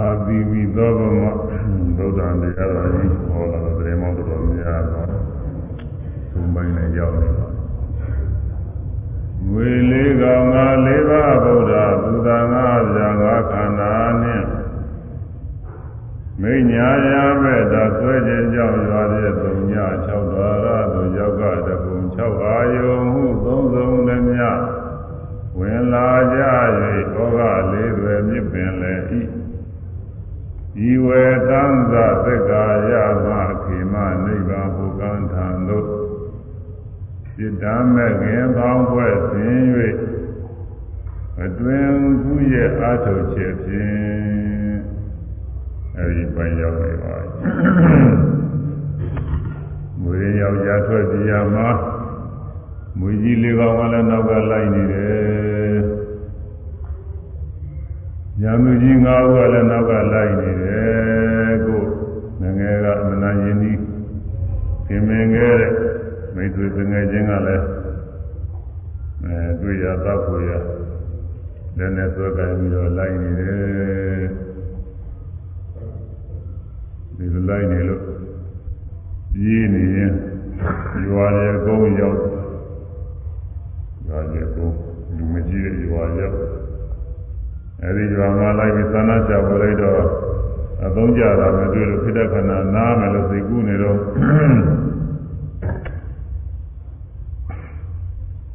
အာသီဝိသောဗမဗုဒ္ဓံတရားတော်ကြီးဟောလာတဲ့တရေမောင်းတော်တော်များတော့သုံးပိုင်းနဲ့ရောက်နေပါငွေလေးကောင်ငါလေးပါးဗုဒ္ဓသူသာငါဗျာငါခန္ဓာနှင့်မိညာရာမဲ့သာဆွဲခြင်းကြောင့်ရွာတဲ့သုံးည6ဒွါရသို့ရောက်ကတပုံ6အာယုံမှုသုံးစုံလည်းမြဝင်လာကြ၍ဩဃလေးတွေမြစ်ပင်လည်းဤ ဤဝေတံသသက္ကာယမခေမနိဗ္ဗာန်ဘုကံထံသို့စိတ္တမဲ့ခင်ပေါင်းဖွဲ့စဉ်၍အတွင်ကူးရဲ့အာထုချက်ဖြင့်အဲဒီပိုင်ရောက်နေပါပြီမွေးယောက်ျားထွက်ပြရမှာမွေကြီးလေးကောင်ကလည်းနောက်ကလိုက်နေတယ် ညာသူကြီး၅ဦးကလည်းနောက်ကလိုက်နေတယ်ကိုငငယ်ကအမနာယင်းကြီးခင်မင်ခဲ့တဲ့မိတ်ဆွေပင်ငယ်ချင်းကလည်းအဲတွေ့ရသတ်ဖို့ရလည်းနဲ့သွဲကြပြီးတော့လိုက်နေတယ်ဒီလိုလိုက်နေလို့ပြေးနေရင်ရွာရဲ့ကုန်းရောက်ရွာရဲ့ကုန်းလူမကြီးတဲ့ရွာရောက် အဲဒီရွာမှာလိုက်ပြီးသန္တာချပေါ်လိုက်တော့အသုံးကြတာမတွေ့လို့ခိတ္တခဏနားမယ်လို့သိကူးနေတော့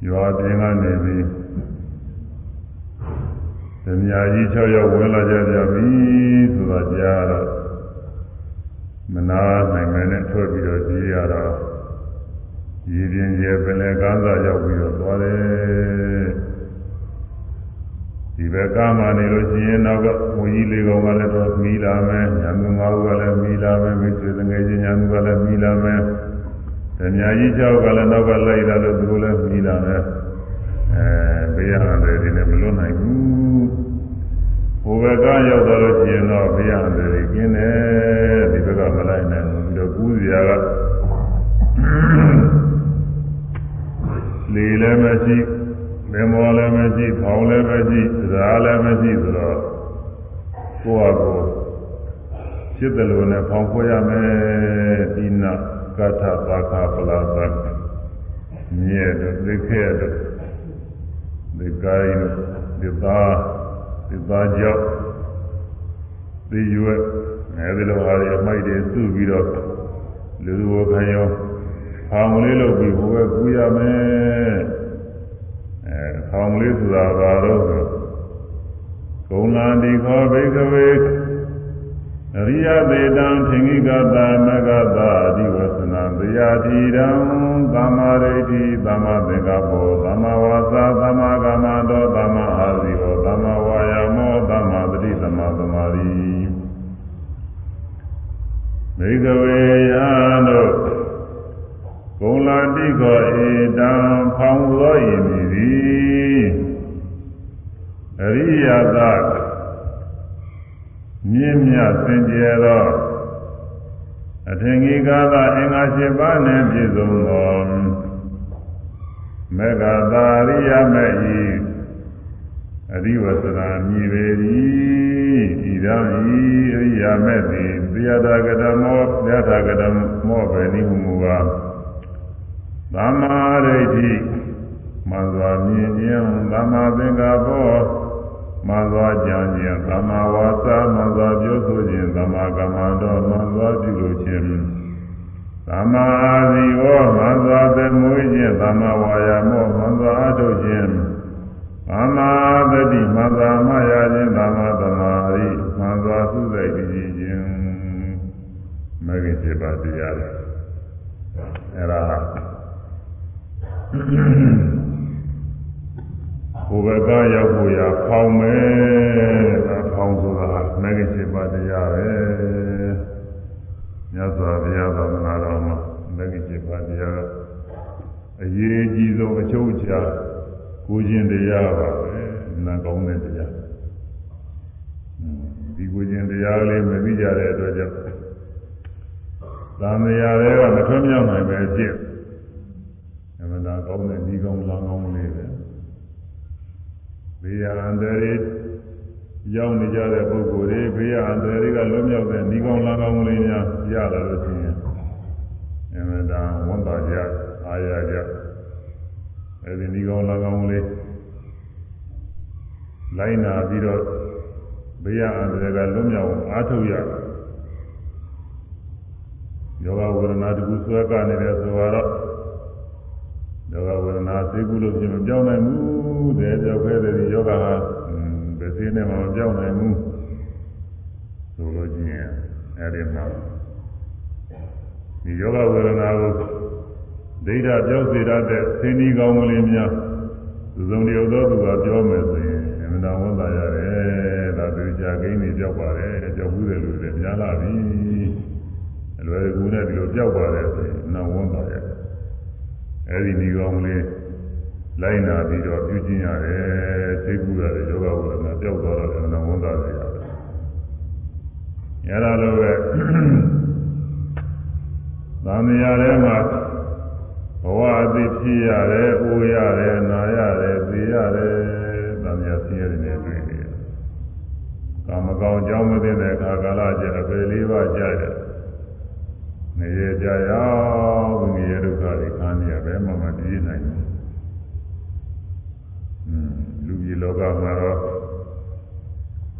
ရွာပြင်ကနေပြီးဓမြာကြီး6ယောက်ဝင်လာကြကြပြီဆိုတာကြားတော့မနာနိုင်မဲနဲ့ထွက်ပြီးတော့ကြီးရတော့ရည်ပြင်းကျဲပင်လေကန်းစာရောက်ပြီးတော့သွားတယ် ဒီဘက်ကမှနေလို့ရှိရင်နောက်ကဝီကြီးလေးကောင်ကလည်းတော့မီးလာမယ်ညာသူငါးဦးကလည်းမီးလာမယ်မိတ်ဆွေငယ်ချင်းညာသူကလည်းမီးလာမယ်ဓမြာကြီး6ကလည်းနောက်ကလိုက်လာလို့သူကလည်းမီးလာမယ်အဲဘေးရတယ်ဒီနဲ့မလွတ်နိုင်ဘူးဟိုဘက်ကရောက်တော့လို့ရှိရင်တော့ဘေးရတယ်ကျင်းတယ်ဒီဘက်ကမလိုက်နိုင်ဘူးပြီးတော့ကူးစရာကလေလည်းမရှိ လင်မော်လည်းမရှိဖောင်းလည်းမရှိသရာလည်းမရှိဆိုတော့ကိုယ့်ဟာကိုယ်ဖြစ်တယ်လို့နဲ့ဖောင်းခွဲရမယ်ဒီနာကထသာခပလာသမြဲတော့သိခဲ့တော့ဒီကိုင်းဒီသားဒီသားကြောက်ဒီရွက်အဲဒီလိုဟာတွေအမိုက်တွေစုပြီးတော့လူလူဝခံရောဖောင်လေးလုပ်ပြီးဘိုးပဲကူးရမယ် အဲဖောင်လေးဆိုတာဘာတော့ဆိုကုံလာဒီခောဘိကဝေအရိယသေတံသင်္ကိကတာမဂတာအဓိဝသနာတရားတိရံသမ္မာဒိဋ္ဌိသမ္မာသင်္ကပ္ပောသမ္မာဝါစာသမ္မာကမ္မန္တောသမ္မာအာဇီဝသမ္မာဝါယာမောသမ္မာသတိသမ္မာသမာဓိမေကဝေယံတို့ကုံလာတိခောဧတံဖောင်းသောယင်မည်သည် အရိယသမြင့်မြတ်စင်ကြယ်သောအထင်ကြီးကားသာအင်္ဂါ၈ပါးနှင့်ပြည့်စုံသောမေဃသာရိယမေဤအရိဝသနာမြည်ပေ၏ဤတော်ဤအရိယာမေသည်သယတာကတမောသယတာကတမောပဲနိဟုမူကားသမ္မာဒိဋ္ဌိမှန်စွာမြင်ခြင်းသမ္မာသင်္ကပ္ပော မှန်စွာကြံခြင်းသမ္မာဝါစာမှန်စွာပြောဆိုခြင်းသမ္မာကမ္မန္တောမှန်စွာပြုလို့ခြင်းသမ္မာအာဇီဝမှန်စွာသမွေးခြင်းသမ္မာဝါယာမောမှန်စွာအထုတ်ခြင်းသမ္မာသတိမှန်စွာမှရခြင်းသမ္မာသမာဓိမှန်စွာသုစိတ်ကြည်ခြင်းမဂ္ဂင်7ပါးတရားတွေအဲ့ဒါဘုဘကရော က်ဖို့ရဖောင်းမယ်ဒါဖောင်းဆိုတာမဂ္ဂင်7ပါးတရားပဲမြတ်စွာဘုရားသာသနာတော်မှာမဂ္ဂင်7ပါးတရားကအရေးကြီးဆုံးအချုပ်အခြာကိုခြင်းတရားပါပဲနာကောင်းတဲ့တရားဒီကိုခြင်းတရားလေးမသိကြတဲ့အတွက်ကြောင့်သံဃာတွေကမထွန်းမြောက်နိုင်ပဲဖြစ်အမှန်တရားကောင်းတဲ့ဒီကောင်းလောင်းကောင်းလေးပဲ ဘေးရန်တရေရရောက်နေကြတဲ့ပုဂ္ဂိုလ်တွေဘေးရအန္တရာယ်တွေကလွတ်မြောက်တဲ့ဒီကောင်းလာကောင်းလေးများရလာလို့ရှိရင်အမှန်တန်ဝန်တာကြအာရကြအဲဒီဒီကောင်းလာကောင်းလေးလိုက်နာပြီးတော့ဘေးရအန္တရာယ်ကလွတ်မြောက်အားထုတ်ရတယ်ယောဂဝေဒနာတခုဆွဲကနေတယ်ဆိုတော့ ယောဂဝေဒနာသိကုလို့ပြင်မပြောင်းနိုင်ဘူးတဲ့ကြောက်ခဲတဲ့ယောဂဟာဘယ်စင်းနဲ့မှမပြောင်းနိုင်ဘူးဆိုလို့ချင်းအဲဒီမှာဒီယောဂဝေဒနာကိုဒိဋ္ဌပြောက်စေတတ်တဲ့သင်္ဒီကောင်းကလေးများသုဇုံတယောက်သောသူကပြောမယ်ဆိုရင်အမှန်တော်ဝန်တာရတယ်ဒါသူကြာကိန်းနေပြောက်ပါတယ်ကြောက်ဘူးတယ်လို့လည်းများလာပြီအလွယ်ကူနဲ့ဒီလိုပြောက်ပါတယ်ဆိုရင်နာဝန်တာရတယ် အဲဒီဒီကောင်းလေးလိုက်နာပြီးတော့ပြုကျင့်ရတယ်သိကူရတယ်ယောဂဝေဒနာပျောက်သွားတော့လည်းနာဝန်တာရတယ်ရတာလို့ပဲသံဃာထဲမှာဘဝအသိဖြစ်ရတယ်၊အိုးရတယ်၊နာရတယ်၊သိရတယ်သံဃာဆင်းရဲနေတွေ့နေတယ်။ကာမကောင်ကြောင်းမသိတဲ့အခါကာလကျအပေလေးပါးကြရတယ်။ နေရကြရောက်ဝိငရေဒုက္ခတွေခံနေရပဲမှမပြေးနိုင်ဘူး။อืมလူကြီးလောကမှာတော့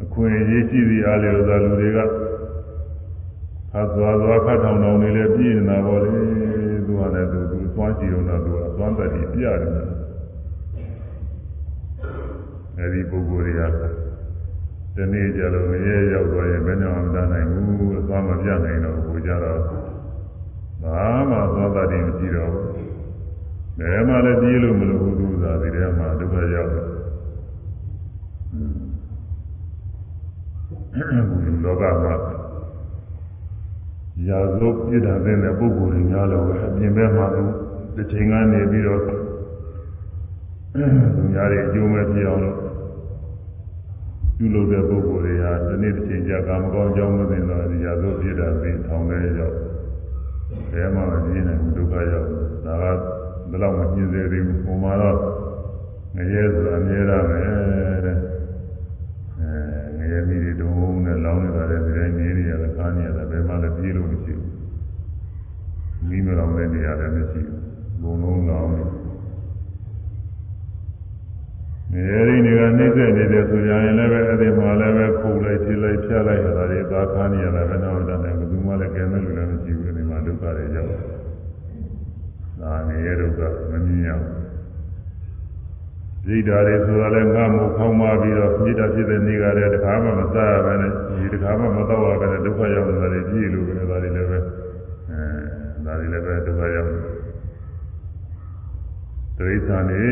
အခွင့်အရေးရှိသည့်အားလျော်စွာလူတွေကခတ်သွားသွားခတ်ထောင်ထောင်နေလဲပြည့်နေတာပေါ့လေသူကလည်းသူသူသွားကြည့်တော့သူကသွားတတ်ပြီးပြရတယ်အဲဒီပုဂ္ဂိုလ်တွေကဒီနေ့ကြလို့ငရဲရောက်သွားရင်ဘယ်နဲ့မှမတတ်နိုင်ဘူးအသွားမပြနိုင်တော့ဘူးကြတော့ ဘာမှသွားတတ်တယ်မရှိတော့ဘူးဘယ်မှလည်းပြေးလို့မလို့ဘူးသူသာဒီထဲမှာဒုက္ခရောက်တယ်ဘုလောကမှာရာဇုပြစ်ဒဏ်တဲ့ပုဂ္ဂိုလ်တွေများလို့အပြင်ဘက်မှာတစ်ချိန်ကနေပြီးတော့သူများတွေအကျိုးမဲ့ပြအောင်လို့ပြုလုပ်တဲ့ပုဂ္ဂိုလ်တွေဟာဒီနေ့တစ်ချိန်ကြာကာမကောင်းကြောင်းမသိတော့ဒီရာဇုပြစ်ဒဏ်ပြီးထောင်ထဲရောက် ဘယ်မှမပြင်းနိုင်ဘူးဒုက္ခရောက်ဒါကဘယ်တော့မှညှင်းစေသေးဘူးပုံမှာတော့ငရဲဆိုတာအမြဲတမ်းပဲတဲ့အဲငရဲမိတွေတုံးနဲ့လောင်းနေတာတဲ့ဒီတိုင်းနေနေရတယ်ခါနေရတယ်ဘယ်မှလည်းပြေးလို့မရှိဘူးမိမလောင်တဲ့နေရာလည်းမရှိဘူးဘုံလုံးလောင်းနေငရဲရင်းတွေကနှိမ့်ဆက်နေတယ်ဆိုရင်လည်းပဲအဲ့ဒီမှာလည်းပဲခုတ်လိုက်ခြေလိုက်ဖြတ်လိုက်ရတာတွေသာခါနေရတာပဲတော့တတ်တယ်ဘယ်သူမှလည်းကဲမဲ့လူလည်းမရှိဘူး ဒီမှာဒုက္ခတွေရောက်ဒါငရဲဒုက္ခမမြင်ရဘူးဇိတာတွေဆိုတာလဲငါမို့ခေါင်းမပြီးတော့မြစ်တာဖြစ်တဲ့နေကြတဲ့တခါမှမစားရဘဲနဲ့ဒီတခါမှမတော့ရဘဲနဲ့ဒုက္ခရောက်နေတာတွေကြည့်လို့ပဲဒါတွေလည်းပဲအဲဒါတွေလည်းပဲဒုက္ခရောက်တိရစ္ဆာန်နေ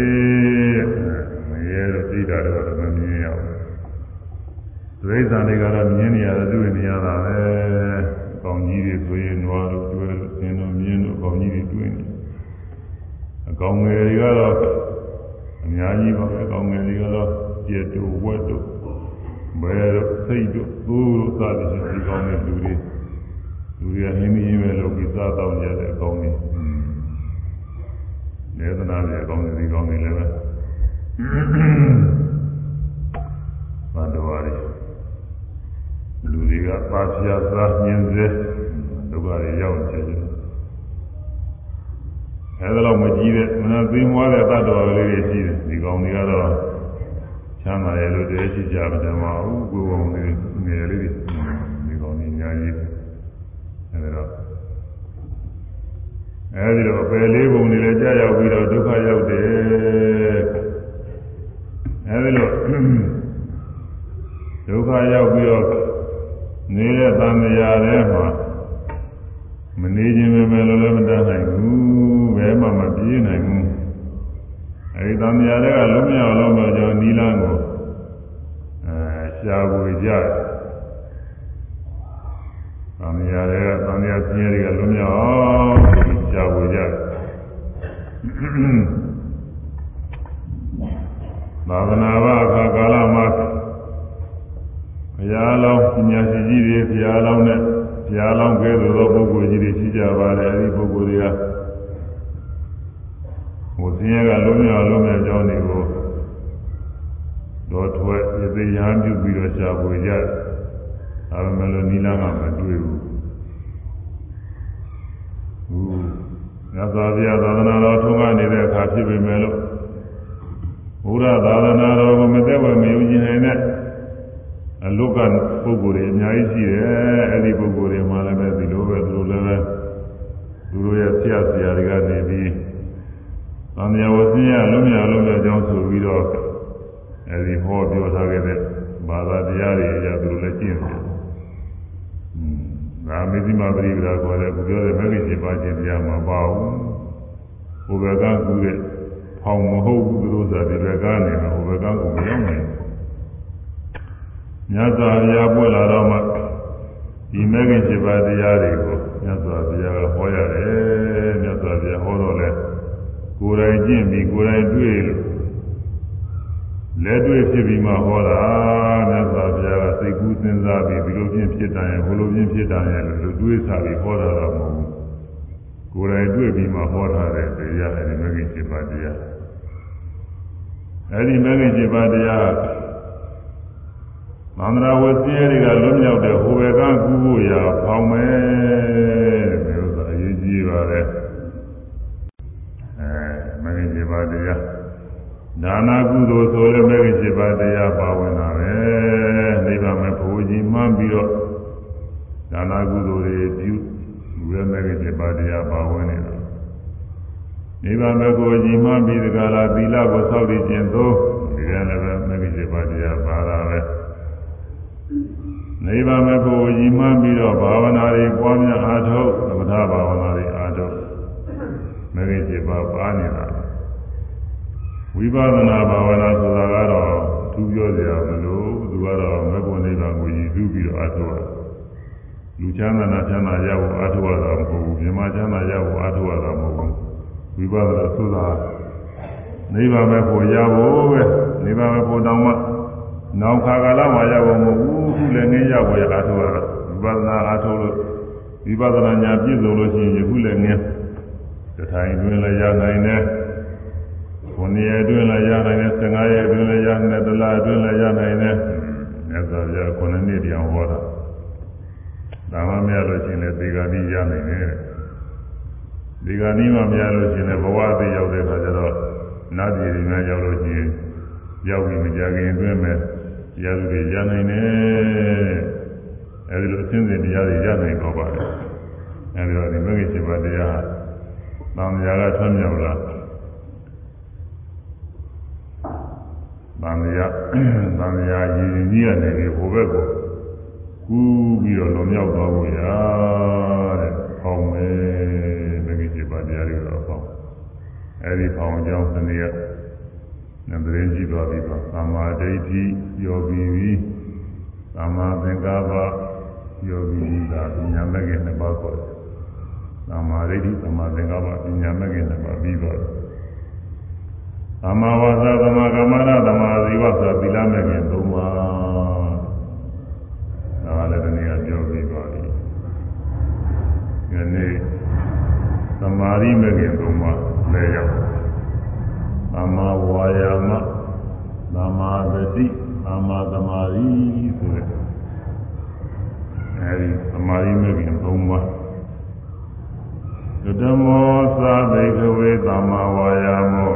မရဲတော့ဇိတာတွေကတော့မမြင်ရဘူးတိရစ္ဆာန်တွေကတော့မြင်နေရတယ်တွေ့နေရတာပဲအကော င်ကြီးတွေဆိုရင်နွားတို့တွေ့လို့သင်တို့မြင်တို့အကောင်ကြီးတွေတွေ့နေအကောင်ငယ်တွေကတော့အများကြီးပါပဲကောင်းငယ်တွေကတော့ကျေတူဝက်တို့ဘယ်တို့စိတ်တို့သိုးတို့စသည်ဖြင့်ဒီကောင်းတဲ့လူတွေလူတွေကဟင်းမင်းပဲလုပ်ပြီးစားတော့ကြတဲ့အကောင်းတွေနေသနာတွေအကောင်းတွေဒီကောင်းတွေလည်းပဲဘတ်တော်ရီလူတွေကပါပြာစားညင်းစေဒု က္ခတွေရောက်နေကြတယ်အဲဒါတော့မကြည့်တဲ့မနာသိမွားတဲ့တတ်တော်လေးတွေရှိတယ်ဒီကောင်တွေကတော့ချမ်းသာရလို့တည်းရှိကြမှာမဟုတ်ဘူးကိုယ်ကောင်လေးငယ်လေးတွေဒီကောင်တွေအများကြီးအဲဒါတော့အဲဒီတော့ပယ်လေးပုံတွေလည်းကြာရောက်ပြီးတော့ဒုက္ခရောက်တယ်အဲဒီလိုဒုက္ခရောက်ပြီးတော့နေတဲ့သံဃာထဲမှာ မနေခြင်းပဲပဲလို့လည်းမတတ်နိုင်ဘူးဘယ်မှမပြေးနိုင်ဘူးအဲဒီသံဃာတွေကလုံးမရလုံးမကြောနီလန်းကိုအဲရှားပွေကြတယ်သံဃာတွေကသံဃာဆင်းရဲတွေကလုံးမရအောင်ရှားပွေကြတယ်သာသနာ့ဘာအခါကာလမှာဘုရားလောင်းပညာရှိကြီးတွေဘုရားလောင်းနဲ့ ဘုရားလောင်းကဲသို့သောပုဂ္ဂိုလ်ကြီးတွေရှိကြပါတယ်အဲဒီပုဂ္ဂိုလ်တွေကဟိုဆင်းရဲကလုံးမြောက်လုံးမြောက်ကြောင်းတွေကိုတော့ထွက်ရသေးရန်ပြုပြီးတော့ရှားပွေကြဒါပေမဲ့လို့နီလာကမတွေ့ဘူးဟုတ်မြတ်စွာဘုရားသာသနာတော်ထုံးကနေတဲ့အခါဖြစ်ပေမဲ့လို့ဘုရားသာသနာတော်ကိုမသက်ဝယ်မယုံကြည်နိုင်တဲ့ အလုကပုဂ္ဂိုလ်တွေအများကြီးရှိတယ်အဲ့ဒီပုဂ္ဂိုလ်တွေမှလည်းပဲဒီလိုပဲသူတို့လည်းပဲသူတို့ရဲ့ဆရာဆရာတွေကနေပြီးသံဃာဝဆင်းရလုံးမြလုံးမြအကြောင်းဆိုပြီးတော့အဲဒီဟောပြောထားခဲ့တဲ့ဘာသာတရားတွေအရာသူတို့လည်းကျင့်တယ်။ဒါမေဇိမာပရိပဒါခေါ်တဲ့ကိုပြောတဲ့မဂ္ဂင်7ပါးကျင့်တရားမှာပါဘူး။ဟိုဘက်ကကူတဲ့ဖောင်မဟုတ်ဘူးသူတို့ဆိုဒီဘက်ကနေတော့ဟိုဘက်ကကူမရောက်နိုင်ဘူး။ မြတ်စွာဘုရားပွင့်လာတော့မှဒီမဂ္ဂင်7ပါးတရားတွေကိုမြတ်စွာဘုရားကဟောရတယ်။မြတ်စွာဘုရားဟောတော့လဲကိုယ်တိုင်ကျင့်ပြီးကိုယ်တိုင်တွေ့လို့လက်တွေ့ဖြစ်ပြီးမှဟောတာမြတ်စွာဘုရားကစိတ်ကူးစဉ်းစားပြီးဒီလိုချင်းဖြစ်တယ်ဘလိုချင်းဖြစ်တယ်လို့တွေးစားပြီးဟောတာတော့မဟုတ်ဘူးကိုယ်တိုင်တွေ့ပြီးမှဟောထားတဲ့တရားအဲဒီမဂ္ဂင်7ပါးတရားအဲဒီမဂ္ဂင်7ပါးတရား သန္တရာဝစီရတွေကလွတ်မြောက်တဲ့ဟိုဘက်ကကူဖို့ရဖောင်းမယ်တဲ့ဥစ္စာအရေးကြီးပါတယ်အဲမဂ္ဂင်7ပါးတရားဒါနာကုသိုလ်ဆိုလည်းမဂ္ဂင်7ပါးတရားပါဝင်တာပဲနိဗ္ဗာန်မဲ့ဘုရားမှန်းပြီးတော့ဒါနာကုသိုလ်တွေပြုလူရဲ့မဂ္ဂင်7ပါးတရားပါဝင်နေတာနိဗ္ဗာန်မဲ့ကိုကြီးမှန်းပြီးဒီကလာသီလကိုစောင့်တည်ခြင်းသို့ဒီကနေ့ပဲမဂ္ဂင်7ပါးတရားပါတာပဲ နိဗ္ဗာန်မဲ့ကိုကြီးမှန်းပြီးတော့ဘာဝနာတွေပွားများအားထုတ်သမထဘာဝနာတွေအားထုတ်မဂ္ဂင်7ပါးပါနေတာဝိပဿနာဘာဝနာဆိုတာကတော့သူပြောကြရမလို့သူကတော့မေဖို့နိဗ္ဗာန်ကိုရည်စူးပြီးတော့အထောက်လူချမ်းသာနာချမ်းသာရဖို့အထောက်ရတာမဟုတ်ဘူးမြမချမ်းသာရဖို့အထောက်ရတာမဟုတ်ဘူးဝိပဿနာဆိုတာနိဗ္ဗာန်ပဲဖို့ရဖို့ပဲနိဗ္ဗာန်ပဲဖို့တောင်းမှ နောက်ခါကာလမှာရဖို့မဟုတ်ဘူးခုလည်းငင်းရဖို့ရအထောက်ရတာဝိပဿနာအထောက်လို့ဝိပဿနာညာပြည့်စုံလို့ရှိရင်ယခုလည်းငင်းတထိုင်တွင်လည်းရနိုင်တယ်ခုနှစ်ရက်အတွင်းလည်းရနိုင်တယ်15ရက်အတွင်းလည်းရနိုင်တယ်တစ်လအတွင်းလည်းရနိုင်တယ်မြတ်စွာဘုရားခုနှစ်နှစ်တောင်ဟောတာဒါမှမရလို့ရှိရင်လည်းဒီကတိရနိုင်တယ်ဒီကတိမှမရလို့ရှိရင်လည်းဘဝအသေးရောက်တဲ့အခါကျတော့နတ်ပြည်တွေများရောက်လို့ရှိရင်ရောက်ပြီးမကြခင်အတွင်းမဲ့ ရသူတွေရနိုင်တယ်အဲဒီလိုအစဉ်စဉ်တရားတွေရနိုင်တော့ပါတယ်အဲဒီတော့ဒီမဂ္ဂင်7ပါးတရားသံဃာကထွံ့မြောက်လာသံဃာသံဃာရည်ရင်ကြီးကနေပြီးဟိုဘက်ကိုကူးပြီးတော့လွန်မြောက်သွားဖို့ရတဲ့။ဖောင်းမယ်မဂ္ဂင်7ပါးတရားတွေတော့ဖောင်း။အဲဒီဖောင်းကြောင်းသနည်းက နံပါတ်ကြည့်သွားပြီးတော့သမာဓိဋ္ဌိယောဂီဝီသမာသင်္ကပ္ပယောဂီဝီကပညာမဂ္ဂင်နှစ်ပါးခေါ်တယ်။သမာဓိဋ္ဌိသမာသင်္ကပ္ပပညာမဂ္ဂင်နှစ်ပါးပြီးသွားတယ်။သမာဝါစာသမာကမ္မနာသမာဇီဝဆိုသီလမဲ့ခင်သုံးပါးဒါလည်းဒီနေ့ကပြောပြီးပါပြီဒီနေ့သမာဓိမဲ့ခင်သုံးပါးလည်းရောက် သမာဝါယာမသမာသတိသမာသမာဓိဆိုတဲ့အဲဒီသမာဓိမဲ့ခင်သုံးပါးဓမ္မောသာဘိကဝေသမ္မာဝါယာမော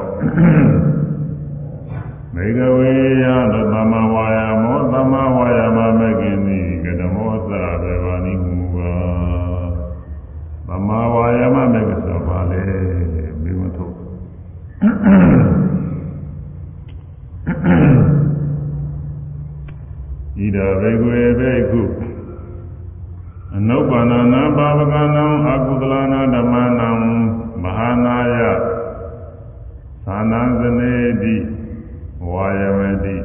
ဘိကဝေယသောသမ္မာဝါယာမောသမ္မာဝါယာမမကိနိကဓမ္မောသာဘေဘာနိမူပါသမ္မာဝါယာမမကိဆိုပါလေမိမထုတ် ဣဒဘိကဝေဘိက္ခုအနုပန္နနာပါဝကနံအကုသလနာဓမ္မနံမဟာနာယသာနံသနေတိဝါယမတိ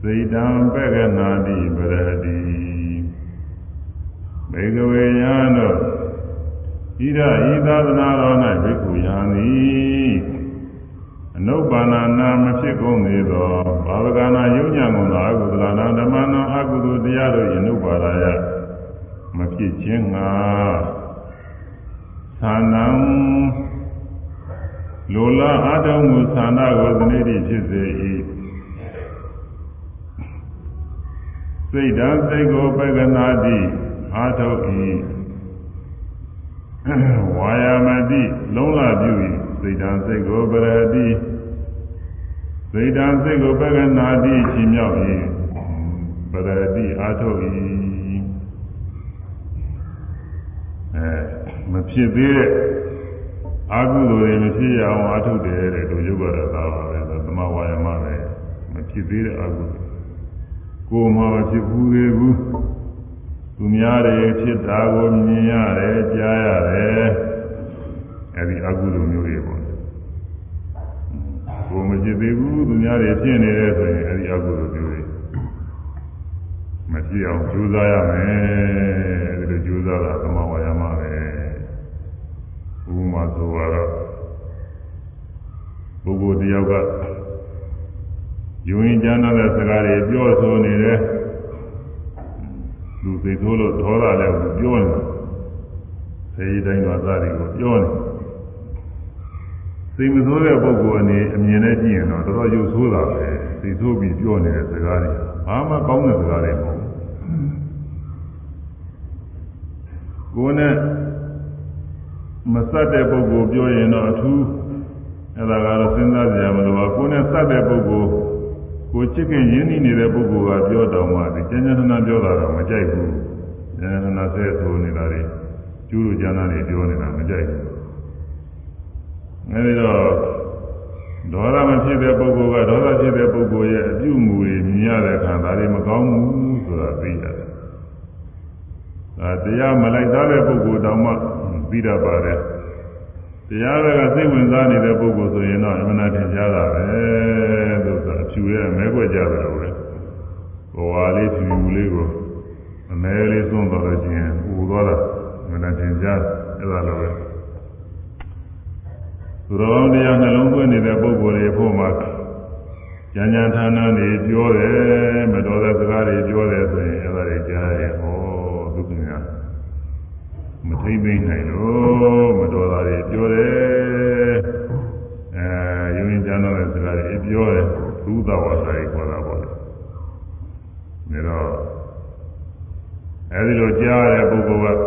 စေတံပက္ခနာတိပရတိဘေကဝေယံတို့ဣဒဤသာသနာတော်၌ဘိက္ခုယံသည် အနုပန္နနာမဖြစ်ကုန်သေးသောဘာဝကနာယုံညာကုန်သောအကုသလနာဓမ္မနံအကုသိုလ်တရားတို့၏အနုပါဒယမဖြစ်ခြင်းငါသာနံလိုလားအတုံးမှုသာနာကိုသနေတိဖြစ်စေ၏စိတ်ဓာတ်စိတ်ကိုပက္ကနာတိအာထုတ်ဤဝါယာမတိလုံးလာပြု၏ စိတ်ဓာတ်စိတ်ကိုပရတိစိတ်ဓာတ်စိတ်ကိုပက္ကနာတိချီမြောက်၏ပရတိအာထုတ်၏အဲမဖြစ်သေးတဲ့အာဟုလိုတွေမဖြစ်ရအောင်အာထုတ်တယ်တဲ့တို့ရုပ်ရတာပါပဲသမဝါယာမပဲမဖြစ်သေးတဲ့အာဟုကိုယ်မှမဖြစ်ဘူးသေးဘူးသူများတွေဖြစ်တာကိုမြင်ရတယ်ကြားရတယ်အဲဒီအာဟုလိုမျိုးတွေပေါ့ ကိုယ်မဖြစ်သေးဘူးသူများတွေဖြစ်နေတယ်ဆိုရင်အဲဒီအာဟုလိုမျိုးတွေမဖြစ်အောင်ကြိုးစားရမယ်အဲဒီလိုကြိုးစားတာသမဝါယာမပဲဥပမာဆိုတော့ပုဂ္ဂိုလ်တယောက်ကယူရင်ကျမ်းတဲ့စကားတွေပြောဆိုနေတယ်လူသိသိုးလို့ဒေါသလည်းပြောနေစေဒီတိုင်းမှာသားတွေကိုပြောနေ စိတ်မဆိုးတဲ့ပုဂ္ဂိုလ်အနေအမြင်နဲ့ကြည့်ရင်တော့တော်တော်ရုပ်ဆိုးတာပဲသိသိုးပြီးပြောနေတဲ့စကားတွေဘာမှကောင်းတဲ့စကားတွေမဟုတ်ဘူးကိုယ်နဲ့မဆက်တဲ့ပုဂ္ဂိုလ်ပြောရင်တော့အထူးအဲ့ဒါကတော့စဉ်းစားကြရမလို့ပါကိုယ်နဲ့ဆက်တဲ့ပုဂ္ဂိုလ်ကိုချစ်ခင်ရင်းနှီးနေတဲ့ပုဂ္ဂိုလ်ကပြောတော်မှဒီကျဉ်းကျဉ်းထနာပြောတာတော့မကြိုက်ဘူးကျဉ်းကျဉ်းထနာဆဲဆိုနေတာတွေကျူးလူကျမ်းသားတွေပြောနေတာမကြိုက်ဘူး အဲဒီတော့ဒေါသမဖြစ်တဲ့ပုဂ္ဂိုလ်ကဒေါသဖြစ်တဲ့ပုဂ္ဂိုလ်ရဲ့အပြုအမူတွေမြင်ရတဲ့အခါဒါတွေမကောင်းဘူးဆိုတာသိရတယ်ဒါတရားမလိုက်သားတဲ့ပုဂ္ဂိုလ်တောင်မှသိတတ်ပါတယ်တရားကစိတ်ဝင်စားနေတဲ့ပုဂ္ဂိုလ်ဆိုရင်တော့အမှန်တရားကြားတာပဲလို့ဆိုအဖြူရဲ့မဲခွက်ကြတယ်လို့ပဲဘဝလေးဖြူဖြူလေးကိုအမဲလေးသွန်းတော်လို့ချင်းဥသွားတာအမှန်တရားကြားအဲ့ဒါလိုပဲ သူတော်ကောင်းတရားနှလုံးသွင်းနေတဲ့ပုဂ္ဂိုလ်တွေဖို့မှာဉာဏ်ဉာဏ်ဌာနတွေပြောတယ်မတော်တဲ့စကားတွေပြောတယ်ဆိုရင်အဲ့ဒါတွေကြားရင်ဟောဒုက္ခများမထိမ့်သိမ့်နိုင်လို့မတော်တာတွေပြောတယ်အဲယုံရင်ကျမ်းတော်တဲ့စကားတွေပြောတယ်သုဒ္ဓဝါစာတွေခေါ်တာပေါ့လေဒါတော့အဲဒီလိုကြားရတဲ့ပုဂ္ဂိုလ်က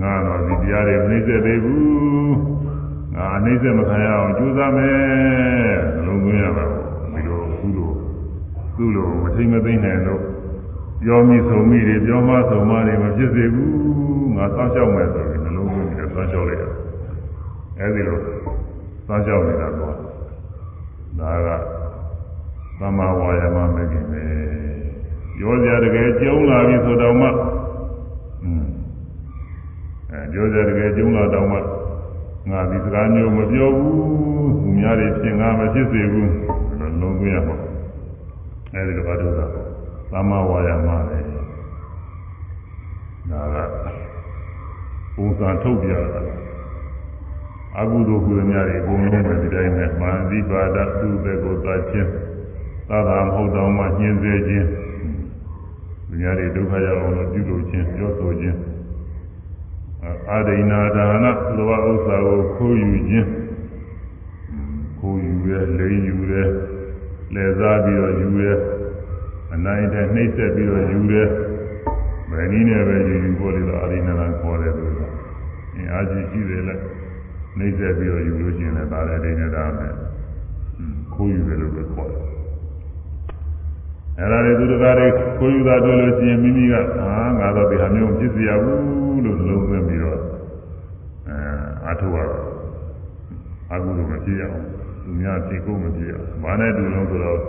ငါတော့ဒီတရားတွေမနှိမ့်သက်သေးဘူး ငါအနှိမ့်သက်မခံရအောင်ကြိုးစားမယ်နှလုံးသွင်းရတာဒီလိုကုလိုသူ့လိုမထိမ့်မသိမ့်နိုင်လို့ပြောမိဆုံးမိတွေပြောမဆုံးမတွေမဖြစ်စေဘူးငါစောင့်ရှောက်မယ်ဆိုပြီးနှလုံးသွင်းပြီးစောင့်ရှောက်လိုက်ရအဲဒီလိုစောင့်ရှောက်နေတာတော့ဒါကသမ္မာဝါယာမမဂ္ဂင်ပဲရောစရာတကယ်ကျုံလာပြီဆိုတော့မှอืมအဲရောစရာတကယ်ကျုံလာတော့မှ ငါဒီစကားမျိုးမပြောဘူးသူများတွေဖြစ်ငါမဖြစ်စေဘူးလုံးလုံးသွင်းရမှာအဲဒီလိုအထုတာသမ္မာဝါယာမပဲဒါကပုံစံထုတ်ပြတာအကုသိုလ်ကုသများတွေအကုန်လုံးပဲဒီတိုင်းနဲ့မာသီပါဒသူ့ဘက်ကိုသာချင်းသာသာမဟုတ်တော့မှညှင်းစေခြင်းဒီများတွေဒုက္ခရောက်အောင်လို့ပြုလုပ်ခြင်းပြောဆိုခြင်း အာဒိနာဒါနလောဘဥစ္စာကိုခိုးယူခြင်းခိုးယူရဲလိမ်ယူရဲလဲစားပြီးတော့ယူရဲအနိုင်တဲ့နှိမ့်ဆက်ပြီးတော့ယူရဲဘယ်နည်းနဲ့ပဲယူယူဖို့လေတော့အာဒိနာကခေါ်တယ်လို့အင်းအာကြည့်ရှိတယ်လေနှိမ့်ဆက်ပြီးတော့ယူလို့ရှိရင်လည်းဒါလည်းဒိနေဒါမယ်ခိုးယူတယ်လို့ပဲခေါ်တယ် အဲ့ဒါတွေသူတကားတွေခိုးယူတာတွေ့လို့ရှိရင်မိမိကဟာငါတော့ဒီဟာမျိုးဖြစ်စီရဘူးလို့လုံးသွင်းပြီးတော့အဲအထုရတော့အကုသိုလ်မဖြစ်ရအောင်သူများဖြစ်ကိုမဖြစ်ရအောင်ဘာနဲ့တူလို့ဆိုတော့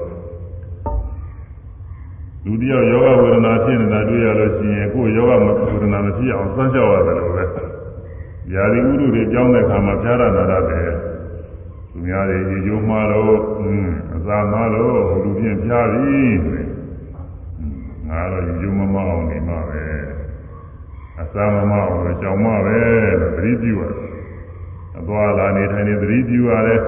လူတယောက်ယောဂဝေဒနာဖြစ်နေတာတွေ့ရလို့ရှိရင်ကိုယ်ယောဂဝေဒနာမဖြစ်အောင်စမ်းကြောက်ရတယ်လို့ပဲယာရီဥဒုတွေကြောင်းတဲ့ခါမှာဖြားရတာရတယ် သူများတွေရေကျိုးမှားလို့အစာမှားလို့ဟိုလူပြင်ဖြားပြီငါတော့ရေကျိုးမမအောင်နေမှာပဲအစာမမအောင်လို့ကြောင်မပဲလို့သတိပြုရတယ်အသွားလာနေထိုင်နေသတိပြုရတယ်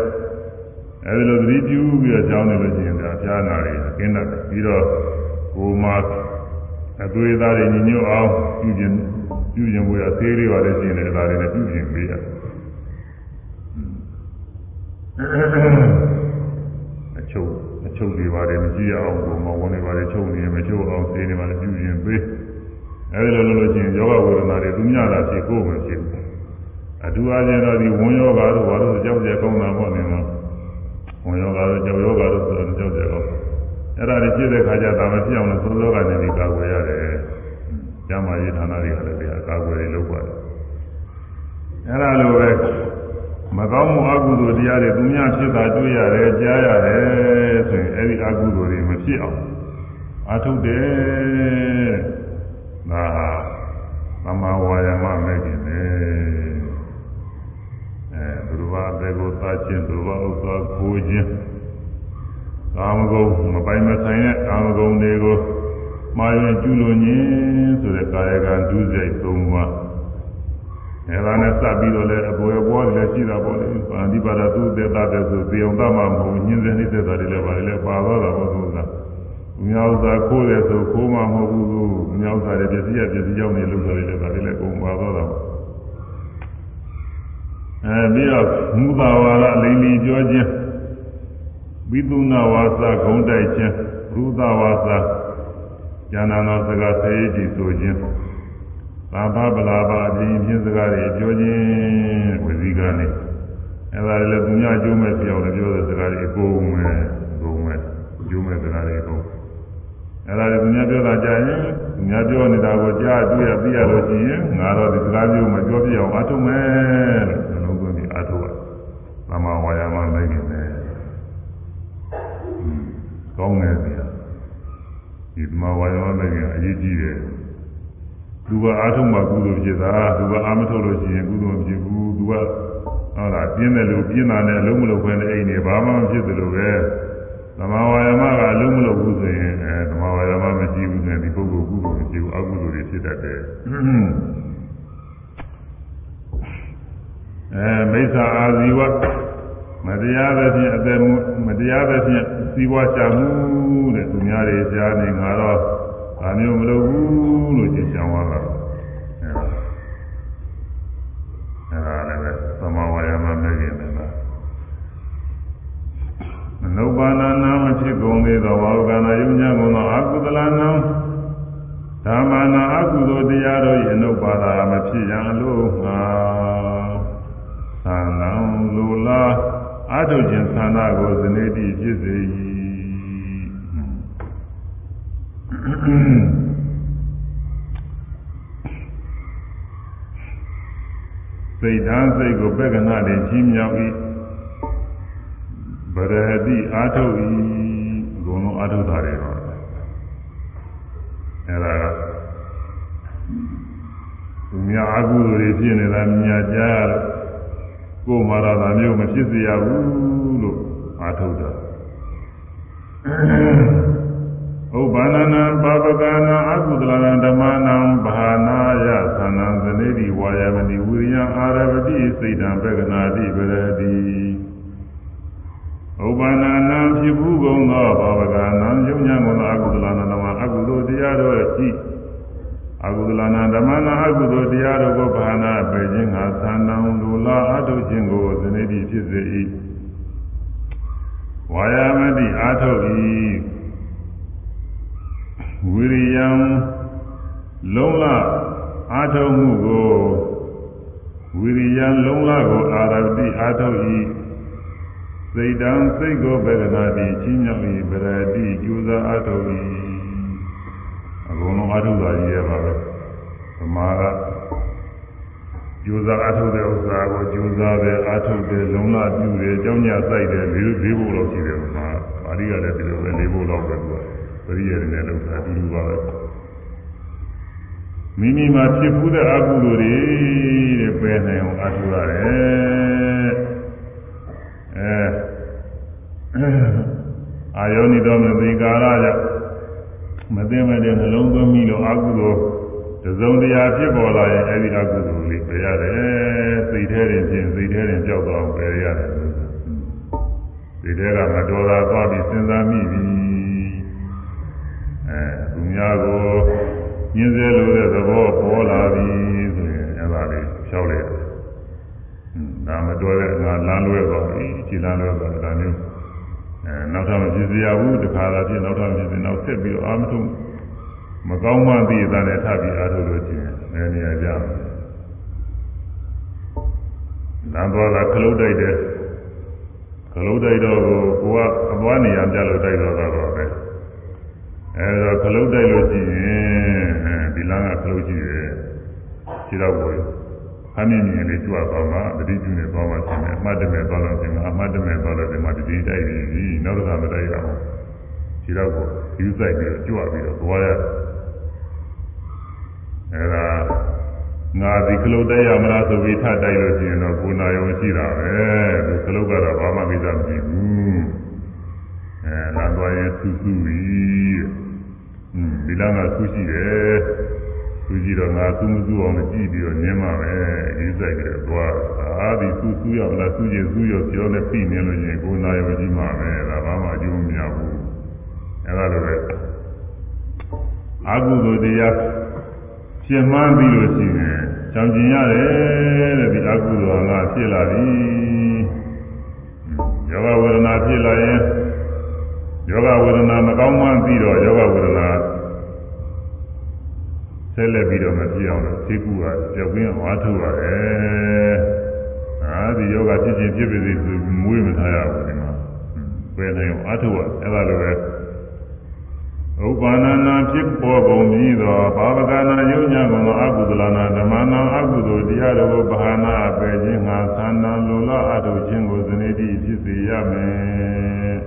အဲဒီလိုသတိပြုပြီးတော့ကြောင်းနေလို့ရှိရင်ဒါဖြားနာတွေကျင်းတတ်တယ်ပြီးတော့ကိုမှအသွေးသားတွေညီညွတ်အောင်ပြုခြင်းပြုခြင်းဝေးရသေးလေးပါလေရှိနေတယ်ဒါတွေလည်းပြုခြင်းပေးရတယ် အချုပ်အချုပ်တွေပါတယ်မရှိရအောင်ကိုမဝန်တွေပါတယ်ချုပ်နေမရင်ပေးအဲဒီလိုလုပ်လို့ချင်းယောဂဝေဒနာတွေသူများလာဖြစ်ကိုယ်မဖြစ်ဘူးအထူးအားဖြင့်တော့ဒီဝန်ယောဂတို့ဘာလို့ကြောက်ကြကောင်းတာပေါ့နေမှာဝန်ယောဂတို့ကြောက်ယောဂတို့ဆိုတော့ကြောက်ကြကောင်းအဲ့ဒါတွေဖြစ်တဲ့ခါကျဒါမဖြစ်အောင်လို့သုံးသောကနေဒီကာကွယ်ရတယ်ကျမ်းမာရေးဌာနတွေကလည်းဒီအကာကွယ်တွေလုပ်ပါတယ်အဲ့ဒါလိုပဲ မကောင်းမှုအကုသိုလ်တရားတွေသူများဖြစ်တာတွေ့ရတယ်ကြားရတယ်ဆိုရင်အဲ့ဒီအကုသိုလ်တွေမဖြစ်အောင်အထုတ်တယ်ဒါဟာသမဝါယမမဲ့ခင်ပဲအဲဘုရားဘေကိုသာချင်းဘုရားဥစ္စာကိုချင်းကာမဂုဏ်မပိုင်မဆိုင်တဲ့ကာမဂုဏ်တွေကိုမှားရင်ကျူးလွန်ခြင်းဆိုတဲ့ကာယကံဒုစရိုက်၃ပါး အဲဒါနဲ့စပ်ပြီးတော့လည်းအပေါ်အပေါ်လည်းရှိတာပေါ့လေပါဠိပါဒသူသေတာတဲ့ဆိုသေအောင်တတ်မှာမဟုတ်ညင်းစဲနေတဲ့တာတွေလည်းပါလေလည်းပါတော့တာပေါ့သူကမြောက်သာခိုးတယ်ဆိုခိုးမှမဟုတ်ဘူးမြောက်သာတွေပစ္စည်းရပစ္စည်းကြောင့်နေလို့ဆိုတယ်လည်းဒါတွေလည်းကုန်ပါတော့တာအဲပြီးတော့မူတာဝါဒလိန်လီပြောခြင်းဝိသုနာဝါစာဂုံတိုက်ခြင်းရူသဝါစာဉာဏနာစကားဆေးကြည့်ဆိုခြင်း သာဘဗလာဘာအပြင်ဖြင့်စကားတွေပြောခြင်းဝစီကနေအဲဒါလည်းသူများကျိုးမဲ့ပြောင်းလည်းပြောတဲ့စကားတွေအကုန်မဲ့အကုန်မဲ့ကျိုးမဲ့စကားတွေအကုန်အဲဒါလည်းသူများပြောတာကြားရင်သူများပြောနေတာကိုကြားတွေ့ရသိရလို့ရှိရင်ငါတော့ဒီစကားမျိုးမပြောပြအောင်အထုမယ်လို့နှလုံးသွင်းပြီးအထုပါသမဝါယာမလိုက်နေတယ်ကောင်းတယ်ဗျာဒီသမဝါယာမလိုက်ရင်အရေးကြီးတယ် သူကအာထုံမှာကုသိုလ်ဖြစ်တာသူကအာမထုတ်လို့ရှိရင်ကုသိုလ်မဖြစ်ဘူးသူကဟုတ်လားပြင်းတယ်လို့ပြင်းတာနဲ့အလုံးမလုံးခွင့်တဲ့အိမ်တွေဘာမှမဖြစ်သလိုပဲသမဝါယမကအလုံးမလုံးဘူးဆိုရင်အဲသမဝါယမမရှိဘူးဆိုရင်ဒီပုဂ္ဂိုလ်ကုသိုလ်မရှိဘူးအကုသိုလ်တွေဖြစ်တတ်တယ်အဲမိစ္ဆာအာဇီဝမတရားသဖြင့်အသက်မတရားသဖြင့်စီးပွားချမှုတဲ့သူများတွေကြားနေငါတော့ ဒါမျိုးမလုပ်ဘူးလို့ကြင်ကြံသွားတာအဲဒါလည်းပဲသမဝါယမမဲ့ခင်တယ်လားမနုပါဏနာမဖြစ်ကုန်သေးသောဘာဝကနာယုံညာကုန်သောအကုသလနာဓမ္မနာအကုသိုလ်တရားတို့၏အနုပါဒာမဖြစ်ရန်အလို့ငါသံဃံလူလားအထုခြင်းသန္တာကိုဇနေတိဖြစ်စေ၏ စိတ်ဓာတ်စိတ်ကိုပက္ခဏတွေချင်းမြောက်၏ဗရတိအာထုတ်၏အကုန်လုံးအာထုတ်တာတွေတော့အဲဒါကသူများအကုသိုလ်တွေဖြစ်နေတာမြင်ကြားရလို့ကိုယ်မှာတော့ဒါမျိုးမဖြစ်စေရဘူးလို့အာထုတ်တာ ဥပ္ပန္နနံပါပကနာအကုသလနံဓမ္မနံဘာနာယသနံသနေတိဝါယမတိဝိရိယအာရပတိစိတ်တံပက္ခနာတိပရတိဥပ္ပန္နနံဖြစ်ဘူးကုန်သောပါပကနာယုံညာကုန်သောအကုသလနံဓမ္မအကုသိုလ်တရားတို့ဤအကုသလနာဓမ္မနာအကုသိုလ်တရားတို့ကိုဘာနာပေခြင်းငါသန္တံလူလာအထုခြင်းကိုသနေတိဖြစ်စေ၏ဝါယမတိအာထုတ်၏ ဝိရိယံလုံးလအာထုံမှုကိုဝိရိယံလုံးလကိုအာရတိအာထု၏စိတ်တံစိတ်ကိုဘေဒနာတိချင်းမြောက်၏ဗရတိကျူဇာအာထု၏အကုန်လုံးအာထုတာကြီးရပါပဲသမာကကျူဇာအာထုတဲ့ဥစ္စာကိုကျူဇာတယ်အာထုတယ်လုံးလပြုတယ်ကြောင်းညာစိုက်တယ်လေးလေးဖို့လောက်ရှိတယ်မှာပါဠိကလည်းဒီလိုပဲလေးဖို့လောက်ပဲသူကပ ရိယေနဲ့လောက်တာအတူတူပါပဲမိမိမှာဖြစ်ဖူးတဲ့အကုသိုလ်တွေတဲ့ပယ်နိုင်အောင်အထုရတယ်အဲအာယောနိတော်မသိကာရကြောင့်မသိမဲ့တဲ့နှလုံးသွင်းပြီးတော့အကုသိုလ်တစုံတရာဖြစ်ပေါ်လာရင်အဲဒီအကုသိုလ်လေးပယ်ရတယ်စိတ်ထဲရင်ဖြင့်စိတ်ထဲရင်ကြောက်တော့ပယ်ရတယ်စိတ်ထဲကမတော်တာသွားပြီးစဉ်းစားမိပြီအဲသူ များကိုညင်းစေလို့တဲ့သဘောပေါ်လာပြီဆိုရင်အဲ့ဒါလေးဖြောက်လိုက်တယ်။ဒါမတော်တဲ့ငါလမ်းလွဲသွားပြီခြေလမ်းလွဲသွားတာမျိုးအဲနောက်ထပ်မဖြစ်စေရဘူးတခါလာဖြစ်နောက်ထပ်ဖြစ်စေနောက်ဆက်ပြီးတော့အာမထုံမကောင်းမှသိရတဲ့ထပ်ပြီးအားထုတ်လို့ရှိရင်နည်းနည်းကြမယ်လမ်းသွားတာခလုတ်တိုက်တယ်ခလုတ်တိုက်တော့ကိုကအသွားနေရပြလို့တိုက်တော့တော့ပဲ အဲဒါခလုတ်တိုက်လို့ရှိရင်ဒီလမ်းကခလုတ်ရှိတယ်ခြေတော့ကိုခမ်းမြင်မြင်လေးကြွသွားမှာတတိကျနေသွားမှဆင်းတယ်အမှတ်တမဲ့သွားလို့ဆင်းမှာအမှတ်တမဲ့သွားလို့ဒီမှာတတိတိုက်ပြီးနောက်တစ်ခါမတိုက်ရအောင်ခြေတော့ကိုယူဆိုင်ပြီးကြွပြီးတော့သွားရအဲဒါငါဒီကလုတ်တိုက်ရမလားဆိုပြီးထတိုက်လို့ရှိရင်တော့ကိုနာယုံရှိတာပဲဒီကလုတ်ကတော့ဘာမှကိစ္စမရှိဘူးအဲလာသွားရင်ဆူဆူပြီး อืมဒီလားကဆူရှိတယ်ဆူကြည့်တော့ငါဆူမဆူအောင်ကြည့်ပြီးတော့ညင်းပါပဲဒီဆိုင်ကလေးသွားအာဒီဆူဆူရမလားဆူရင်ဆူရပြောနေပြီနေလို့ရင်ကိုနာယုံရှိမှာပဲဒါဘာမှအကျိုးမရဘူးအဲဒါလိုပဲအာဟုသောတရားဖြစ်မှန်းပြီးလို့ရှိရင်ကြောင်ကျင်ရတယ်တဲ့ဒီအကုသိုလ်ကဖြစ်လာပြီယောဂဝေဒနာဖြစ်လာရင်ယောဂဝေဒနာမကောင်းမှန်းပြီးတော့ယောဂဝေဒနာ ဆက်လက်ပြီးတော့မဖြစ်အောင်လို့သိကူကကြောက်ရင်းအားထုတ်ရတယ်အာဒီယောဂဖြစ်ခြင်းဖြစ်ပါစေဆိုမွေးမထားရဘူးဒီမှာပဲနိုင်အောင်အားထုတ်ရအဲ့ဒါလိုပဲဥပ္ပါဏနာဖြစ်ပေါ်ကုန်ပြီးသောဘာဝကနာယုံညာကုန်သောအကုသလနာဓမ္မနာအကုသိုလ်တရားတော်ကိုဘာနာအပယ်ခြင်းငါသန္တာလိုလားအထုခြင်းကိုဇနေတိဖြစ်စေရမယ်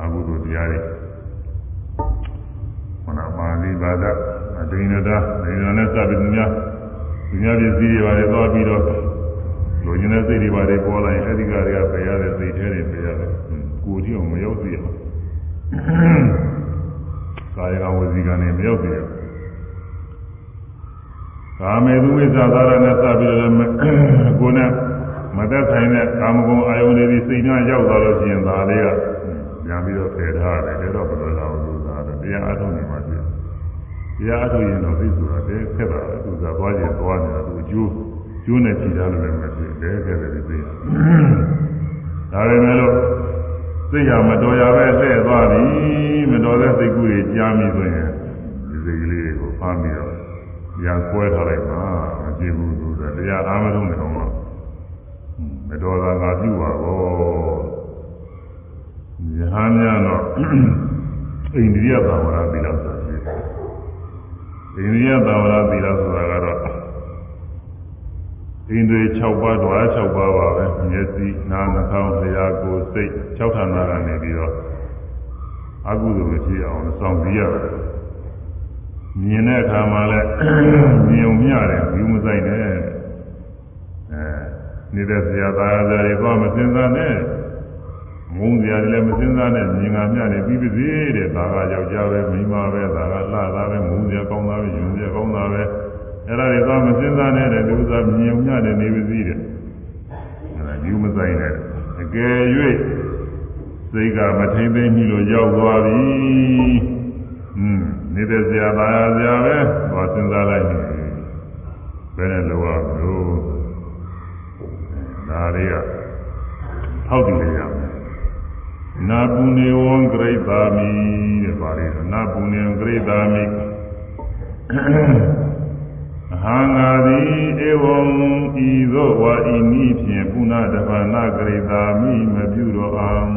အကုသိုလ်တရားတွေမ နာပါဠိဘာသာအဒိနတာဒိနနဲ့စပြီးသူများသူများပြည့်စည်တွေပါလေသွားပြီးတော့လူကျင်တဲ့စိတ်တွေပါလေပေါ်လာရင်အဲဒီကတွေကပယ်ရတဲ့စိတ်ထဲတွေပယ်ရတယ်ကိုယ်တိအောင်မရောက်သေးအောင်ကာယကဝစီကနဲ့မရောက်သေးဘူးကာမေသူဝိဇ္ဇာသာရနဲ့စပြီးတော့ကိုယ်နဲ့မသက်ဆိုင်တဲ့ကာမဂုဏ်အာယုန်တွေစိတ်နဲ့ရောက်သွားလို့ရှိရင်ဒါလေးကပြန်ပြီးတော့ဖယ်ထားတယ်ဒါတော့ဘယ်လိုလဲသူကတရားအထုတ်နေမှပြ တရားအထုတ်ရင်တော့သိဆိုတာတည်းခက်တာသူကသွားခြင်းသွားနေတာသူအကျိုးကျိုးနဲ့ကြည်ထားလို့လည်းမဖြစ်တယ်ခက်တယ်ဒီသိဒါပေမဲ့လို့စိတ်ရမတော်ရပဲလှည့်သွားပြီမတော်တဲ့စိတ်ကူးတွေကြားမိဆိုရင်ဒီစိတ်ကလေးကိုဖမ်းပြီးတော့ညာကွဲထားလိုက်ပါမကြည့်ဘူးသူကတရားအားမလုံးနေအောင်တော့မတော်တာငါပြုပါဘောယဟန်များတော့အိန္ဒိယသာဝရသီလဆိုတာရှိတယ် အိန္ဒိယသာဝရသီလဆိုတာကတော့ဣန္ဒြေ6ပါးဓဝါ6ပါးပါပဲမျက်စိနားနှာခေါင်းလျှာကိုယ်စိတ်6ဌာနကနေပြီးတော့အကုသိုလ်ဖြစ်အောင်စောင့်ကြည့်ရတယ်မြင်တဲ့အခါမှာလည်းမြင်ုံမျှတယ်ဘူးမဆိုင်နဲ့အဲနေတဲ့ဆရာသားသားတွေတော့မစင်စားနဲ့ ငုံစရာတွေလည်းမစင်စားနဲ့မြင်ကမျှနေပြီးပါစေတဲ့ဒါကယောက်ျားပဲမိန်းမပဲဒါကလှသားပဲငုံစရာကောင်းသားပဲယုံစရာကောင်းသားပဲအဲ့ဒါတွေသွားမစဉ်းစားနဲ့တဲ့လူသားမြင်ုံညတဲ့နေပါစီတဲ့အဲ့ဒါယူမဆိုင်နဲ့အကယ်၍စိတ်ကမထိမ့်သိမ့်မိလို့ရောက်သွားပြီอืมနေတဲ့ဆရာသားဆရာပဲသွားစဉ်းစားလိုက်ပြီဘယ်နဲ့လောရမလို့ဒါတွေကထောက်တည်ရမယ် နာပုနေဝံဂရိတာမိတဲ့ပါဠိတော်နာပုနေဝံဂရိတာမိအဟံငါသည်ဧဝံဤသို့ဝါဤနည်းဖြင့်ပုဏ္ဏတပနာဂရိတာမိမပြုတော်အောင်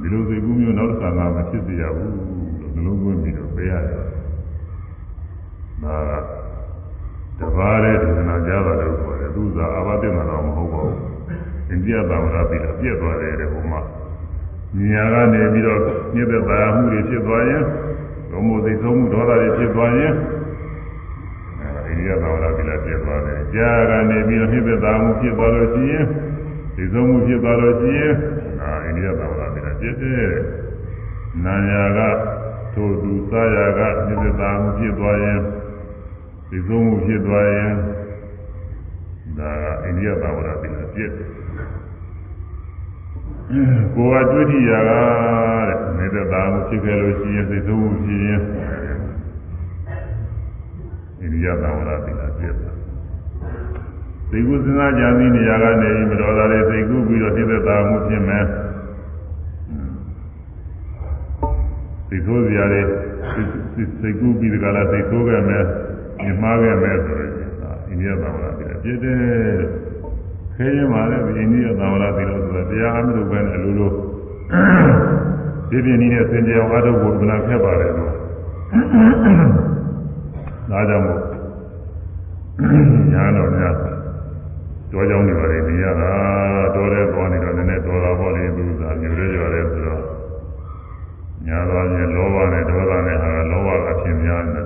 ဒီလိုစိတ်ကူးမျိုးနောက်တစ်ခါမှမဖြစ်စေရဘူးလို့နှလုံးသွင်းပြီးတော့ပေးရတယ်။ဒါကတပါးတဲ့ဒုက္ခနာကြတာလို့ခေါ်တယ်သူကအာဘတိမတော်မဟုတ်ပါဘူး။အိန္ဒိယသာဝရပြည်တော့ပြည့်သွားတယ်တဲ့ဘုမ။ ညာကနေပြီးတော့မြစ်သက်သာမှုတွေဖြစ်သွားရင်ဘုံမို့သိဆုံးမှုဒေါသတွေဖြစ်သွားရင်အိန္ဒိယသာဝရပြည်လည်းပြည့်သွားတယ်။ကြာကနေပြီးတော့မြစ်သက်သာမှုဖြစ်သွားလို့ရှိရင်သိဆုံးမှုဖြစ်သွားလို့ရှိရင်အာအိန္ဒိယသာဝရပြည်လည်းပြည့်တယ်။နာညာကထိုသူစားရာကမြစ်သက်သာမှုဖြစ်သွားရင်သိဆုံးမှုဖြစ်သွားရင်ဒါကအိန္ဒိယသာဝရပြည်လည်းပြည့်တယ်။ ကိုယ်ကတွေ့ထိရာကတဲ့နေသက်သာမှုဖြစ်ခဲ့လို့ရှိရင်သိဆုံးမှုဖြစ်ရင်ဣရိယသဝရတိကပြည့်တယ်။သိကုစဉ်းစားကြံစည်နေရာကနေမတော်တာတွေသိကုပြီးတော့သိသက်သာမှုဖြစ်မယ်။စိတ်ဆိုးစရာတွေစိတ်ကူးပြီးတကလားစိတ်ဆိုးခဲ့မယ်မြင်မှားခဲ့မယ်ဆိုရင်ဒါအိန္ဒိယသံဃာပြည်ပြည့်တယ် ခဲရင်ပါလေအိန္ဒိယသံဃာပြည်လို့ဆိုတာတရားအမှုပဲအလိုလိုဒီပြင်းကြီးနဲ့စင်ကြအောင်အားထုတ်ဖို့ကနာခက်ပါတယ်လို့ဒါကြောင့်မို့ညာတော်များတောကြောင်းနေပါလေနေရတာတော်တဲ့သွားနေတော့နည်းနည်းတော်တာပေါ့လေသူကမျိုးရဲရွာတယ်ဆိုတော့ညာသွားရင်လောဘနဲ့ဒေါသနဲ့ဟာလောဘကအဖြစ်များတယ်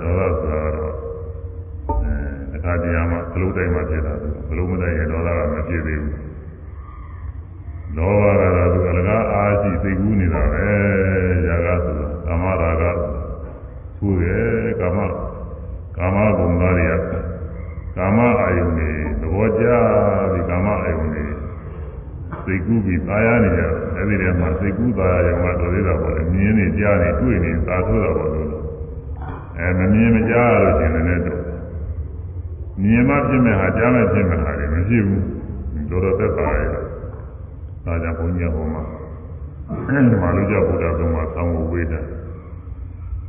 ဒေါသဆိုတာတော့ အဲအခါတရားမှာဘလို့တိုင်းမှာဖြစ်တာဘလို့မတိုင်းရင်ဒေါသကမဖြစ်သေးဘူးလောဘကတော့သူအလကားအားရှိသိကူးနေတာပဲຢာကဆိုတာကာမရာဂသူ့ရဲ့ကာမကာမဘုံသားတွေကကာမအာယုန်တွေသဘောကျပြီးကာမအာယုန်တွေစိတ်ကူးပြီးသာယာနေကြတယ်အဲဒီထဲမှာစိတ်ကူးသာယာရုံကတော့သေးတာပေါ့လေမြင်းနေကြားနေတွေ့နေသာဆိုးတာပေါ့လို့အဲမမြင်မကြားရလို့ရှိရင်လည်းတော့ မြင်မှဖြစ်မဲ့ဟာကြားမှဖြစ်မဲ့ဟာတွေမဖြစ်ဘူးတော်တော်သက်သာရတယ်ဒါကြောင့်ဘုန်းကြီးဟောမှာဒီမှာလူကြဘုရားသုံးမှာဆောင်းဝေးတာ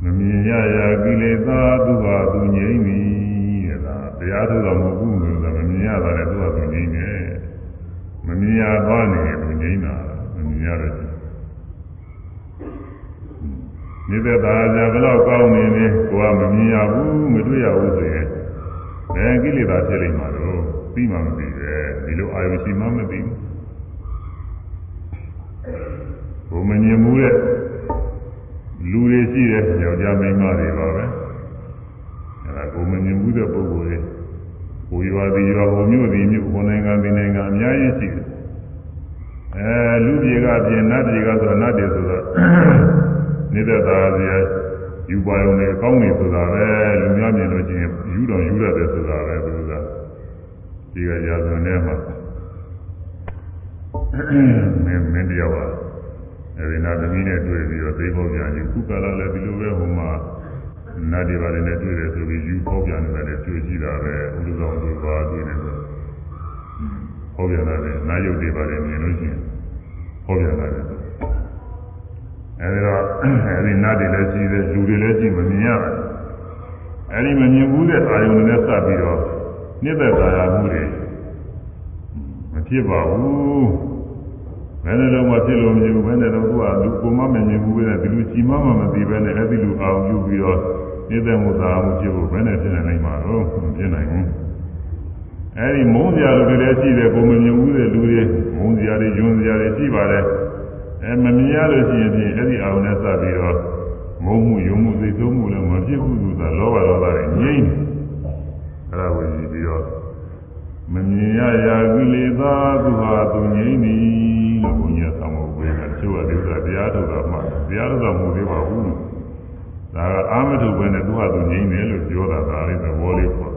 မမြင်ရရာကိလေသာသူဟာသူငြိမ့်ပြီတဲ့ဒါတရားထုတ်တော်မဟုတ်ဘူးလို့ဆိုတာမမြင်ရတာလည်းသူဟာသူငြိမ့်တယ်မမြင်ရသွားနေသူငြိမ့်တာမမြင်ရတော့နေတဲ့သားကြဘယ်တော့ကောင်းနေနေကိုကမမြင်ရဘူးမတွေ့ရဘူးဆိုရင် ဘယ်ကိလေသာဖြစ်လိမ့်မှာတော့သိမှမသိပဲဒီလိုအာယုရှိမှမသိဘူးဘုံမမြင်မှုတဲ့လူတွေရှိတယ်ယောက်ျားမိန်းမတွေပါပဲအဲဒါကိုမမြင်ဘူးတဲ့ပုဂ္ဂိုလ်တွေကိုရွာဒီရွာဟိုမြို့ဒီမြို့ဟိုနိုင်ငံဒီနိုင်ငံအများကြီးရှိတယ်အဲလူပြေကပြင်နတ်ပြေကဆိုတော့နတ်တွေဆိုတော့နေတဲ့သားစရာ ယူပါရုံနဲ့အကောင်းနေဆိုတာပဲလူများမြင်လို့ရှိရင်ယူတော်ယူရတယ်ဆိုတာပဲသူကဒီကရာဇဝင်ထဲမှာမင်းမင်းတယောက်ကအဲဒီနာသမီးနဲ့တွေ့ပြီးတော့သိဖို့ပြန်ယူခုကလာလည်းဒီလိုပဲဟိုမှာနတ်တွေပါလည်းတွေ့တယ်ဆိုပြီးယူဖို့ပြန်နေတယ်တွေ့ကြည့်တာပဲဥဒ္ဒဆောင်တွေပါတွေ့နေတယ်ဟောပြန်တယ်နာယုတ်တွေပါလည်းမြင်လို့ရှိရင်ဟောပြန်တယ် အဲဒီတော့အဲဒီနတ်တွေလည်းရှိတယ်လူတွေလည်းရှိမမြင်ရဘူးအဲဒီမမြင်ဘူးတဲ့အာယုန်နဲ့စပ်ပြီးတော့နှစ်သက်သာယာမှုတွေမဖြစ်ပါဘူးဘယ်နဲ့တော့မှဖြစ်လို့မမြင်ဘူးဘယ်နဲ့တော့သူကလူကိုမမမြင်ဘူးပဲဒီလူကြည်မမမသိပဲနဲ့အဲ့ဒီလူအောင်ပြုပြီးတော့နေတဲ့မှုသာမှုဖြစ်ဖို့ဘယ်နဲ့ဖြစ်နိုင်မှာတော့မဖြစ်နိုင်ဘူးအဲ့ဒီမုန်းစရာလူတွေလည်းရှိတယ်ကိုမမြင်ဘူးတဲ့လူတွေမုန်းစရာတွေယွန်းစရာတွေရှိပါတယ် အဲမမြင်ရလို့ရှိရင်ဖြင့်အဲ့ဒီအောင်နဲ့စပ်ပြီးတော့မုန်းမှုယုံမှုသိသုံးမှုလည်းမဖြစ်ဘူးသူကလောဘဒေါသတွေငြိမ့်အဲ့ဒါကိုကြည့်ပြီးတော့မမြင်ရရာကိလေသာသူဟာသူငြိမ့်သည်လို့ဘုန်းကြီးဆောင်းဖို့ပေးတာချို့ကဒီဥစ္စာတရားထုတ်တာမှတရားထုတ်တာမဟုတ်သေးပါဘူးဒါကအာမထုပဲနဲ့သူဟာသူငြိမ့်တယ်လို့ပြောတာဒါလေးသဘောလေးပေါ့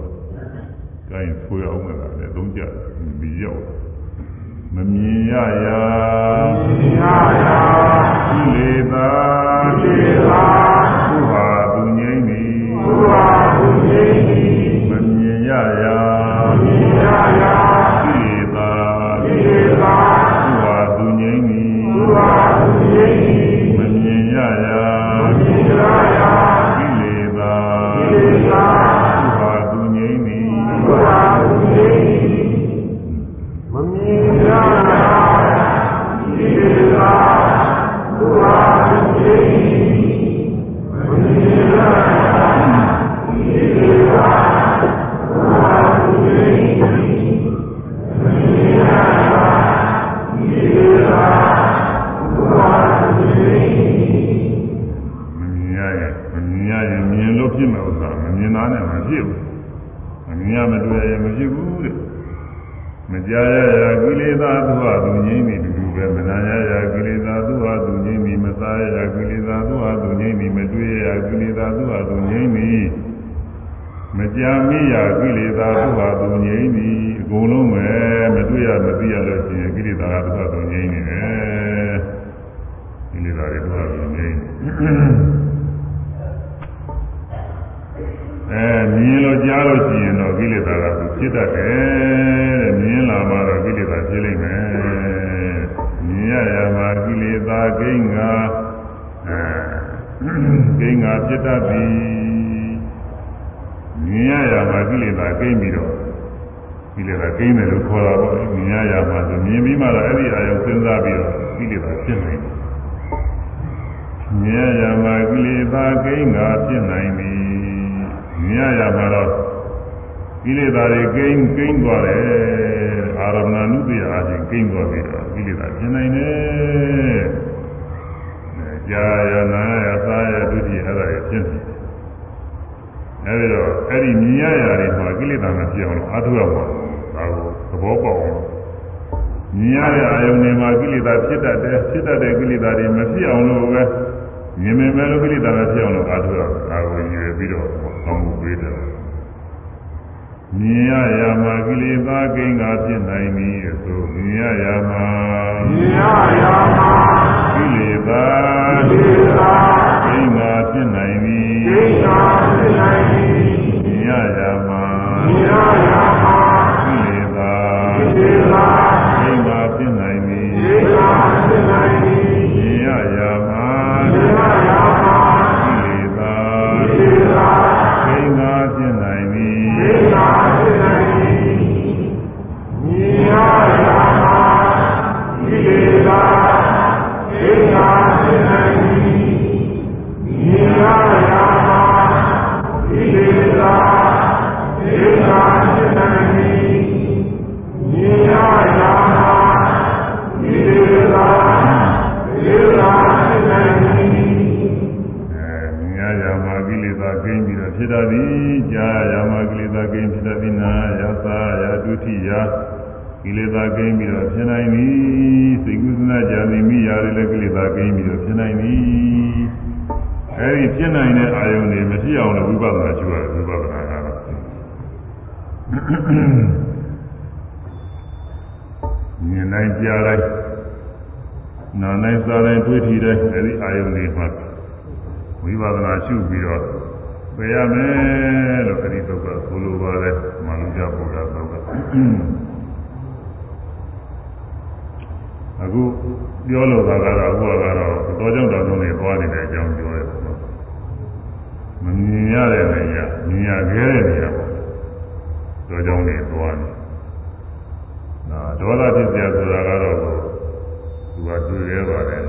ကိုင်းဆွေအောင်မလားလေသုံးကြပြီးရောက် မမြင်ရရာမမြင်ရရာကိလေသာကိလေသာသူဟာသူငြိမ့်သည်သူဟာသူငြိမ့်သည်မမြင်ရရာ မြင်နိုင်ကြားလိုက်နားနိုင်စားတိုင်းတွေးထီတိုင်းအဲဒီအာယုန်တွေမှာဝိပဿနာရှုပြီးတော့ပြရမယ်လို့အဲဒီတော့ကဆိုလိုပါတယ်မနုကြဘုရားတော့ကအခုပြောလို့သာကတော့အခုကတော့တော်ကြောင့်တော်ဆုံးနေသွားနေတဲ့အကြောင်းပြောရတယ်ပေါ့မမြင်ရတဲ့နေရာမြင်ရခဲ့တဲ့နေရာပေါ့တော်ကြောင့်နေသွားနေနာ ဒေါသဖြစ်เสียဆိုတာကတော့သူကတွေ့ရပါတယ်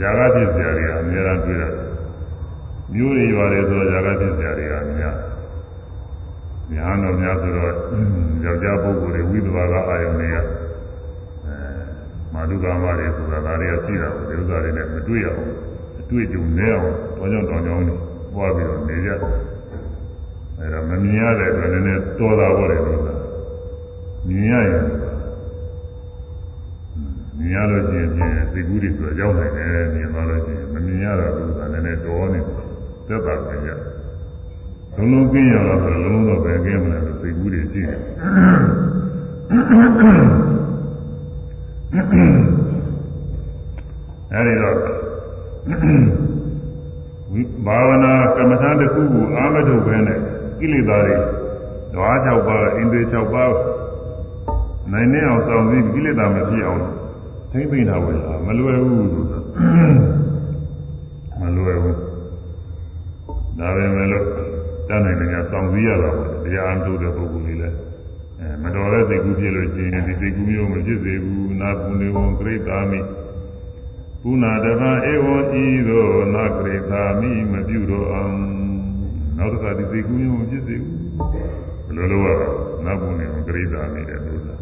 ຢာကဖြစ်เสียတွေကအများအားတွေ့ရတယ်မျိုးတွေရွာတယ်ဆိုတော့ຢာကဖြစ်เสียတွေကအများညာတော်များဆိုတော့ယောက်ျားပုဂ္ဂိုလ်တွေဝိသဘာကအာယုန်တွေကမာဓုကာမတွေဆိုတာဒါတွေကရှိတာကိုဒီဥစ္စာတွေနဲ့မတွေ့ရအောင်အတွေ့အကြုံနည်းအောင်တောင်းကြောင်းတောင်းကြောင်းပွားပြီးတော့နေကြအဲဒါမမြင်ရတဲ့အတွက်လည်းနည်းတော်တာပေါ့လေလို့ဆိုတာမြင်ရရင် မြင်ရလို့ရှိရင်ပြင်စိတ်ကူးတွေဆိုရောက်နိုင်တယ်မြင်သွားလို့ရှိရင်မမြင်ရတော့ဘူးဆိုတာလည်းနည်းတော်နေသက်သာပြန်ရလုံးလုံးကင်းရတော့ဆိုလုံးလုံးတော့ပဲကင်းမလဲစိတ်ကူးတွေရှိတယ်အဲဒီတော့ဝိဘာဝနာကမ္မထာတစ်ခုကိုအာမထုတ်ပဲနဲ့ကိလေသာတွေဓဝါ6ပါးအိန္ဒြေ6ပါးနိုင်နေအောင်စောင့်ပြီးကိလေသာမဖြစ်အောင် ထိမ့်သိမ့်တာပဲမလွယ်ဘူးလို့မလွယ်ဘူးဒါပဲမလို့တန်းနိုင်တယ်ကစောင့်စည်းရတာပေါ့တရားအထုတ်တဲ့ပုဂ္ဂိုလ်ကြီးလည်းအဲမတော်တဲ့စိတ်ကူးဖြစ်လို့ရှိရင်ဒီစိတ်ကူးမျိုးမဖြစ်စေဘူးနာပုနေဝံဂရိတာမိကုဏတဗံဧဝံဤသို့နာဂရိတာမိမပြုတော့အောင်နောက်တစ်ခါဒီစိတ်ကူးမျိုးမဖြစ်စေဘူးဘယ်လိုလုပ်ရလဲနာပုနေဝံဂရိတာမိတဲ့လို့လား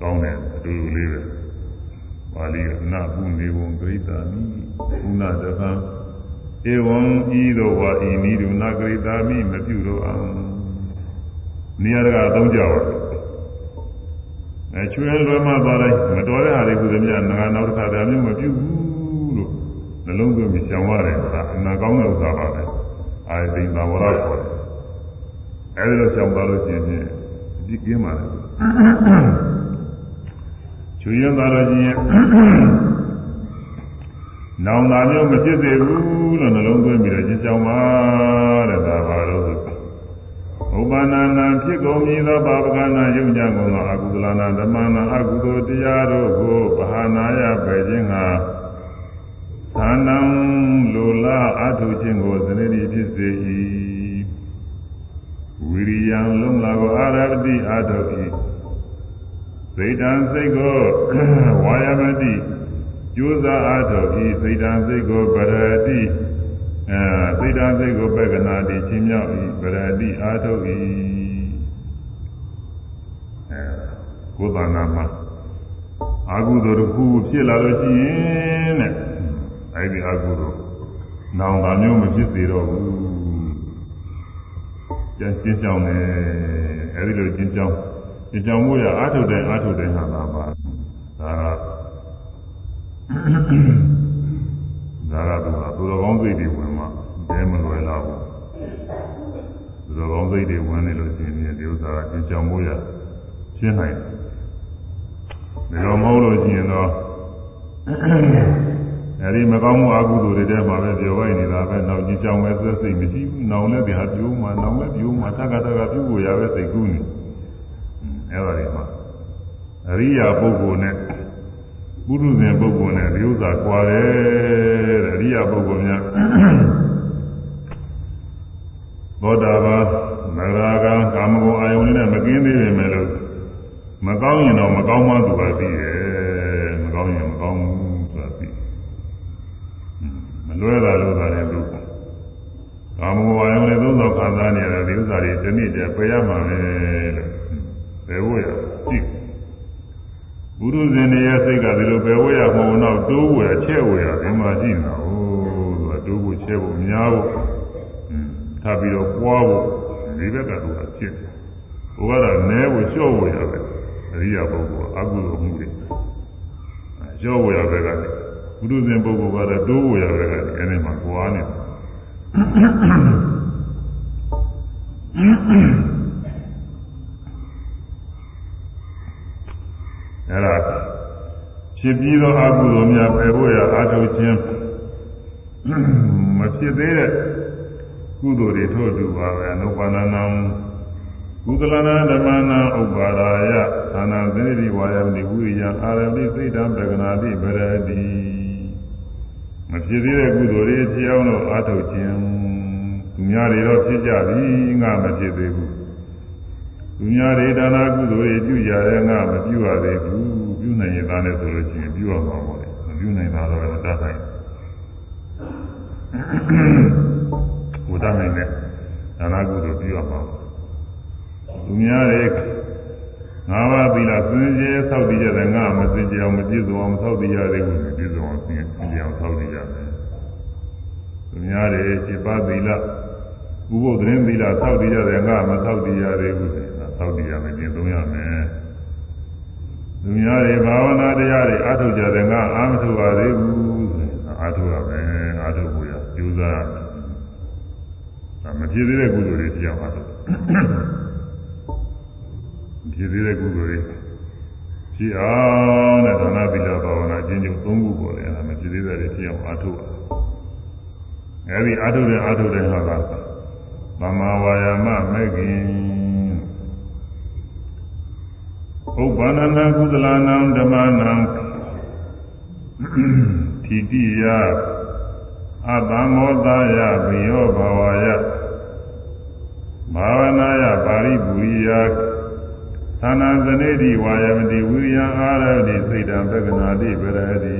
ကောင်းတယ်အတူတူလေးပဲ ပါဠိကနာပုနေဝံဂရိတာမိကုဏတဗံဧဝံဤသို့ဝါဤနိဒုနာဂရိတာမိမပြုတော့အောင်နေရာကအသုံးကြပါအဲချွေးလွယ်မှသွားလိုက်မတော်တဲ့ဟာတွေကလည်းများငါနောက်တစ်ခါတည်းမျိုးမပြုဘူးလို့နှလုံးသွင်းပြီးရှောင်ရတယ်ဆိုတာအနာကောင်းတဲ့ဥစ္စာပါပဲအာယတိန်သာဝရခေါ်တယ်အဲဒီလိုရှောင်ပါလို့ရှိရင်အကြည့်ကင်းပါလေ ချွေးရင်သွားလို့ရှိရင်နောင်တာမျိုးမဖြစ်သေးဘူးလို့နှလုံးသွင်းပြီးတော့ရှင်းရှောင်ပါတဲ့ဒါပါလို့ဥပါဏနာဖြစ်ကုန်မည်သောပါပကနာယုံကြကုန်သောအကုသလနာဓမ္မနာအကုသိုလ်တရားတို့ကိုဗဟာနာယပဲခြင်းဟာသာနံလူလာအထုတ်ခြင်းကိုသနေတိဖြစ်စေ၏ဝိရိယံလုံးလာကိုအာရပတိအာထုတ်၏ စိတ်တံစိတ်ကိုဝါယမတိကျိုးစားအာထုတ်၏စိတ်တံစိတ်ကိုပရတိအဲစိတ်တံစိတ်ကိုပက္ကနာတိချင်းမြောက်၏ပရတိအာထုတ်၏အဲကိုယ်တဏ္ဍာမှာအာဟုသောတစ်ခုဖြစ်လာလို့ရှိရင်တဲ့အဲဒီအာဟုသောနောင်တာမျိုးမဖြစ်စေတော့ဘူးကျန်ရှင်းကြောင်းတယ်အဲဒီလိုရှင်းကြောင်း ရှင်းကြောင်းမှုရအာထုတ်တယ်အာထုတ်တယ်ဟာလာပါဒါကဒါကသူကသူတော်ကောင်းစိတ်တွေဝင်မှဘဲမလွယ်လာဘူးသူတော်ကောင်းစိတ်တွေဝင်နေလို့ရှိရင်ဒီဥစ္စာကရှင်းကြောင်းမှုရရှင်းနိုင်တယ်ဒါတော့မဟုတ်လို့ရှိရင်တော့အဲဒီမကောင်းမှုအကုသိုလ်တွေထဲမှာပဲပြောလိုက်နေတာပဲနောက်ကြည့်ကြောင်ပဲသက်စိတ်မရှိဘူး။နောင်လည်းဒီဟာပြိုးမှနောင်လည်းပြိုးမှတက္ကတကပြုဖို့ရပဲစိတ်ကူးနေ။ အဲဒါတွေမှာအရိယာပုဂ္ဂိုလ်နဲ့ပုရုဇဉ်ပုဂ္ဂိုလ်နဲ့ဒီဥစ္စာကွာတယ်တဲ့အရိယာပုဂ္ဂိုလ်များသောတာပန်မဂရာကကာမဂုဏ်အာယုန်နဲ့မကင်းသေးပေမဲ့လို့မကောင်းရင်တော့မကောင်းမှသူကသိတယ်မကောင်းရင်မကောင်းဘူးဆိုတာသိမလွဲတာလို့သာလည်းလို့ကာမဂုဏ်အာယုန်နဲ့သုံးသောခံစားနေရတဲ့ဒီဥစ္စာတွေဒီနေ့တည်းပယ်ရမှာပဲလို့ပယ်ဖို့ရကြည့်ဘုရုဇင်တွေရဲ့ စိတ်ကဒီလိုပယ်ဖို့ရမဟုတ်တော့တိုးဝယ်ချဲ့ဝယ်ရဒီမှာရှိနေတာဟိုသူကတိုးဖို့ချဲ့ဖို့များဖို့ထပ်ပြီးတော့ပွားဖို့ဒီဘက်ကသူကဖြစ်တယ်ဟိုကတော့နဲဖို့လျှော့ဖို့ရပဲအရိယာပုဂ္ဂိုလ်အကုသိုလ်မှုတွေရောဝရဘက်ကနေဘုရုဇဉ်ပုဂ္ဂိုလ်ကတော့တိုးဝရဘက်ကနေအဲဒီမှာကြွားနေအဲ ဖြစ်ပြီးသောအကုသိုလ်များပယ်ဖို့ရအာထုခြင်းမဖြစ်သေးတဲ့ကုသိုလ်တွေထို့တူပါပဲအနုပါဏနံကုသလနာဓမ္မနာဥပါရာယသာနာသတိဝါယမိဝိယံအာရမိစိတ်တံပကနာတိဗရတိမဖြစ်သေးတဲ့ကုသိုလ်တွေဖြစ်အောင်လို့အာထုတ်ခြင်းသူများတွေတော့ဖြစ်ကြပြီငါမဖြစ်သေးဘူးသူများတွေဒါနာကုသိုလ်တွေပြုကြတယ်ငါမပြုရသေးဘူးပြု နိုင်ရင်သားနဲ့ဆိုလို့ရှိရင်ပြုရမှာပေါ့လေမပြုနိုင်တာတော့တတ်ဆိုင်ဘုရားနိုင်တဲ့ဒါနာကုသိုလ်ပြုရမှာသူများတွေငါးပါးသီလစင်ကြယ်ဆောက်တည်ရတယ်ငါမစင်ကြယ်အောင်မပြည့်စုံအောင်ဆောက်တည်ရသေးဘူးပြည့်စုံအောင်စင်ကြယ်အောင်ဆောက်တည်ရတယ်သူများတွေจิตပါသီလဥပုသ်သတင်းသီလဆောက်တည်ရတယ်ငါမဆောက်တည်ရသေးဘူးဆောက်တည်ရမယ်ကျင့်သုံးရမယ် သူများတွေဘာဝနာတရားတွေအထုတ်ကြတယ်ငါအာမထုတ်ပါသေးဘူးအာထုတ်ရမယ်အာထုတ်ဖို့ရကြိုးစားရမယ်ဒါမဖြစ်သေးတဲ့ကုသိုလ်တွေဖြစ်အောင်အာထုတ်ဖြစ်သေးတဲ့ကုသိုလ်တွေဖြစ်အောင်တဲ့ဒါနသီလဘာဝနာကျင့်ကြံသုံးခုပေါ်တယ်အဲဒါမဖြစ်သေးတဲ့တွေဖြစ်အောင်အာထုတ်ရအဲဒီအာထုတ်တဲ့အာထုတ်တဲ့ဟာကမမဝါယာမမဲ့ခင် ဥပ္ပန္နကုသလနံဓမ္မနံသီတိယအတ္တမောသယဘိယောဘဝယဘာဝနာယပါရိပူရိယသာနာဇနေတိဝါယမတိဝိရိယအာရတိစိတ်တံပက္ကနာတိပရတိ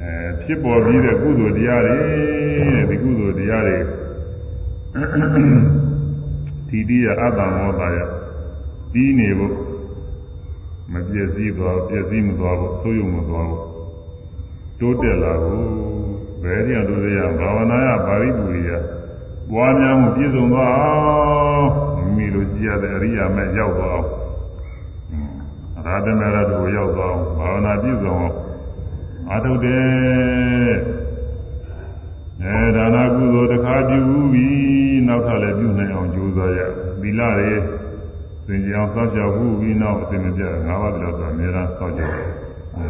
အဲဖြစ်ပေါ်ပြီးတဲ့ကုသိုလ်တရားတွေတဲ့ဒီကုသိုလ်တရားတွေဒီတိယအတ္တမောသယပြီးနေဖို့ မပြည့်စည်သွားပြည့်စည်မသွားဘူးဆိုးရုံမသွားဘူးတိုးတက်လာဖို့ဘယ်တရားတို့ရဘာဝနာယပါရိပူရိယပွားများမှုပြည့်စုံသွားအောင်မိလိုကြည့်ရတဲ့အရိယာမဲ့ရောက်သွားအောင်ရာထမရတို့ရောက်သွားအောင်ဘာဝနာပြည့်စုံအောင်အာထုတ်တယ်အဲဒါနာကုသိုလ်တစ်ခါပြုပြီးနောက်ထပ်လည်းပြုနိုင်အောင်ကြိုးစားရသီလတွေ သင်ကြအောင်စောင့်ရှောက်မှုပြီးနောက်အစဉ်မပြတ်၅ပါးတိလောက်ဆိုအများအားစောင့်ရှောက်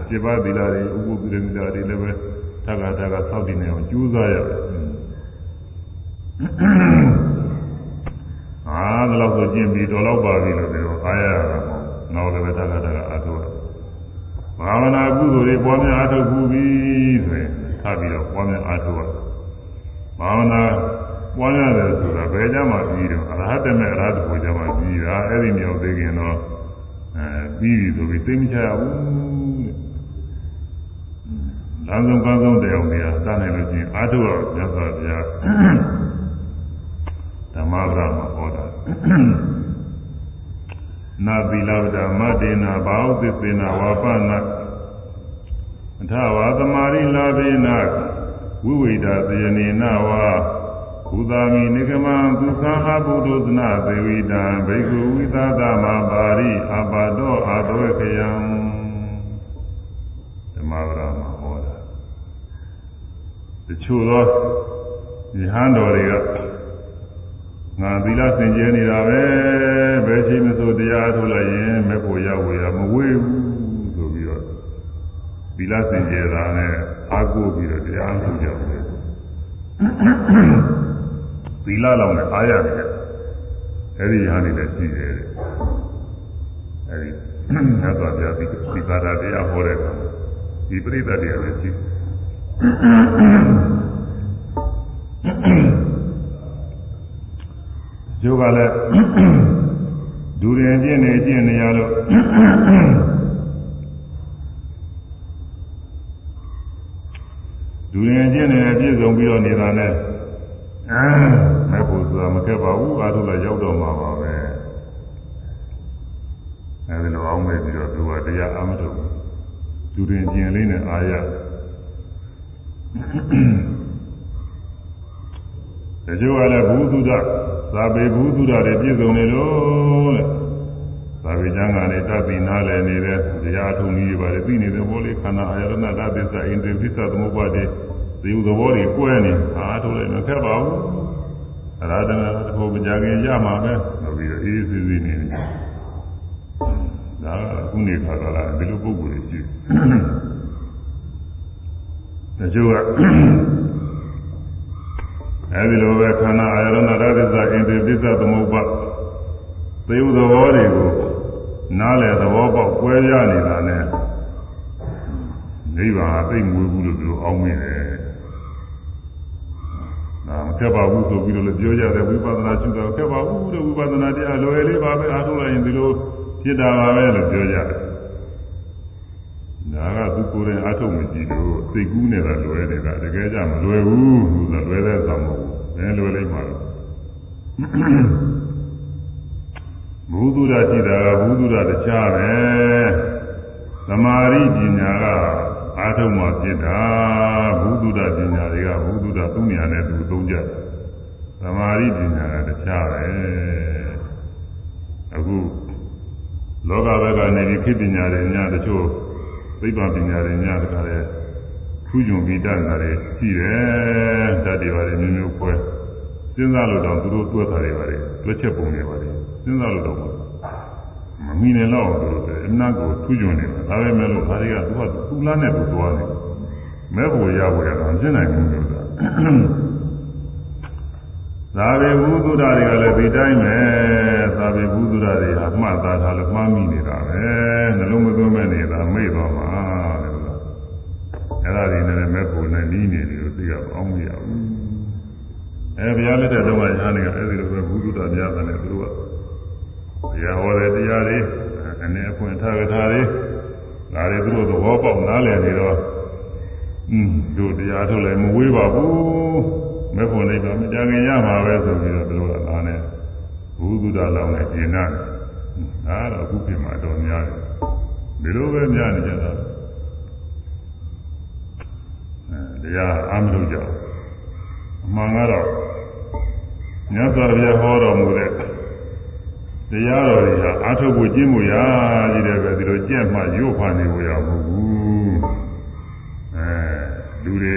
ခြေပါသီလတွေဥပုသ္တိသီလတွေလည်းပဲထပ်ကထပ်ကစောင့်တည်နေအောင်ကြိုးစားရတယ်အာဒါလို့ဆိုကျင့်ပြီးတော်တော့ပါပြီလို့ပြောအားရတာပေါ့နောက်လည်းပဲတက္ကတကအားထုတ်ရဘာဝနာကုသိုလ်တွေပွားများအားထုတ်ခုပြီဆိုရင်ထပ်ပြီးတော့ပွားများအားထုတ်ရဘာဝနာပွားရတယ်ဆိုတာ ဘယ်ကြမှာပြီးတော့အရဟတမေအရဟတကိုကြမှာပြီးတာအဲ့ဒီမြောက်သေးခင်တော့အဲပြီးပြီဆိုပြီးသိမချရဘူးတဲ့လမ်းဆုံးကောင်းဆုံးတရားများစနိုင်လို့ချင်းအာထုတော်မြတ်စွာဘုရားဓမ္မဗရမှာဟောတာနာသီလဝဒမတေနာဘာဝသစ္စေနာဝါပနာအထဝါသမารိလာဘေနာဝိဝိဒသယနေနဝါ ဘုသာမိနိကမံဒုက္ခအဘုဒ္ဓသနာသေဝိတံဘိက္ခုဝိသသမပါရိအပါတောအာသဝေခယံဓမ္မဗရမှာဟောတာတချို့သောယဟန်တော်တွေကငါသီလစင်ကြယ်နေတာပဲဘယ်ချိန်မဆိုတရားထုတ်လိုက်ရင်မဲ့ဖို့ရောက်ဝေရမဝေးဘူးဆိုပြီးတော့သီလစင်ကြယ်တာနဲ့အာကိုပြီးတော့တရားထုတ်ကြတယ် သီလလောင်နဲ့အားရတယ်အဲ့ဒီဟာနေလည်းရှိတယ်အဲ့ဒီသတ်တော်ပြသီသီကာရတရားဟောတဲ့အခါဒီပရိသတ်တရားလည်းရှိကျိုးကလည်းဒူရင်ကျင့်နေကျင့်နေရလို့ဒူရင်ကျင့်နေပြည့်စုံပြီးတော့နေတာနဲ့ အဲမဲ့ဖို့ဆိုတာမခက်ပါဘူးအားထုတ်လည်းရောက်တော့မှာပါပဲအဲဒီလိုအောင်မဲ့ပြီးတော့သူကတရားအမထုတ်ဘူးဒူရင်ကျင့်လေးနဲ့အာရတချို့ကလည်းဘုသူဒ္ဓသာပေဘုသူဒ္ဓတွေပြည့်စုံနေလို့တဲ့သာပေကျမ်းဂန်လေးတတ်ပြီးနားလည်နေတဲ့တရားထုံကြီးတွေပါလေသိနေတဲ့ဘောလေးခန္ဓာအာယရဏတသစ္စာအင်္ဒြိသစ္စာသမုပ္ပါဒ် တွေသေဥသဘောတွေကွဲနေအားထုတ်လိုက်မခက်ပါဘူးအရာဓနာတစ်ခုမကြခင်ရမှာပဲဆိုပြီးတော့အေးအေးဆေးဆေးနေတယ်ဒါကခုနေခါကလာဒီလိုပုံကိုယ်ရှိတချို့ကအဲဒီလိုပဲခန္ဓာအာယရဏရသစ္စာအင်္ဒြိသစ္စာသမုပ္ပါသေဥသဘောတွေကိုနားလည်သဘောပေါက်ကွဲပြားနေတာနဲ့နိဗ္ဗာန်အသိမွေးဘူးလို့ပြောအောင်မင်းတယ်။ ဒါမခက်ပါဘူးဆိုပြီးတော့လည်းပြောကြတယ်ဝိပဿနာရှုတာခက်ပါဘူးတဲ့ဝိပဿနာတရားလွယ်လေးပါပဲအားထုတ်လိုက်ရင်ဒီလိုဖြစ်တာပါပဲလို့ပြောကြတယ်။ဒါကသူကိုယ်တိုင်အားထုတ်မကြည့်လို့စိတ်ကူးနေတာလွယ်နေတာတကယ်ကြမလွယ်ဘူးလို့လွယ်တဲ့သံမဟုတ်ဘူး။ဘယ်လွယ်လိုက်မှာတော့ဘုသူဒ္ဓရှိတာကဘုသူဒ္ဓတခြားပဲသမာဓိပညာက အာထုံမှဖြစ်တာဘုသူဒ္ဓပညာတွေကဘုသူဒ္ဓသူ့ညာနဲ့သူသုံးကြတယ်သမာဓိပညာကတခြားပဲအခုလောကဘက်ကနေဒီခေပညာတွေညာတချို့သိပ္ပံပညာတွေညာတခါလဲထူးချွန်ပြီးတတ်တာတွေရှိတယ်တတ်တယ်ပါလေမျိုးမျိုးပွဲစဉ်းစားလို့တော့သူတို့တွက်တာတွေပါလေတွက်ချက်ပုံတွေပါလေစဉ်းစားလို့တော့မမီနဲ့တော့သူတို့ အနာကိုထူးချွန်နေတာဒါပဲမဲ့လို့ဒါတွေကသူကသူ့လားနဲ့သူသွားနေမဲဖို့ရဖို့ရတော့ရှင်းနိုင်ဘူးလို့သာသာဝေဘုသူဒ္ဓတွေကလည်းဒီတိုင်းပဲသာဝေဘုသူဒ္ဓတွေဟာမှတ်သားထားလို့မှားမိနေတာပဲနှလုံးမသွင်းမဲ့နေတာမေ့သွားမှာတဲ့လို့အဲ့ဒါတွေနဲ့မဲဖို့နဲ့နီးနေတယ်လို့သိရအောင်မရဘူးအဲဘုရားလက်ထက်တော့ညာနေကအဲ့ဒီလိုပဲဘုသူဒ္ဓများတယ်သူတို့ကဘုရားဟောတဲ့တရားတွေ အနေအဖွင့်ထားကြတာတွေဒါတွေသူတို့သဘောပေါက်နားလည်နေတော့อืมတို့တရားထုတ်လည်းမဝေးပါဘူးမဲ့ဖို့နေတော့မကြခင်ရမှာပဲဆိုပြီးတော့သူတို့ကသားနဲ့ဘုသူဒ္ဓလောင်းနဲ့ကျင်နာတယ်ဒါတော့အခုပြင်မှာတော့များတယ်ဒီလိုပဲများနေကြတာအဲတရားအာမလို့ကြောက်အမှန်ကတော့မြတ်စွာဘုရားဟောတော်မူတဲ့ တရားတော်တွေဟာအာထုတ်ဖို့ကျင့်မှုရကြီးတယ်ပဲဒီလိုကြက်မှရုပ်ဖာနေဖို့ရမဟုတ်ဘူးအဲလူတွေ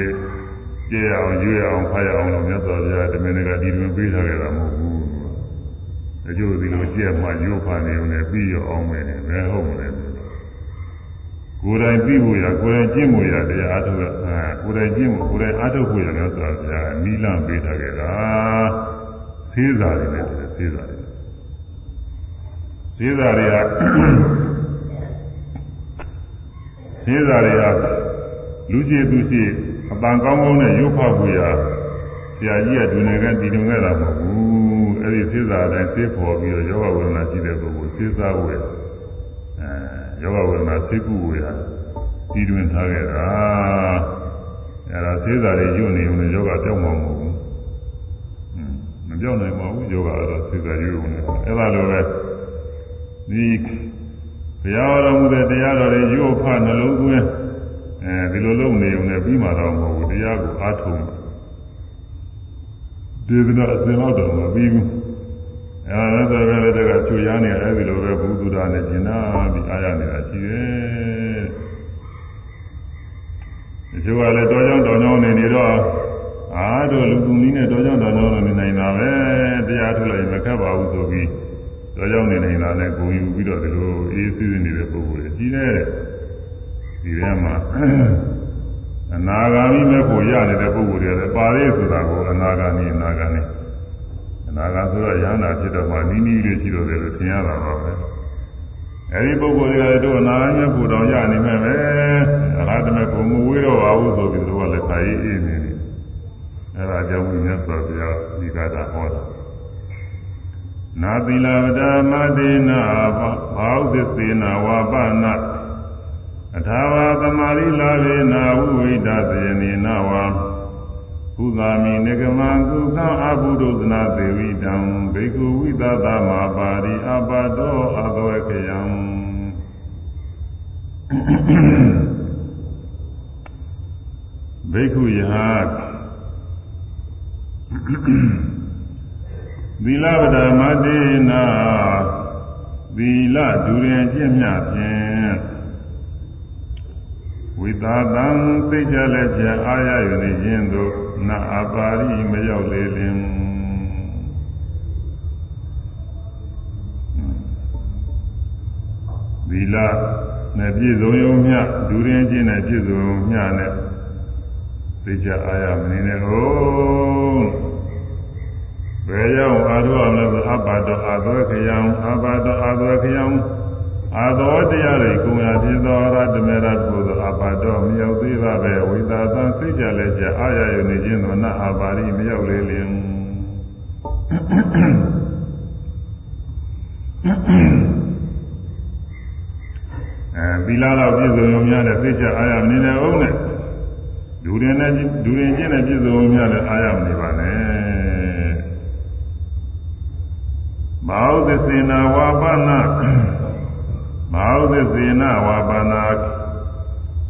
ကြည့်အောင်ရွေးအောင်ဖတ်ရအောင်လို့မြတ်စွာဘုရားတမင်တကာဒီလိုပေးထားကြတာမဟုတ်ဘူးအကျိုးဒီလိုကြက်မှရုပ်ဖာနေုံနဲ့ပြီးရအောင်မယ်ဘယ်ဟုတ်မလဲကိုယ်တိုင်ပြီးဖို့ရကိုယ်တိုင်ကျင့်ဖို့ရတရားအားထုတ်ရအဲကိုယ်တိုင်ကျင့်ဖို့ကိုယ်တိုင်အားထုတ်ဖို့ရလို့ဆိုတာဗျာနီလန့်ပေးထားကြတာသေးစားတယ်လေသေးစားတ ယ်သေးစားတွေကသေးစားတွေကလူကြီးသူရှိအပန်ကောင်းကောင်းနဲ့ရုပ်ဖောက်ဖို့ရရာကြီးကဒုနေကတည်တွင်ခဲ့တာမဟုတ်ဘူးအဲ့ဒီသေစာတိုင်းသိပေါ်ပြီးတော့ယောဂဝေဒနာရှိတဲ့ပုဂ္ဂိုလ်သေစာဝေအဲယောဂဝေဒနာသိကုဝေရတည်တွင်ထားခဲ့တာအဲ့ဒါသေစာတွေညွတ်နေုံနဲ့ယောဂပြောင်းမှာမဟုတ်ဘူးမပြောင်းနိုင်ပါဘူးယောဂကတော့သေစာညွတ်နေအဲ့ဒါလိုပဲ ဒီဘုရားတော်မူတဲ့တရားတော်တွေရုပ်ဖနှလုံးသွင်းအဲဒီလိုလုပ်နေုံနဲ့ပြီးမှတော့မဟုတ်ဘူးတရားကိုအားထုတ်ဒေသနာအစဉ်တော့တော့မပြီးဘူးအဲဒါဆိုလည်းတကချူရနေအဲဒီလိုပဲဘုသူဒ္ဓနဲ့ကျင်နာပြီးအားရနေတာရှိတယ်ဒီချို့ကလည်းတော်ကြောင်တော်ကြောင်နေနေတော့အာတို့လူကူနည်းနဲ့တော်ကြောင်တော်ကြောင်နေနေတာပဲတရားထုတ်လိုက်မခက်ပါဘူးဆိုပြီး တော်ကြောင်နေနေတာနဲ့ဂုံယူပြီးတော့ဒီလိုအေးဆေးနေတဲ့ပုဂ္ဂိုလ်တွေကြီးတယ်ဒီထဲမှာအနာဂါမိမဲ့ကိုရနေတဲ့ပုဂ္ဂိုလ်တွေလည်းပါလေဆိုတာကိုအနာဂါမိအနာဂါမိအနာဂါဆိုတော့ရဟန္တာဖြစ်တော့မှနီးနီးလေးရှိတော့တယ်လို့ထင်ရတာပါပဲအဲဒီပုဂ္ဂိုလ်တွေကတို့အနာဂါမိကိုတောင်ရနေမဲ့ပဲအရဟတမေကိုမဝေးတော့ပါဘူးဆိုပြီးတို့ကလည်းခါရေးအေးနေတယ်အဲဒါကြောင့်မြတ်စွာဘုရားဒီကတာဟောတာ နာသီလဝဒမတေနာဘာဝသစ္စေနာဝါပနာအထာဝသမာရိလာဝေနာဝိဝိဒသယနေနဝံကုသာမိနေကမံကုသံအဘုဒ္ဓသနာသေဝိတံဘေကုဝိသသမပါရိအပတောအသောခယံဘေကုယဟ သီလပဒမတေနာသီလဒူရင်ကျင့်မြဖြင့်ဝိသာတံသိကြလည်းဖြင့်အာရယူနေခြင်းသို့နာအပါရိမရောက်လေလင်သီလနဲ့ပြည့်စုံရုံမျှဒူရင်ကျင့်နဲ့ပြည့်စုံမျှနဲ့သိကြအာရမနေနဲ့ဟုတ် ဘယ်ရောက်အာရုံလဲဆိုအပ္ပါတောအာသောခယံအပ္ပါတောအာသောခယံအာသောတရားတွေကိုယ်ရဖြစ်သောရတမေရတုသောအပါတော်မရောက်သေးပါပဲဝိသာသံစိတ်ကြလည်းကြအာရယုန်နေခြင်းသောနတ်အာပါရိမရောက်လေလင်အဲသီလတော်ပြည့်စုံုံများနဲ့စိတ်ကြအာရမနေနဲ့အောင်နဲ့ဒူရင်နဲ့ဒူရင်ချင်းနဲ့ပြည့်စုံုံများနဲ့အာရမနေပါနဲ့ မောသစေနာဝါပနာမဟာသစေနဝါပါနာ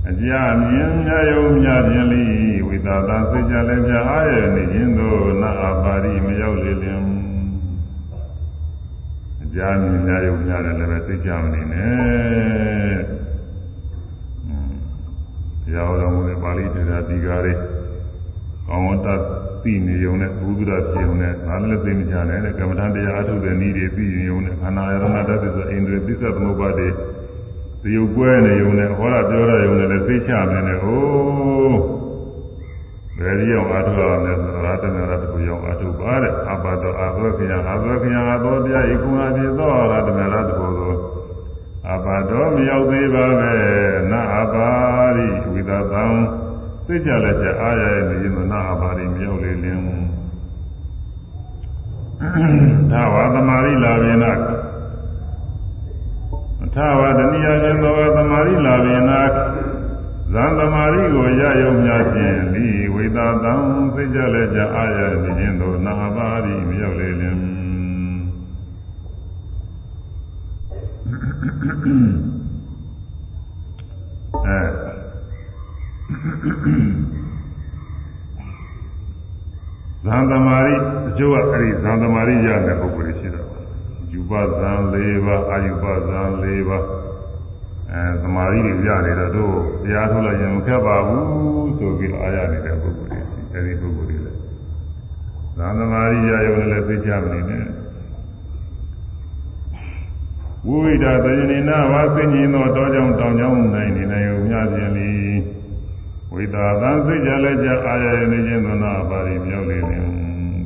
အကြမြင်မြယုံမြဖြင့်လိဝိသသာစိတ်ကြလည်းပြအားရနေခြင်းသို့နာအပါရိမရောက်လေလင်အကြမြင်မြယုံမြတယ်လည်းပဲစိတ်ကြမနေနဲ့တရားတော်မူတဲ့ပါဠိတရားဒီကားလေးကောင်းတတ် သိနေုံနဲ့ဘုဒ္ဓဖြစ်ုံနဲ့ဒါလည်းသိမကြနဲ့ကမ္မဋ္ဌာန်းတရားအထုတ်တဲ့နည်းတွေသိနေုံနဲ့ခန္ဓာယရဏတ္တဆိုအိန္ဒြေသစ္စာသမုပ္ပါဒ်တွေသရုပ်ကွဲနေုံနဲ့ဟောတာပြောတာယုံနဲ့လည်းသိချမနေနဲ့ဟိုးဘယ်ဒီအောင်အထုရမယ်ဆိုရာတနာရတ္တကိုရောက်အထုပါတဲ့အဘတောအသောခယအသောခယအသောတရားဤကုဏဖြစ်သောရာတနာရတ္တကိုသောအဘတောမရောက်သေးပါပဲနာအပါရိဝိသသံသိကြလည်းကြအားရရဲ့နေရင်နာအပါရိမြောက်လေလင်း သာဝသမာရိလာဘေနသာဝတဏိယခြင်းသောသမာရိလာဘေနဇံသမာရိကိုရယုံများခြင်းဒီဝိသသံသိကြလည်းကြအားရနေခြင်းသောနာအပါရိမြောက်လေလင်းအဲ ဇံသမารိအကျိုးကအဲ့ဒီဇံသမารိရတဲ့ပုဂ္ဂိုလ်ရှိတာယူပဇံ၄ပါးအာယူပဇံ၄ပါးအဲသမารိတွေရနေတော့တို့တရားထုတ်လိုက်ရင်မခက်ပါဘူးဆိုပြီးတော့အားရနေတဲ့ပုဂ္ဂိုလ်တွေရှိအဲ့ဒီပုဂ္ဂိုလ်တွေလည်းဇံသမารိရရုံနဲ့သိကြမနေနဲ့ဝိဝိဒသယနေနာဝါသိဉ္ဇင်းသောတောကြောင့်တောင်ကြောင့်နိုင်နေနိုင်ုံမြခြင်းလီ ဝိသာသံစိတ်ကြလည်းကြအာရရနေခြင်းသောနာပါရိမြောက်လေလင်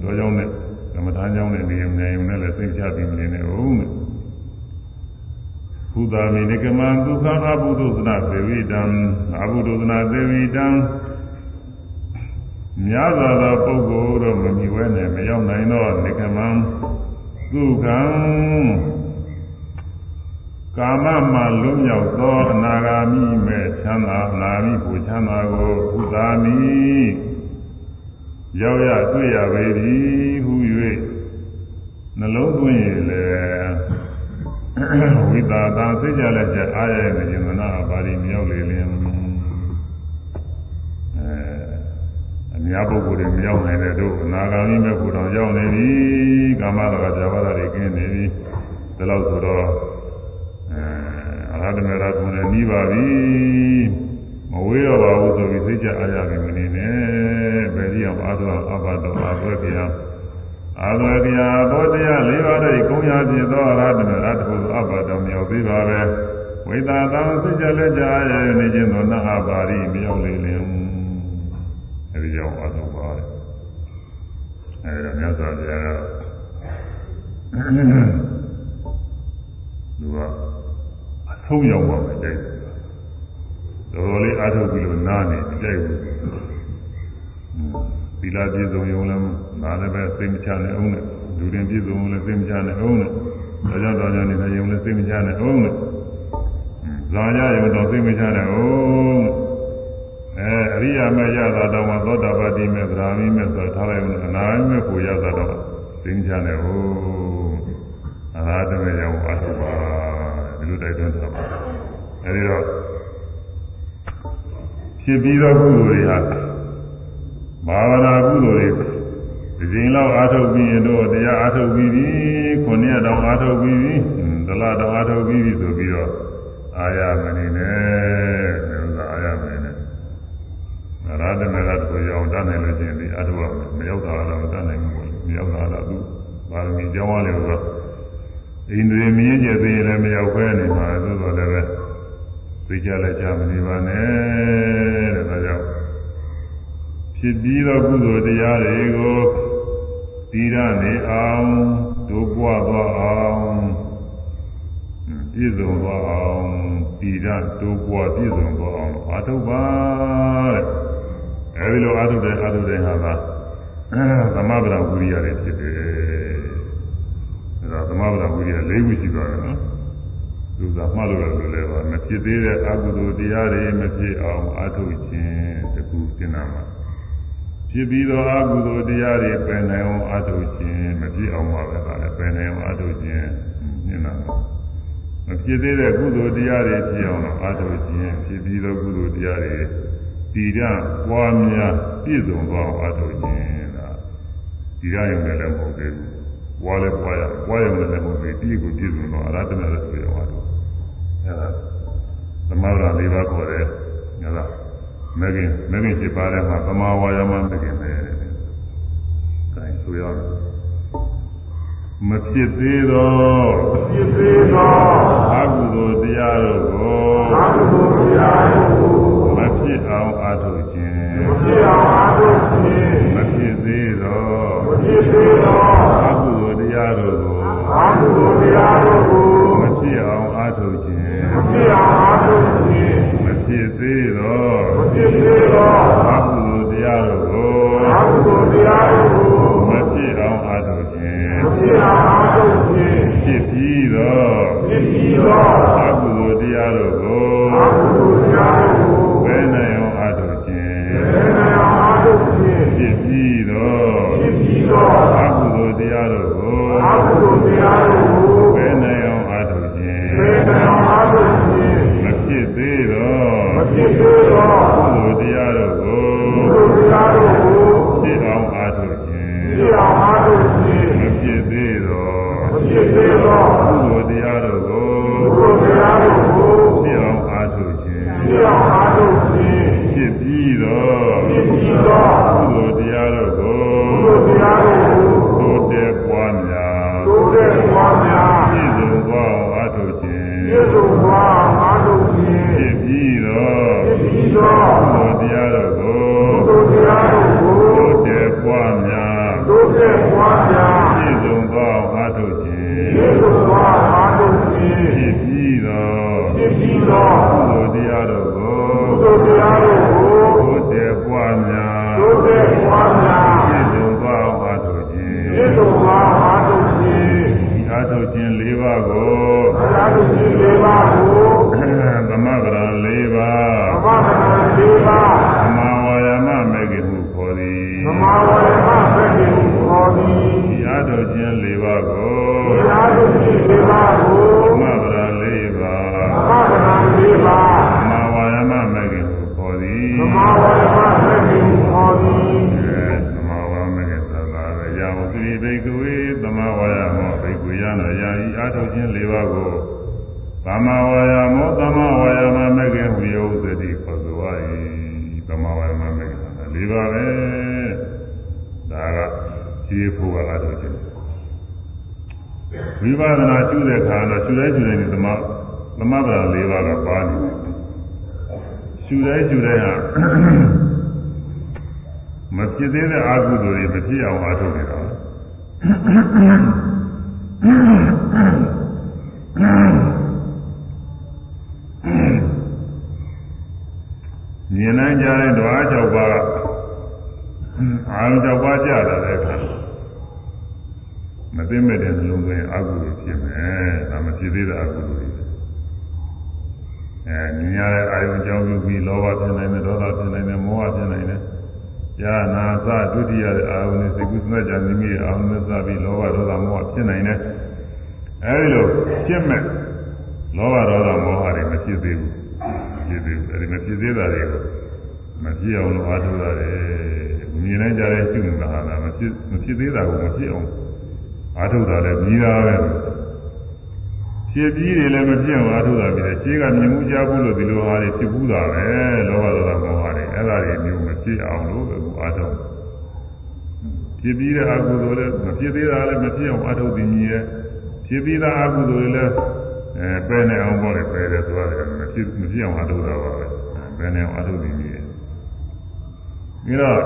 တောကြောင့်နဲ့ကမ္မထာကြောင့်နဲ့နေုံနိုင်ုံနဲ့လည်းသိကြပြီးနေနေဦးမယ်ဘုသာမိနိကမံဒုက္ခအဘုဒ္ဓသနာသေဝိတံအဘုဒ္ဓသနာသေဝိတံများစွာသောပုဂ္ဂိုလ်တို့မမြဝဲနဲ့မရောက်နိုင်သောနိကမံသူကံ ကာမမှလွတ်မြောက်သောအနာဂါမိမဲ့ချမ်းသာအနာမိကိုချမ်းသာကိုဥသာမိရောက်ရတွေ့ရပေသည်ဟု၍နှလုံးသွင်းရလေဝိတာသာစိတ်ကြလက်ချက်အားရနေခြင်းမနာပါရီမြောက်လေလင်အများပုဂ္ဂိုလ်တွေမရောက်နိုင်တဲ့တို့အနာဂါမိမဲ့ကိုတောင်ရောက်နေပြီကာမရာဂဇာဝရတွေကင်းနေပြီဒါလို့ဆိုတော့ အဲအရဟတမေရကုနဲ့နီးပါပြီမဝေးတော့ပါဘူးဆိုပြီးစိတ်ကြအားရပြီမနေနဲ့ဘယ်ဒီအောင်အာသောအဘတော်အာသွဲပြာအာသွဲပြာသောတရား၄ပါးတည်းကုံရဖြစ်သောအရဟတမေရတုအဘတော်မြောက်သေးပါပဲဝိတာသံစိတ်ကြလက်ကြအားရနေခြင်းသောနဟပါရိမြောက်လေလင်အဲဒီကြောင့်အထုပ်ပါတယ်အဲဒီတော့မြတ်စွာဘုရားကသူကအ ဆုံးရောက်ပါမယ်တိုက်တော်တော်လေးအထုပ်ပြီးလို့နားနေတိုက်ဘူးသီလပြည့်စုံရုံလည်းနားလည်းပဲစိတ်မချနဲ့အောင်နဲ့လူရင်ပြည့်စုံလည်းစိတ်မချနဲ့အောင်နဲ့ဒါကြောင့်တော်ကြောင့်နေနေရုံလည်းစိတ်မချနဲ့အောင်နဲ့ဇာရရုံတော့စိတ်မချနဲ့အောင်အဲအရိယာမေရတာတော့သောတာပတိမေဗราမိမေဆိုထားလိုက်လို့အနာဂတ်မေကိုရတာတော့သိချာနေဟုတ်အနာဂတ်မေရောက်ပါတော့ပါ ဒီလိုတိုက်တွန်းတာပါအဲဒီတော့ဖြစ်ပြီးသောကုသိုလ်တွေဟာဘာဝနာကုသိုလ်တွေဒီချိန်လောက်အားထုတ်ပြီးရင်တော့တရားအားထုတ်ပြီးပြီခုနှစ်ရက်တောင်အားထုတ်ပြီးပြီဒလတောင်အားထုတ်ပြီးပြီဆိုပြီးတော့အာရမနေနဲ့ဒါအာရမနေနဲ့ရာထမေကတို့ရအောင်တတ်နိုင်လို့ရှိရင်ဒီအထုကမရောက်တာတော့မတတ်နိုင်ဘူးပေါ့မရောက်တာတော့သူပါရမီကျောင်းရလေဆိုတော့ အိန္ဒြေမြင်းကျက်သေးရင်လည်းမရောက်ခဲနေမှာသို့တော်လည်းပဲသိကြလက်ချမနေပါနဲ့တဲ့ဒါကြောင့်ဖြစ်ပြီးသောကုသိုလ်တရားတွေကိုတည်ရနေအောင်ဒုပွားသွားအောင်ပြည့်စုံသွားအောင်တည်ရဒုပွားပြည့်စုံသွားအောင်အာထုပ်ပါတဲ့အဲဒီလိုအာထုတဲ့အာထုတဲ့ဟာကသမဗရာဝိရိယတွေဖြစ်တယ်အဲ ဒါသမဗရာဝိရိယ၄ခုရှိပါတယ်နော်သူကမှတ်လို့လည်းလည်းပါမဖြစ်သေးတဲ့အကုသိုလ်တရားတွေမဖြစ်အောင်အာထုခြင်းတခုတင်နာမှာဖြစ်ပြီးသောအကုသိုလ်တရားတွေပယ်နိုင်အောင်အာထုခြင်းမဖြစ်အောင်ပါပဲဒါလည်းပယ်နိုင်အောင်အာထုခြင်းညင်နာမှာမဖြစ်သေးတဲ့ကုသိုလ်တရားတွေဖြစ်အောင်အာထုခြင်းဖြစ်ပြီးသောကုသိုလ်တရားတွေတည်ရပွားများပြည့်စုံသွားအောင်အထောက်ခြင်းဒါတည်ရရုံနဲ့လည်းမဟုတ်သေးဘူး ပွားလည်းပွားရပွားရုံနဲ့လည်းမဟုတ်သေးပြည့်ကိုပြည့်စုံတော့အရဟတမေလည်းဆိုရအောင်အထောက်အဲဒါသမဝရ၄ပါးခေါ်တယ်ညာလားမဂ္ဂင်မဂ္ဂင်ရှိပါးထဲမှာသမာဝါယမမဂ္ဂင်ပဲအဲဆိုရအောင်မဖြစ်သေးသောဖြစ်သေးသောအကုသိုလ်တရားတို့ကိုအကုသိုလ်တရားတို့ကိုမဖြစ်အောင်အားထုတ်ခြင်းမဖြစ်အောင်အားထုတ် အကုသိုလ်တရားတို့ အထုခြင်း၄ပါးကိုသမဝါယာမောသမဝါယာမမေကိဟုယောသတိခေါ်ဆိုရ၏သမဝါယာမမေကိ၄ပါးပဲဒါကခြေဖို့ကအထုခြင်းဝိပဿနာရှုတဲ့အခါတော့ရှုတဲ့ရှုတဲ့ဒီသမသမဗရာ၄ပါးကပါနေတယ်ရှုတဲ့ရှုတဲ့ဟာမဖြစ်သေးတဲ့အကုသိုလ်တွေမဖြစ်အောင်အားထုတ်နေတာ မြင်နိုင်ကြတဲ့ဓဝါ၆ပါးအာရုံ၆ပါးကြာလာတဲ့အခါမသိမဲ့တဲ့နှလုံးသွင်းအကုသိုလ်ဖြစ်မယ်ဒါမဖြစ်သေးတဲ့အကုသိုလ်တွေအဲမြင်ရတဲ့အာရုံကြောင့်ပြုပြီးလောဘဖြစ်နိုင်တယ်ဒေါသဖြစ်နိုင်တယ်မောဟဖြစ်နိုင်တယ်ယာနာသဒုတိယတဲ့အာရုံနဲ့စိတ်ကူးစမဲ့ကြမိမိရဲ့အာရုံနဲ့စပြီးလောဘဒေါသမောဟဖြစ်နိုင်တယ် အဲဒီလိုဖြစ်မဲ့လောဘဒေါသမောဟတွေမဖြစ်သေးဘူးဖြစ်သေးဘူးအဲဒီမဖြစ်သေးတာတွေကိုမဖြစ်အောင်လို့အားထုတ်ရတယ်မြင်နိုင်ကြတဲ့ရှုနေတာဟာမဖြစ်မဖြစ်သေးတာကိုမဖြစ်အောင်အားထုတ်တာလည်းပြီးတာပဲဖြစ်ပြီးတွေလည်းမဖြစ်အောင်အားထုတ်တာပြီးတယ်ရှင်းကမြင်မှုကြားဘူးလို့ဒီလိုဟာတွေဖြစ်ဘူးတာပဲလောဘဒေါသမောဟတွေအဲ့ဒါတွေမျိုးမဖြစ်အောင်လို့အခုအားထုတ်ဖြစ်ပြီးတဲ့အကုသိုလ်လည်းမဖြစ်သေးတာလည်းမဖြစ်အောင်အားထုတ်ပြီးရဲ့ ဖြစ်ပြီးသားအကုသိုလ်တွေလည်းအဲပယ်နေအောင်ပေါ့လေပယ်တယ်ဆိုရတယ်မဖြစ်မဖြစ်အောင်အားထုတ်တာပါပဲပယ်နေအောင်အားထုတ်ပြီးရဲ့ပြီးတော့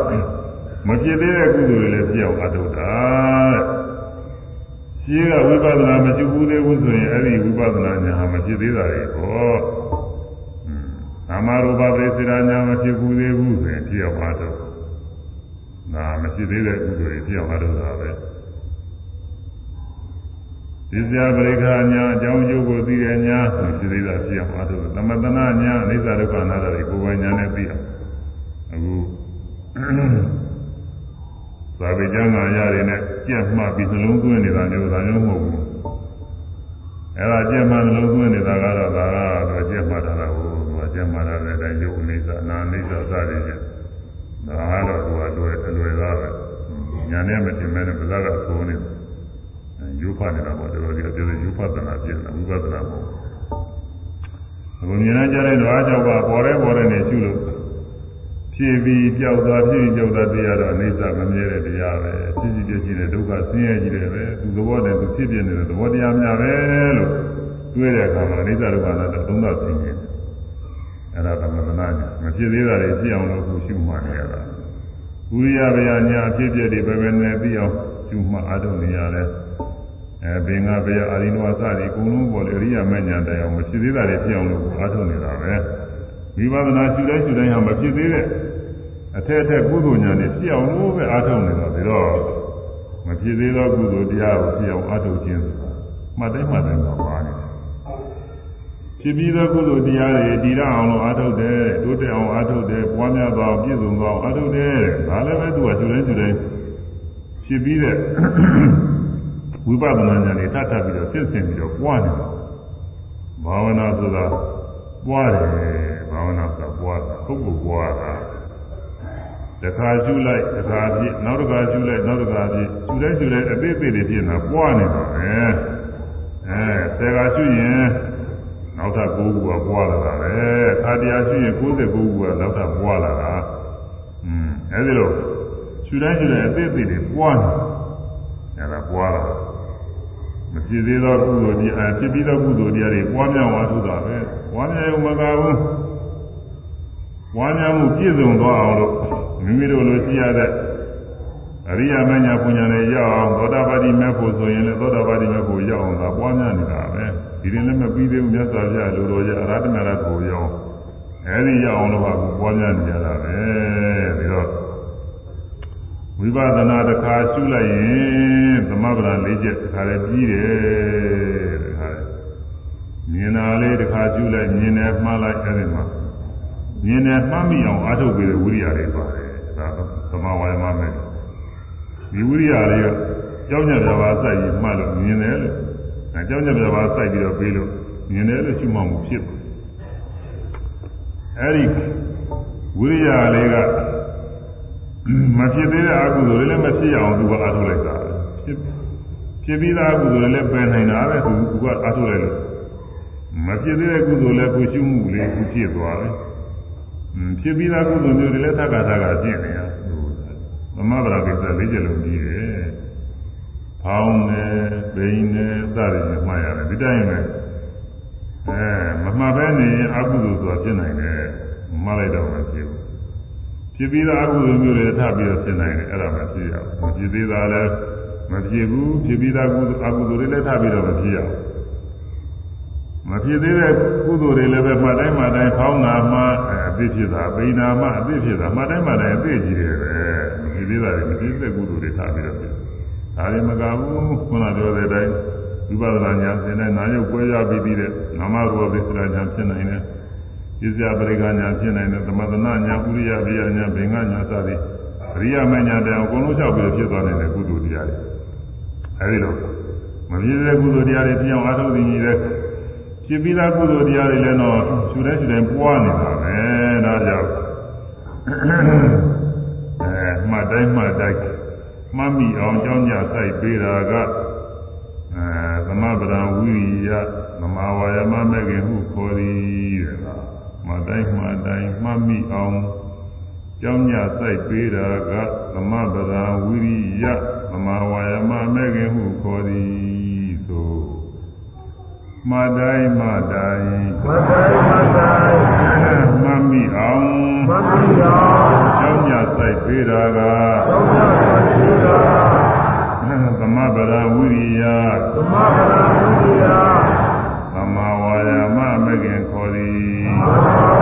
မဖြစ်သေးတဲ့ကုသိုလ်တွေလည်းဖြစ်အောင်အားထုတ်တာတဲ့ရှိကဝိပဿနာမရှိဘူးသေးဘူးဆိုရင်အဲ့ဒီဝိပဿနာညာမဖြစ်သေးတာတွေပေါ့နာမရူပပရိစ္ဆေရာညာမဖြစ်ဘူးသေးဘူးဆိုရင်ဖြစ်အောင်အားထုတ်နာမဖြစ်သေးတဲ့ကုသိုလ်တွေဖြစ်အောင်အားထုတ်တာပဲ ဒီစရာပရိက္ခာညာအကြောင်းကျိုးကိုသိတဲ့ညာမရှိသေးတာဖြစ်အောင်အားထုတ်သမတနာညာအိစ္ဆဒုက္ခအနာတ္တတွေကိုယ်ပိုင်ညာနဲ့သိအောင်အခုသာဝေကျမ်းဂန်ရတွေနဲ့ကြက်မှပြီးနှလုံးသွင်းနေတာမျိုးဒါမျိုးမဟုတ်ဘူးအဲ့ဒါကြက်မှနှလုံးသွင်းနေတာကတော့ဒါကတော့ကြက်မှတာကိုသူကကြက်မှတာတဲ့အတိုင်းယုတ်အိစ္ဆအနာအိစ္ဆစသည်ဖြင့်ဒါကတော့သူကလွယ်လွယ်သားပဲညာနဲ့မတင်မဲ့ဗဇက်ကသိုးနေတယ် ယူဖတ်နေတာပေါ့တော်တော်ကြီးပြောတယ်ယူဖတ်တာပြည့်တယ်ဝိပဿနာမဟုတ်ဘူးအခုမြင်နေကြတဲ့ဓဝါကြောင့်ကပေါ်ရဲပေါ်ရဲနေရှုလို့ဖြည့်ပြီးကြောက်သွားဖြည့်ပြီးကြောက်သွားတရားတော့အိသမမြဲတဲ့တရားပဲဖြစ်စီပြည့်ရှိတဲ့ဒုက္ခဆင်းရဲကြီးတယ်ပဲသူသဘောနဲ့သူဖြစ်ပြနေတဲ့သဘောတရားများပဲလို့တွေးတဲ့အခါမှာအိသဒုက္ခနာတော့သုံးသပ်သိနေအဲ့ဒါသမထနာညာမဖြစ်သေးတာတွေဖြစ်အောင်လို့ခုရှုမှတ်နေရတာဝိရိယဗျာညာအဖြစ်ပြည့်တွေပဲပဲနဲ့ပြီးအောင်ရှုမှတ်အားထုတ်နေရတယ် အဲဘင်္ဂဗျာအာရိနဝသတွေအကုန်လုံးပေါ်လေအရိယာမဉ္ဇဏ်တရားမဖြစ်သေးတာတွေဖြစ်အောင်လို့အားထုတ်နေတာပဲဝိပဿနာရှုတိုင်းရှုတိုင်းဟာမဖြစ်သေးတဲ့အထက်အထက်ကုသိုလ်ဉာဏ်တွေဖြစ်အောင်လို့ပဲအားထုတ်နေတာပြီးတော့မဖြစ်သေးသောကုသိုလ်တရားကိုဖြစ်အောင်အားထုတ်ခြင်းမှတ်တိုင်းမှတ်တိုင်းပါပါနေတယ်ဖြစ်ပြီးသောကုသိုလ်တရားတွေတည်ရအောင်လို့အားထုတ်တယ်တိုးတက်အောင်အားထုတ်တယ်ပွားများသွားပြည့်စုံသွားအောင်အားထုတ်တယ်ဒါလည်းပဲသူကရှုတိုင်းရှုတိုင်းဖြစ်ပြီးတဲ့ ဝိပဿနာဉာဏ်တွေထပ်ထပ်ပြီးတော့စစ်ဆင်ပြီးတော့ပွားနေတာဘာဝနာဆိုတာပွားတယ်ဘာဝနာဆိုတာပွားတာပုဂ္ဂိုလ်ပွားတာတခါရှုလိုက်တခါပြည့်နောက်တစ်ခါရှုလိုက်နောက်တစ်ခါပြည့်ရှုလိုက်ရှုလိုက်အသေးသေးတွေပြည့်နေတာပွားနေတာပဲအဲဆယ်ခါရှုရင်နောက်ထပ်9ခုကပွားလာတာပဲခါတရားရှုရင်99ခုကနောက်ထပ်ပွားလာတာอืมအဲဒီလိုရှုတိုင်းရှုတိုင်းအသေးသေးတွေပွားနေအဲဒါပွားလာ မဖြစ်သေးသောကုသိုလ်တရားဖြစ်ပြီးသောကုသိုလ်တရားတွေပွားများအောင်ထုတာပဲပွားများရုံမကဘူးပွားများမှုပြည့်စုံသွားအောင်လို့မိမိတို့လိုရှိရတဲ့အရိယာမညာပညာနဲ့ရောက်အောင်သောတာပတိမဲ့ဖို့ဆိုရင်လည်းသောတာပတိမဲ့ဖို့ရောက်အောင်သာပွားများနေတာပဲဒီရင်လည်းမပြီးသေးဘူးမြတ်စွာဘုရားလိုတော်ကြအရဟတမေရကိုရောက်အဲဒီရောက်အောင်လို့ကပွားများနေကြတာပဲပြီးတော့ ဝိပဿနာတစ်ခါရှုလိုက်ရင်သမပဒလေးချက်တခါလေပြီးတယ်တခါလေမြင်တာလေးတခါကျူးလိုက်မြင်တယ်မှားလိုက်အဲဒီမှာမြင်တယ်မှတ်မိအောင်အားထုတ်ပြီးတဲ့ဝိရိယလေးပါတယ်ဒါသမဝါယမမဲ့ဒီဝိရိယလေးကကြောင်းညက်ပြပါစိုက်ပြီးမှတ်လို့မြင်တယ်လို့အဲကြောင်းညက်ပြပါစိုက်ပြီးတော့ပြီးလို့မြင်တယ်လို့ရှိမှမှုဖြစ်တယ်အဲဒီဝိရိယလေးက မဖြစ်သေးတဲ့အကုသိုလ်တွေလည်းမဖြစ်အောင်သူကအားထုတ်လိုက်တာဖြစ်ဖြစ်ပြီးသားအကုသိုလ်တွေလည်းပယ်နိုင်တာပဲသူကအားထုတ်လိုက်လို့မဖြစ်သေးတဲ့ကုသိုလ်လည်းကိုရှုမှုလေးကိုဖြစ်သွားတယ်ဖြစ်ပြီးသားကုသိုလ်မျိုးတွေလည်းသက္ကာသက္ကာကျင့်နေရသမဗရာကိစ္စလေးချက်လုံးကြီးတယ်ဖောင်းနေပိန်နေစသည်ဖြင့်မှားရတယ်ဒီတိုင်းပဲအဲမမှားပဲနေရင်အကုသိုလ်ဆိုတာဖြစ်နိုင်တယ်မှားလိုက်တော့မဖြစ်ဘူး ဖြစ်ပြီးသားအကုသိုလ်မျိုးတွေထပ်ပြီးတော့ဖြစ်နိုင်တယ်အဲ့ဒါမဖြစ်ရဘူးမဖြစ်သေးတာလည်းမဖြစ်ဘူးဖြစ်ပြီးသားကုသိုလ်အကုသိုလ်တွေလည်းထပ်ပြီးတော့မဖြစ်ရဘူးမဖြစ်သေးတဲ့ကုသိုလ်တွေလည်းပဲမှတ်တိုင်းမှတ်တိုင်းဖောင်းတာမှအသိဖြစ်တာပိဏာမှအသိဖြစ်တာမှတ်တိုင်းမှတ်တိုင်းအသိကြီးတယ်ပဲမဖြစ်သေးတာတွေမဖြစ်တဲ့ကုသိုလ်တွေထပ်ပြီးတော့ဖြစ်ဒါတွေမကဘူးခုနပြောတဲ့အတိုင်းဝိပဿနာဉာဏ်သင်တဲ့နာယုတ်ပွဲရပြီးပြီးတဲ့နာမရူပပိစ္ဆရာဉာဏ်ဖြစ်နိုင်တယ် ပစ္စယပရိက္ခဉာဏ်ဖြစ်နိုင်တယ်သမထနာဉာဏ်ဥရိယပိယဉာဏ်ဘင်္ဂဉာဏ်စသည်အရိယမဉာဏ်တဲ့အကုန်လုံးလျှောက်ပြီးဖြစ်သွားနိုင်တဲ့ကုသိုလ်တရားတွေအဲဒီလိုမပြည့်တဲ့ကုသိုလ်တရားတွေပြောင်းအားထုတ်နေတယ်ဖြစ်ပြီးသားကုသိုလ်တရားတွေလည်းတော့ရှုတဲ့ရှုတဲ့ပွားနေတာပဲဒါကြောင့်အဲမှတ်တိုင်းမှတ်တိုင်းမှတ်မိအောင်ကြောင်းကြစိုက်ပေးတာကအဲသမဗရံဝိရိယသမာဝါယမမဲ့ခင်ဟုခေါ်သည်တဲ့ မှတ်တိုင်းမှတ်တိုင်းမှတ်မိအောင်ကြောင်းကြစိုက်ပေးတာကသမဗရံဝိရိယသမာဝါယမမဲ့ခင်ဟုခေါ်သည်သို့မတိုင်းမတိုင်းမတိုင်းမတိုင်းမမိအောင်မမိအောင်ကျောင်းညစိုက်ပေးတာကကျောင်းညစိုက်ပေးတာသမဗရာဝိရိယသမဗရာဝိရိယသမာဝါယာမမကင်ခေါ် သ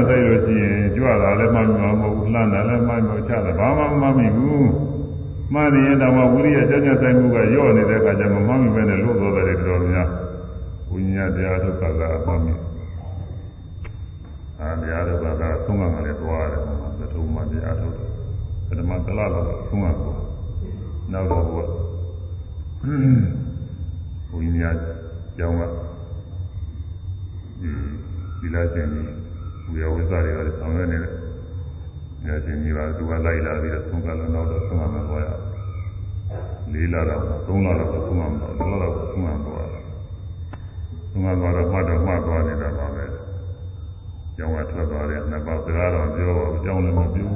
မဆိုင်လို့ရှိရင်ကြွတာလည်းမှမှာမဟုတ်ဘူးလှမ်းတာလည်းမှမဟုတ်ချတာဘာမှမမှမိဘူးမှန်ရင်တော့ဝိရိယကြောင်းကြဆိုင်မှုကရော့နေတဲ့အခါကျမှမမှမိပဲနဲ့လို့တော်တယ်တော်များဝိညာဉ်တရားထုတ်တာကအမှန်မြင်အာတရားထုတ်တာကသုံးကံကလည်းသွားတယ်ဟောသထုံမှတရားထုတ်တယ်ပထမသလားတော့သုံးကံကိုနောက်တော့ဘုရားဝိညာဉ်ကြောင်းကဒီလာခြင်းကြီး ဝေယဝိဇ္ဇာတွေကလည်းဆောင်ရွက်နေတယ်။ညာခြင်းကြီးကသူကလိုက်လာပြီးတော့သုံးကံလည်းနောက်တော့သုံးကံမှသွားရလေးလာတော့သုံးလာတော့သုံးကံတော့သုံးလာတော့သုံးကံသွားသူကသွားတော့မှတ်တော့မှတ်သွားနေတာပါပဲကျောင်းကထွက်သွားတယ်နှစ်ပတ်စကားတော့ပြောပါဘူးကျောင်းလည်းမပြော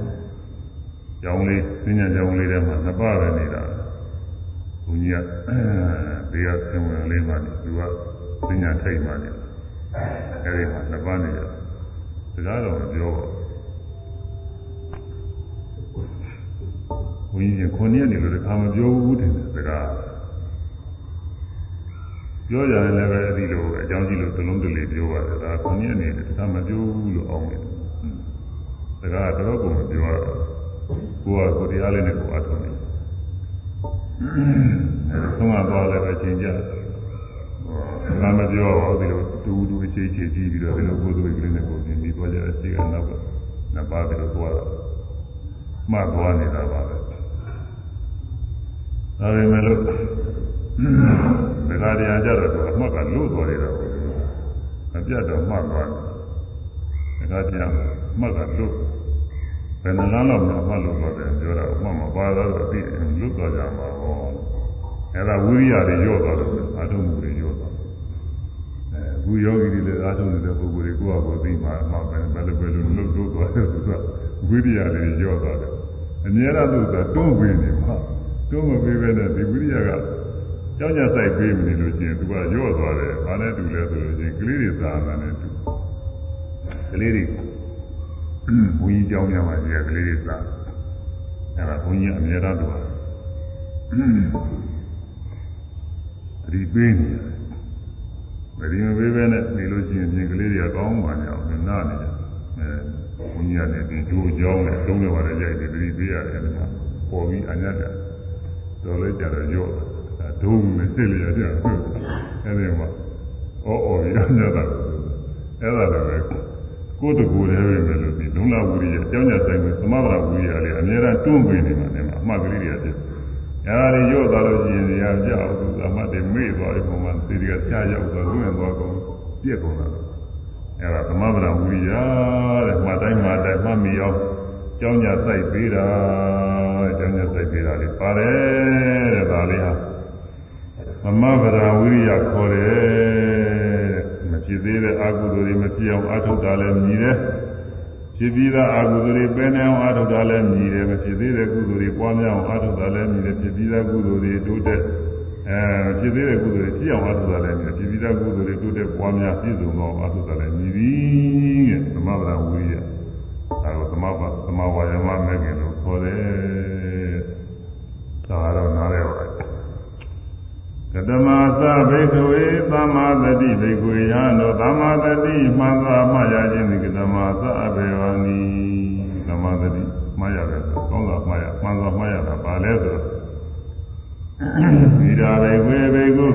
ကျောင်းလေးသင်ညာကျောင်းလေးထဲမှာနှစ်ပတ်ပဲနေတာဘုန်းကြီးကဘေးကဆင်းဝင်လေးမှနေသူကသင်ညာထိတ်မှနေအဲဒီမှာနှစ်ပတ်နေတယ် စကားတော့မပြောပါဘူးဘုန်းကြီးကခုနှစ်ရက်နေလို့တခါမပြောဘူးတင်တယ်စကားပြောကြရင်လည်းပဲအဒီလိုအကြောင်းကြီးလို့သလုံးတလေပြောပါတယ်ဒါခုနှစ်အနေနဲ့ဒါမပြောဘူးလို့အောင်းတယ်ဒါကတော့ကိုမပြောရဘူးကိုကကိုတရားလေးနဲ့ကိုအထုံးနေအဲဆုံးမသွားလည်းပဲချိန်ကြဒါမပြောဘူးဒီလို တူတူအခြေအခြေကြည့်ပြီးတော့ဒီလိုကိုယ်သွေးကလေးနဲ့ကိုပြင်ပြီးသွားကြတဲ့စိတ်ကနောက်ကနှစ်ပါးပြီးတော့သွားတာမှတ်သွားနေတာပါပဲဒါပေမဲ့လို့ဘုန်းကြီးကခုနှစ်ရက်နေလို့တခါမပြောဘူးတဲ့စကားဘုန်းကြီးကခုနှစ်ရက်နေလို့တခါမပြောဘူးလို့အောင်းတယ်ဘုန်းကြီးကခုနှစ်ရက်နေလို့တခါမပြောဘူးတဲ့စကားဘုန်းကြီးကခုနှစ်ရက်နေလို့တခါမပြောဘူးတဲ့စကားခါတည်းကြတော့သူအမှတ်ကလို့သွားနေတာပေါ့မပြတ်တော့မှတ်သွားတယ်ခါတည်းမှတ်ကလို့ဘယ်နှလားတော့မှတ်လို့သွားတယ်ပြောတာအမှတ်မပါတော့အပြီးလွတ်သွားကြမှာဟောအဲ့ဒါဝိရိယတွေညော့သွားတယ်အာထုံမှုတွေညော့သွား အခုယောဂီတွေလည်းအားထုတ်နေတဲ့ပုဂ္ဂိုလ်တွေကိုယ့်အကိုသိမှမှပဲဘယ်လိုပဲလို့လှုပ်လို့သွားတယ်ဆိုတာဝိရိယတွေကျော့သွားတယ်အများအားလို့ဆိုတာတွန်းပေးနေမှာတွန်းမပေးဘဲနဲ့ဒီဝိရိယကကြောင်ကြဆိုင်ပေးမနေလို့ရှိရင်သူကကျော့သွားတယ်ဘာနဲ့တူလဲဆိုလို့ရှိရင်ကလေးတွေသာနာနဲ့တူကလေးတွေဘုန်းကြီးကျောင်းများမှာရှိတဲ့ကလေးတွေသာအဲ့ဒါဘုန်းကြီးအများအားလို့ပါသတိပေးနေတယ် မဒီမပေးဘဲနဲ့နေလို့ရှိရင်ပြင်ကလေးတွေကကောင်းမှန်းအောင်နားနေတယ်။အဲဘုန်းကြီးကလည်းဒီဒိုးကြောင်းနဲ့သုံးနေပါလေရိုက်တယ်ဒီပေးရတယ်ကွာ။ပေါ်ပြီးအညတ်တယ်။တော်လေးကြတော့ရော့တယ်။ဒိုးနဲ့စစ်လျက်ကြဟုတ်အဲဒီမှာအော်အော်ရညတာအဲ့ဒါလည်းကိုယ်တကူတည်းပဲပဲလို့ဒီလုံလဝိရိယအကြောင်းညာဆိုင်ကိုသမဗရာဝိရိယလေးအများအားတွန်းပေးနေမှာနဲ့အမှတ်ကလေးတွေဖြစ် အဲ့ဒါတွေရော့သွားလို့ရှိရင်ရကြအောင်သူအမှတ်တွေမေ့သွားတဲ့ပုံမှန်သေတွေကချရောက်သွားလွင့်သွားကုန်ပြက်ကုန်တာအဲ့ဒါသမဗရာဝိရိယတဲ့မှတ်တိုင်းမှတ်တိုင်းမှတ်မိအောင်ကြောင်းညာဆိုင်ပေးတာကြောင်းညာဆိုင်ပေးတာလေးပါတယ်တဲ့ဒါလေးဟာသမဗရာဝိရိယခေါ်တယ်မဖြစ်သေးတဲ့အာဟုတွေမဖြစ်အောင်အထုတ်တာလည်းမြည်တယ် ဖြစ်ပြီးသားအာဟုတွေပဲနေအောင်အထုတ်တာလည်းမြည်တယ်မဖြစ်သေးတဲ့ကုသိုလ်တွေပွားများအောင်အထုတ်တာလည်းမြည်တယ်ဖြစ်ပြီးသားကုသိုလ်တွေတိုးတက်အဲဖြစ်သေးတဲ့ကုသိုလ်တွေဖြစ်အောင်အထုတ်တာလည်းမြည်တယ်ဖြစ်ပြီးသားကုသိုလ်တွေတိုးတက်ပွားများပြည့်စုံအောင်အထုတ်တာလည်းမြည်ပြီးတဲ့သမဗရာဝိရိယဒါကိုသမဗသမဝါယမမဲ့ခင်လို့ခေါ်တယ်ဒါကတော့နားရပါတယ် ကတမသဘိကဝေသမ္မာတတိဘိကဝေယံတို့သမ္မာတတိမှန်သာမှရခြင်းဒီကတမသအဘေဝနီသမ္မာတတိမှရတယ်ဆိုကောင်းတာမှရမှန်သာမှရတာပါလဲဆိုတော့ဒီရာဘိကဝေဘိကု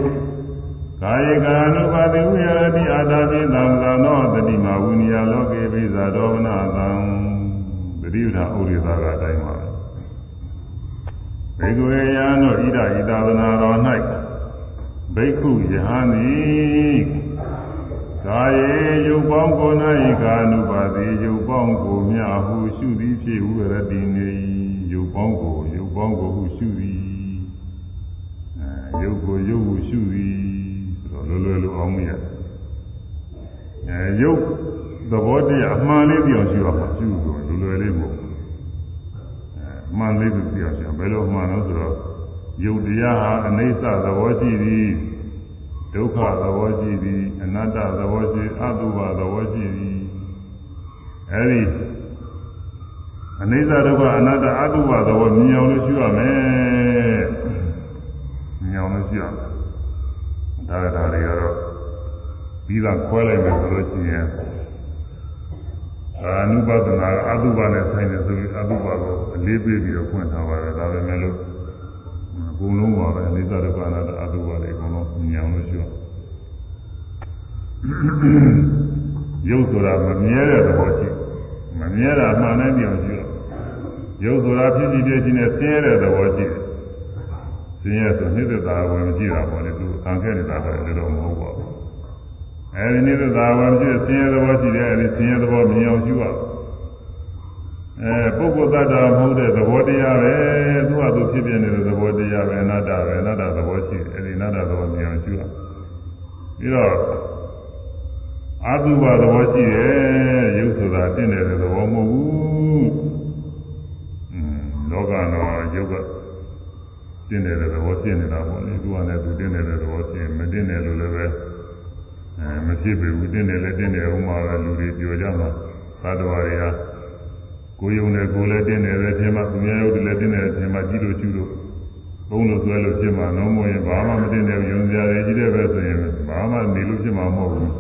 ကာယကာနုပါတိဝိရတိအာတာပိသံသနောတတိမဝိနိယလောကေပိဇာဒောမနသံတတိဥဒ္ဓဥရိသာကအတိုင်းပါဘေကဝေယံတို့ဣဒဣသာသနာတော်၌ ဘိက္ခုယဟန်သည်ကာယေယုတ်ပေါင်းကို၌ကာနုပါတိယုတ်ပေါင်းကိုမြဟုရှုသည်ဖြစ်ဝရတိနေယုတ်ပေါင်းကိုယုတ်ပေါင်းကိုဟုရှုသည်အဲယုတ်ကိုယုတ်ဟုရှုသည်ဆိုတော့လွယ်လွယ်လိုအောင်မရအဲယုတ်သဘောတရားအမှန်လေးပြောင်းရှုရမှာရှုဆိုလွယ်လွယ်လေးမဟုတ်အဲမှန်လေးပြောင်းရှုဘယ်လိုမှန်လို့ဆိုတော့ ယုတ်တရားဟာအနိစ္စသဘောရှိသည်ဒုက္ခသဘောရှိသည်အနတ္တသဘောရှိအတုပသဘောရှိသည်အဲဒီအနိစ္စဒုက္ခအနတ္တအတုပသဘောမြင်အောင်လို့ရှိရမယ်မြင်အောင်လို့ရှိရမယ်ဒါကဒါတွေကတော့ပြီးသားခွဲလိုက်မယ်ဆိုလို့ရှိရင်အာနုပဒနာကအတုပနဲ့ဆိုင်တယ်ဆိုပြီးအတုပကိုအလေးပေးပြီးတော့ဖွင့်ထားပါတယ်ဒါပဲမဲ့လို့အ ကုန်လုံးပါပဲအိသဒုက္ခအနာတ္တအတုပါလေအကုန်လုံးညံလို့ရှိတော့ရုပ်ဆိုတာမမြဲတဲ့သဘောရှိမမြဲတာမှန်တဲ့ပြောင်ရှိတော့ရုပ်ဆိုတာဖြစ်ဖြစ်ပြည့်ချင်းနဲ့ဆင်းရဲတဲ့သဘောရှိတယ်ဆင်းရဲဆိုနှိစ္စတာဝင်ကြည့်တာပေါ့လေသူခံခဲ့နေတာပဲလည်းတော့မဟုတ်ပါဘူးအဲဒီနှိစ္စတာဝင်ကြည့်ဆင်းရဲသဘောရှိတယ်အဲဒီဆင်းရဲသဘောမြင်အောင်ရှိရ အဲပုဂ္ဂိုလ်တ attva မဟုတ်တဲ့သဘောတရားပဲသူ့ဟာသူဖြစ်ပြနေတဲ့သဘောတရားပဲအနတ္တပဲအနတ္တသဘောရှိတယ်အဲဒီအနတ္တသဘောမြင်အောင်ရှိရပြီးတော့အာတုဘသဘောရှိတယ်ရုပ်ဆိုတာတင့်နေတဲ့သဘောမဟုတ်ဘူးอืมလောကတော့ရုပ်ကတင့်နေတဲ့သဘောဖြစ်နေတာပေါ့လေသူကလည်းသူတင့်နေတဲ့သဘောဖြစ်မတင့်တယ်လို့လည်းပဲအဲမဖြစ်ပေဘူးတင့်တယ်လည်းတင့်တယ်ဥမာပဲလူတွေပြောကြမှာသာတော်တွေက ကိုယုံနဲ့ကိုလည်းတင်းတယ်ပဲထင်မှသူများရုပ်တွေလည်းတင်းတယ်ထင်မှကြည့်လို့ကျူလို့ဘုံလို့ဆွဲလို့ဖြစ်မှာတော့မဟုတ်ရင်ဘာမှမတင်းတယ်ယုံကြရတယ်ကြီးတယ်ပဲဆိုရင်ဘာမှနေလို့ဖြစ်မှာမဟုတ်ဘူး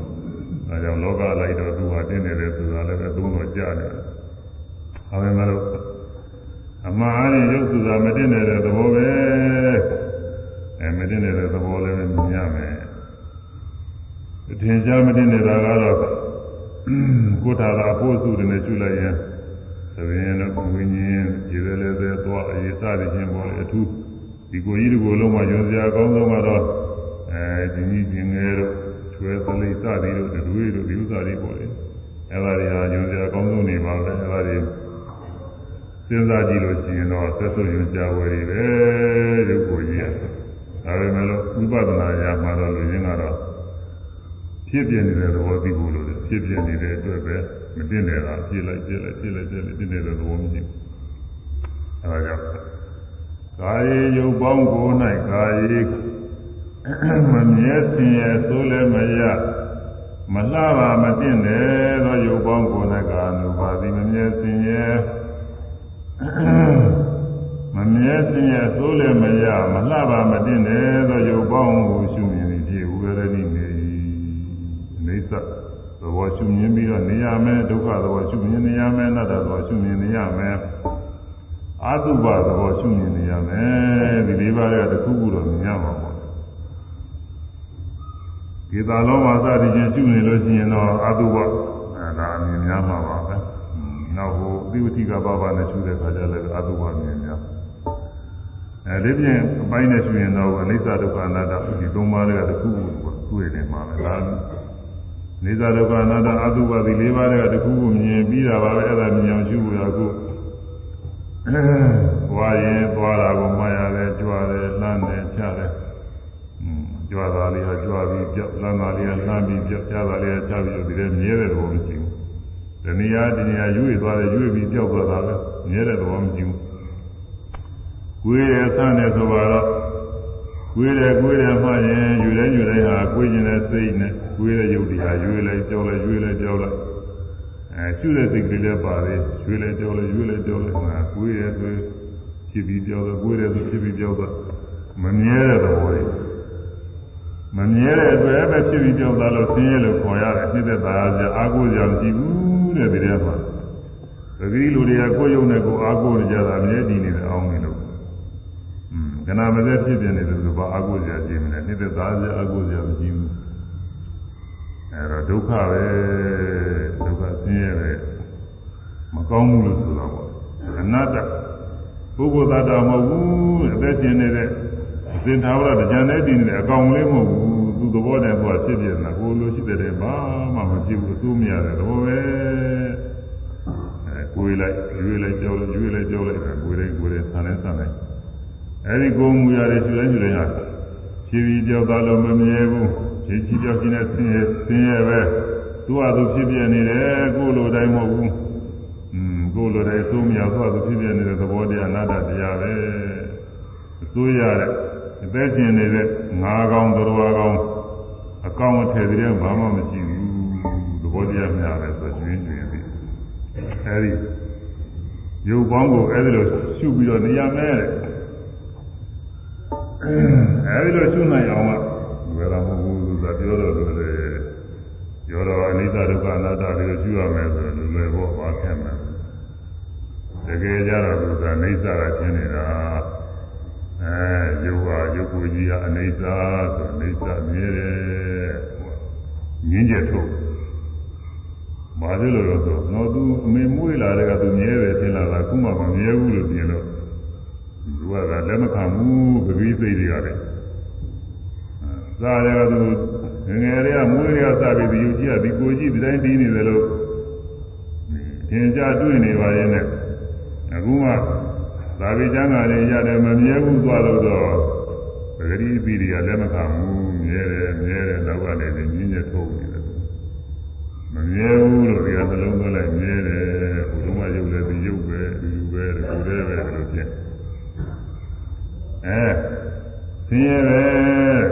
အဲကြောင့်လောကလိုက်တော့သူဟာတင်းတယ်လေဆိုတာလည်းပဲသုံးတော့ကြားနေတယ်အဲဒါမှလို့အမှားအားဖြင့်ရုပ်ဆိုတာမတင်းတဲ့သဘောပဲအဲမတင်းတဲ့သဘောလည်းမြင်ရမယ်အထင်ရှားမတင်းနေတာကတော့ကိုယ်ထာတာပို့စုတယ်နဲ့ရှုလိုက်ရင် သမင်းတို့ဝိညာဉ်ခြေလည်းလည်းပဲသွားအရေးစသည်ချင်းပေါ်လေအထူးဒီကိုကြီးဒီကိုလုံးမှာယွန်စရာအကောင်းဆုံးကတော့အဲဒီကြီးကျင်ငယ်တို့ချွဲသလိစသည်တို့တွေတို့ဒီဥစ္စာတွေပေါ့လေအဲ့ဒါတွေဟာယွန်စရာအကောင်းဆုံးနေပါပဲအဲ့ဒါတွေစဉ်းစားကြည့်လို့ရှိရင်တော့သက်သုယွန်ကြဝယ်တွေပဲရုပ်ကိုကြီးဒါပေမဲ့လို့ဥပဒနာရာမှာတော့လူရင်းကတော့ဖြစ်ပြနေတဲ့သဘောသိဖို့လို့ဖြစ်ပြနေတဲ့အတွက်ပဲ မတင်နေတာပြစ်လိုက်ပြစ်လိုက်ပြစ်လိုက်ပြစ်လိုက်တင်နေတဲ့သဘောမရှိဘူးအဲဒါကြောင့်ကာယေယုတ်ပေါင်းကို၌ကာယေမမြဲစင်ရဲ့သိုးလည်းမရမလှပါမတင်တယ်သောယုတ်ပေါင်းကို၌ကာနုပါတိမမြဲစင်ရဲ့မမြဲစင်ရဲ့သိုးလည်းမရမလှပါမတင်တယ်သောယုတ်ပေါင်းကိုရှု ဘောရှုမြင်ပြီးတော့နေရမယ်ဒုက္ခသဘောရှုမြင်နေရမယ်အနတ္တသဘောရှုမြင်နေရမယ်အတုပသဘောရှုမြင်နေရမယ်ဒီလေးပါးကတခုခုတော့မြင်ရမှာပေါ့ဒီသာလုံးမှာစသည်ချင်းရှုနေလို့ရှိရင်တော့အတုပအဲဒါအမြင်များမှာပါပဲနောက်ဟိုသီဝတိကဘာဘာနဲ့ရှုတဲ့ခါကျလည်းအတုပမြင်များအဲဒီပြင်အပိုင်းနဲ့ရှုရင်တော့အနိစ္စဒုက္ခအနတ္တဒီသုံးပါးတွေကတခုခုတွေ့နေမှာပဲဒါ နေသာဒုက္ခအနတ္တအတုပဒီလေးပါးတွေကတခုခုမြင်ပြီးတာပါပဲအဲ့ဒါမြင်အောင်ရှုဖို့ရခုဝါရင်သွားတာကိုမှရတယ်ကြွားတယ်လှမ်းတယ်ချတယ်ကြွားတာလေးကကြွားပြီးပြောက်လှမ်းတာလေးကလှမ်းပြီးပြောက်ချတာလေးကချပြီးဒီထဲမြဲတဲ့သဘောမရှိဘူး။ဒီနေရာဒီနေရာရွေ့သွားတယ်ရွေ့ပြီးပြောက်သွားတာပဲမြဲတဲ့သဘောမရှိဘူး။ကိုယ်ရဲ့ဆန်းတယ်ဆိုတော့ကိုယ်တယ်ကိုယ်တယ်မှ ရင်ယူတိုင်းယူတိုင်းဟာကိုယ်ကျင်တဲ့စိတ်နဲ့ကိုယ်ရဲ့ယုတ်တရားရွေ့လိုက်ကြောက်လိုက်ရွေ့လိုက်ကြောက်လိုက်အဲရှုတဲ့စိတ်ကလေးလည်းပါတယ်ရွေ့လိုက်ကြောက်လိုက်ရွေ့လိုက်ကြောက်လိုက်ဟာကိုယ်ရဲ့ဆိုဖြစ်ပြီးကြောက်တော့ကိုယ်ရဲ့ဆိုဖြစ်ပြီးကြောက်တော့မမြဲတဲ့သဘောတွေမမြဲတဲ့အတွက်ပဲဖြစ်ပြီးကြောက်တာလို့ဆင်းရဲလို့ခေါ်ရတယ်နှိမ့်သက်သာကြအာကိုကြောင့်ကြည့်ဘူးတဲ့ဒီထဲမှာတတိလူတွေကကိုယ်ယုံနဲ့ကိုယ်အာကိုကြတာမြဲတည်နေတယ်အောင်နေလို့ ကနာမသက်ဖြစ်ပြနေတယ်ဆိုဘာအာကိုကြကြည့်မလဲနှိမ့်သက်သာကြအာကိုကြမကြည့်ဘူးအဲတော့ဒုက္ခပဲဒုက္ခဆင်းရဲပဲမကောင်းဘူးလို့ဆိုတာပေါ့အနတ္တပုဂ္ဂိုလ်သတ္တမဟုတ်ဘူးအသက်ရှင်နေတဲ့အစဉ်သာဝရကြံတဲ့တည်နေတဲ့အကောင်လေးမဟုတ်ဘူးသူသဘောတည်းသူကဖြစ်ပြနေတာကိုလိုရှိတဲ့ဘာမှမဖြစ်ဘူးအသိမရတဲ့သဘောပဲအဲကိုယ်လိုက်ရွေးလိုက်ကြောက်လိုက်ရွေးလိုက်ကြောက်လိုက်ကိုယ်တိုင်းကိုယ်တိုင်းဆန်နေဆန်နေ အဲဒီကိုယ်မူရတဲ့ရှူတိုင်းရှူတိုင်းဟာဖြည်းဖြည်းကြောက်သားလို့မမြဲဘူးဖြည်းဖြည်းကြောက်ခြင်းနဲ့ဆင်းရဲဆင်းရဲပဲသူကသူဖြစ်ပြနေတယ်ကိုယ်လိုတိုင်းမဟုတ်ဘူးอืมကိုယ်လိုတိုင်းသိုးမရသူကသူဖြစ်ပြနေတဲ့သဘောတရားအနာတ္တတရားပဲအစိုးရတဲ့အသက်ရှင်နေတဲ့ငါးကောင်သူတော်ကောင်အကောင်အထည်တွေဘာမှမရှိဘူးသဘောတရားများပဲဆိုကျွင်းကျွင်းပြီးအဲဒီရုပ်ပေါင်းကိုအဲဒီလိုရှုပြီးတော့နေရမယ်တဲ့ အဲဒီလိုရှုနိုင်အောင်ကဘယ်လိုမဟုတ်ဘူးသာပြောတော့လို့လေပြောတော့အနိစ္စဒုက္ခအနတ္တတွေကိုရှုရမယ်ဆိုလို့လွယ်ဖို့ပါခဲ့မယ်တကယ်ကြတော့သူကအနိစ္စကရှင်းနေတာအဲရုပ်ဟာရုပ်ကိုကြီးဟာအနေစာဆိုအနေစာမြဲတယ်ငင်းချက်ထုတ်ဘာလို့လဲဆိုတော့သူအမေမွေးလာတဲ့ကသူမြဲတယ်ထင်လာတာခုမှမမြဲဘူးလို့ပြင်လို့သူ ကလက်မခံဘူးပဂိသိတွေကလည်းစားတယ်ကသူငငယ်တွေကမွေးတွေကစပြီးဒီယူကြီးကဒီကိုကြီးဒီတိုင်းပြီးနေတယ်လို့သင်ကြတွေ့နေပါရဲ့နဲ့အခုမှသာဝေကျမ်းကလည်းရတယ်မမြဲဘူးသွားလို့တော့ပဂရိပိရိယလည်းမခံဘူးမြဲတယ်မြဲတယ်တော့ကလည်းညင်းညက်ထုတ်နေတယ်မမြဲဘူးလို့ဒီကနှလုံးသွင်းလိုက်မြဲတယ် အဲဆင်းရဲပဲ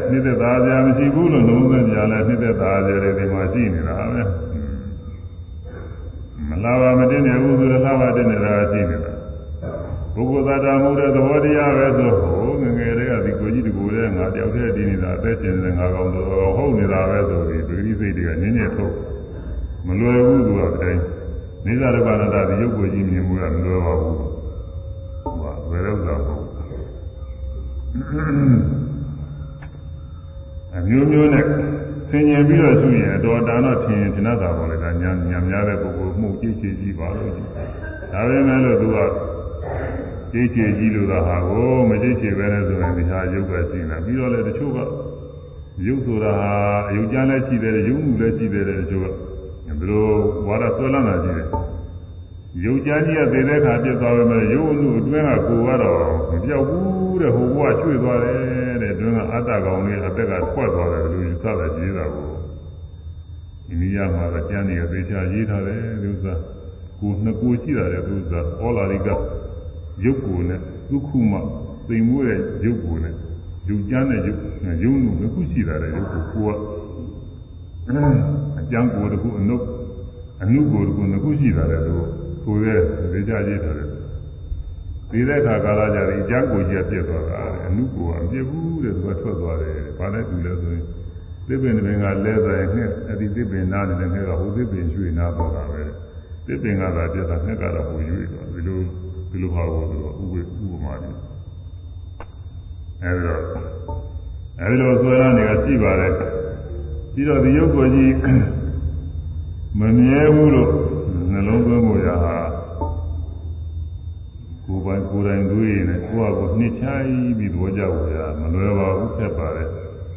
နှိမ့်သက်သားကြမရှိဘူးလို့လုံးဝကြလဲနှိမ့်သက်သားကြတယ်ဒီမှာရှိနေတာပဲမလာပါမတင်နေဘူးဆိုတော့လာပါတင်နေတာရှိနေတာပုဂ္ဂိုလ်သတ္တမှုတဲ့သဘောတရားပဲဆိုဟိုငငယ်တွေကဒီကိုကြီးဒီကိုလေးငါတယောက်တည်းတည်နေတာအသက်ရှင်နေတဲ့ငါကောင်တော့ဟုတ်နေတာပဲဆိုပြီးပဂတိစိတ်တွေကနင်းနေထုတ်မလွယ်ဘူးသူကတိုင်းနေသာရပါဏတာဒီရုပ်ကိုကြီးမြင်မှုကမလွယ်ပါဘူးဟိုကဘယ်တော့သာမဟုတ် အမျိုးမျိုးနဲ့ဆင်ញင်ပြီးတော့ရှိရင်အတော်တန်တော့ထင်ရင်ထင်တာပါလေဒါညာညာများတဲ့ပုဂ္ဂိုလ်မှုကြည့်ကြည့်ကြည့်ပါလို့ဒါပေမဲ့လို့သူကကြကြိတ်ချေကြီးလို့သာဟာကိုမကြိတ်ချေပဲနဲ့ဆိုရင်ဒီဟာရုပ်ပဲရှိနေတာပြီးတော့လေတချို့ကရုပ်ဆိုတာဟာအယုတ်ကြမ်းလည်းရှိတယ်ရုပ်မှုလည်းရှိတယ်တချို့ကဘယ်လိုဝါဒဆွဲလန်းတာရှိတယ် ရုပ်ကြမ်းကြီးကသေတဲ့ခါပြစ်သွားပဲမဲ့ရုပ်အမှုအတွင်းကကိုကတော့မပြောက်ဘူးတဲ့ဟိုဘကရွှေ့သွားတယ်တဲ့အတွင်းကအတ္တကောင်လေးအသက်ကထွက်သွားတယ်လို့ယူဆတာကြီးတာကိုအိန္ဒိယမှာကကျမ်းနေရသေချာရေးထားတယ်ဒီဥစ္စာကိုနှစ်ကိုရှိတာတဲ့ဒီဥစ္စာဩလာရိကရုပ်ကိုနဲ့သုခုမသိမ်မွေးတဲ့ရုပ်ကိုနဲ့ရုပ်ကျမ်းတဲ့ရုပ်ရုပ် ਨੂੰ နှစ်ခုရှိတာတဲ့ရုပ်ကိုကိုကအကျမ်းကိုတစ်ခုအနုအနုကိုတစ်ခုနှစ်ခုရှိတာတဲ့သူ ကိုရဲ့ဒေကြရေးထားတယ်ဒီတဲ့အခါကာလကြရင်အကျမ်းကိုကြီးပြည့်သွားတာတဲ့အနုကိုကအပြည့်ဘူးတဲ့သူကထွက်သွားတယ်။ဘာနဲ့တူလဲဆိုရင်သစ်ပင်တွေကလဲသွားရင်ငှက်အဲ့ဒီသစ်ပင်နားနေတဲ့ငှက်ကဟိုသစ်ပင်ရွှေ့နားသွားတာပဲ။သစ်ပင်ကသာပြည့်တာငှက်ကတော့ဟိုရွှေ့သွားဒီလိုဒီလိုဟာကိုသူကဥပ္ပဥပမာတယ်။အဲဒီတော့အဲဒီလိုဆွဲလာနေကရှိပါတယ်။ပြီးတော့ဒီရုပ်ကိုကြီးမမြဲဘူးလို့ နှလုံးသွင်းမှုရဟာကိုယ်ပိုင်ကိုယ်တိုင်တွေးရင်လည်းကိုယ့်အကိုနှစ်ချိုင်းပြီးသဘောကျဖို့ရမလွယ်ပါဘူးဖြစ်ပါတယ်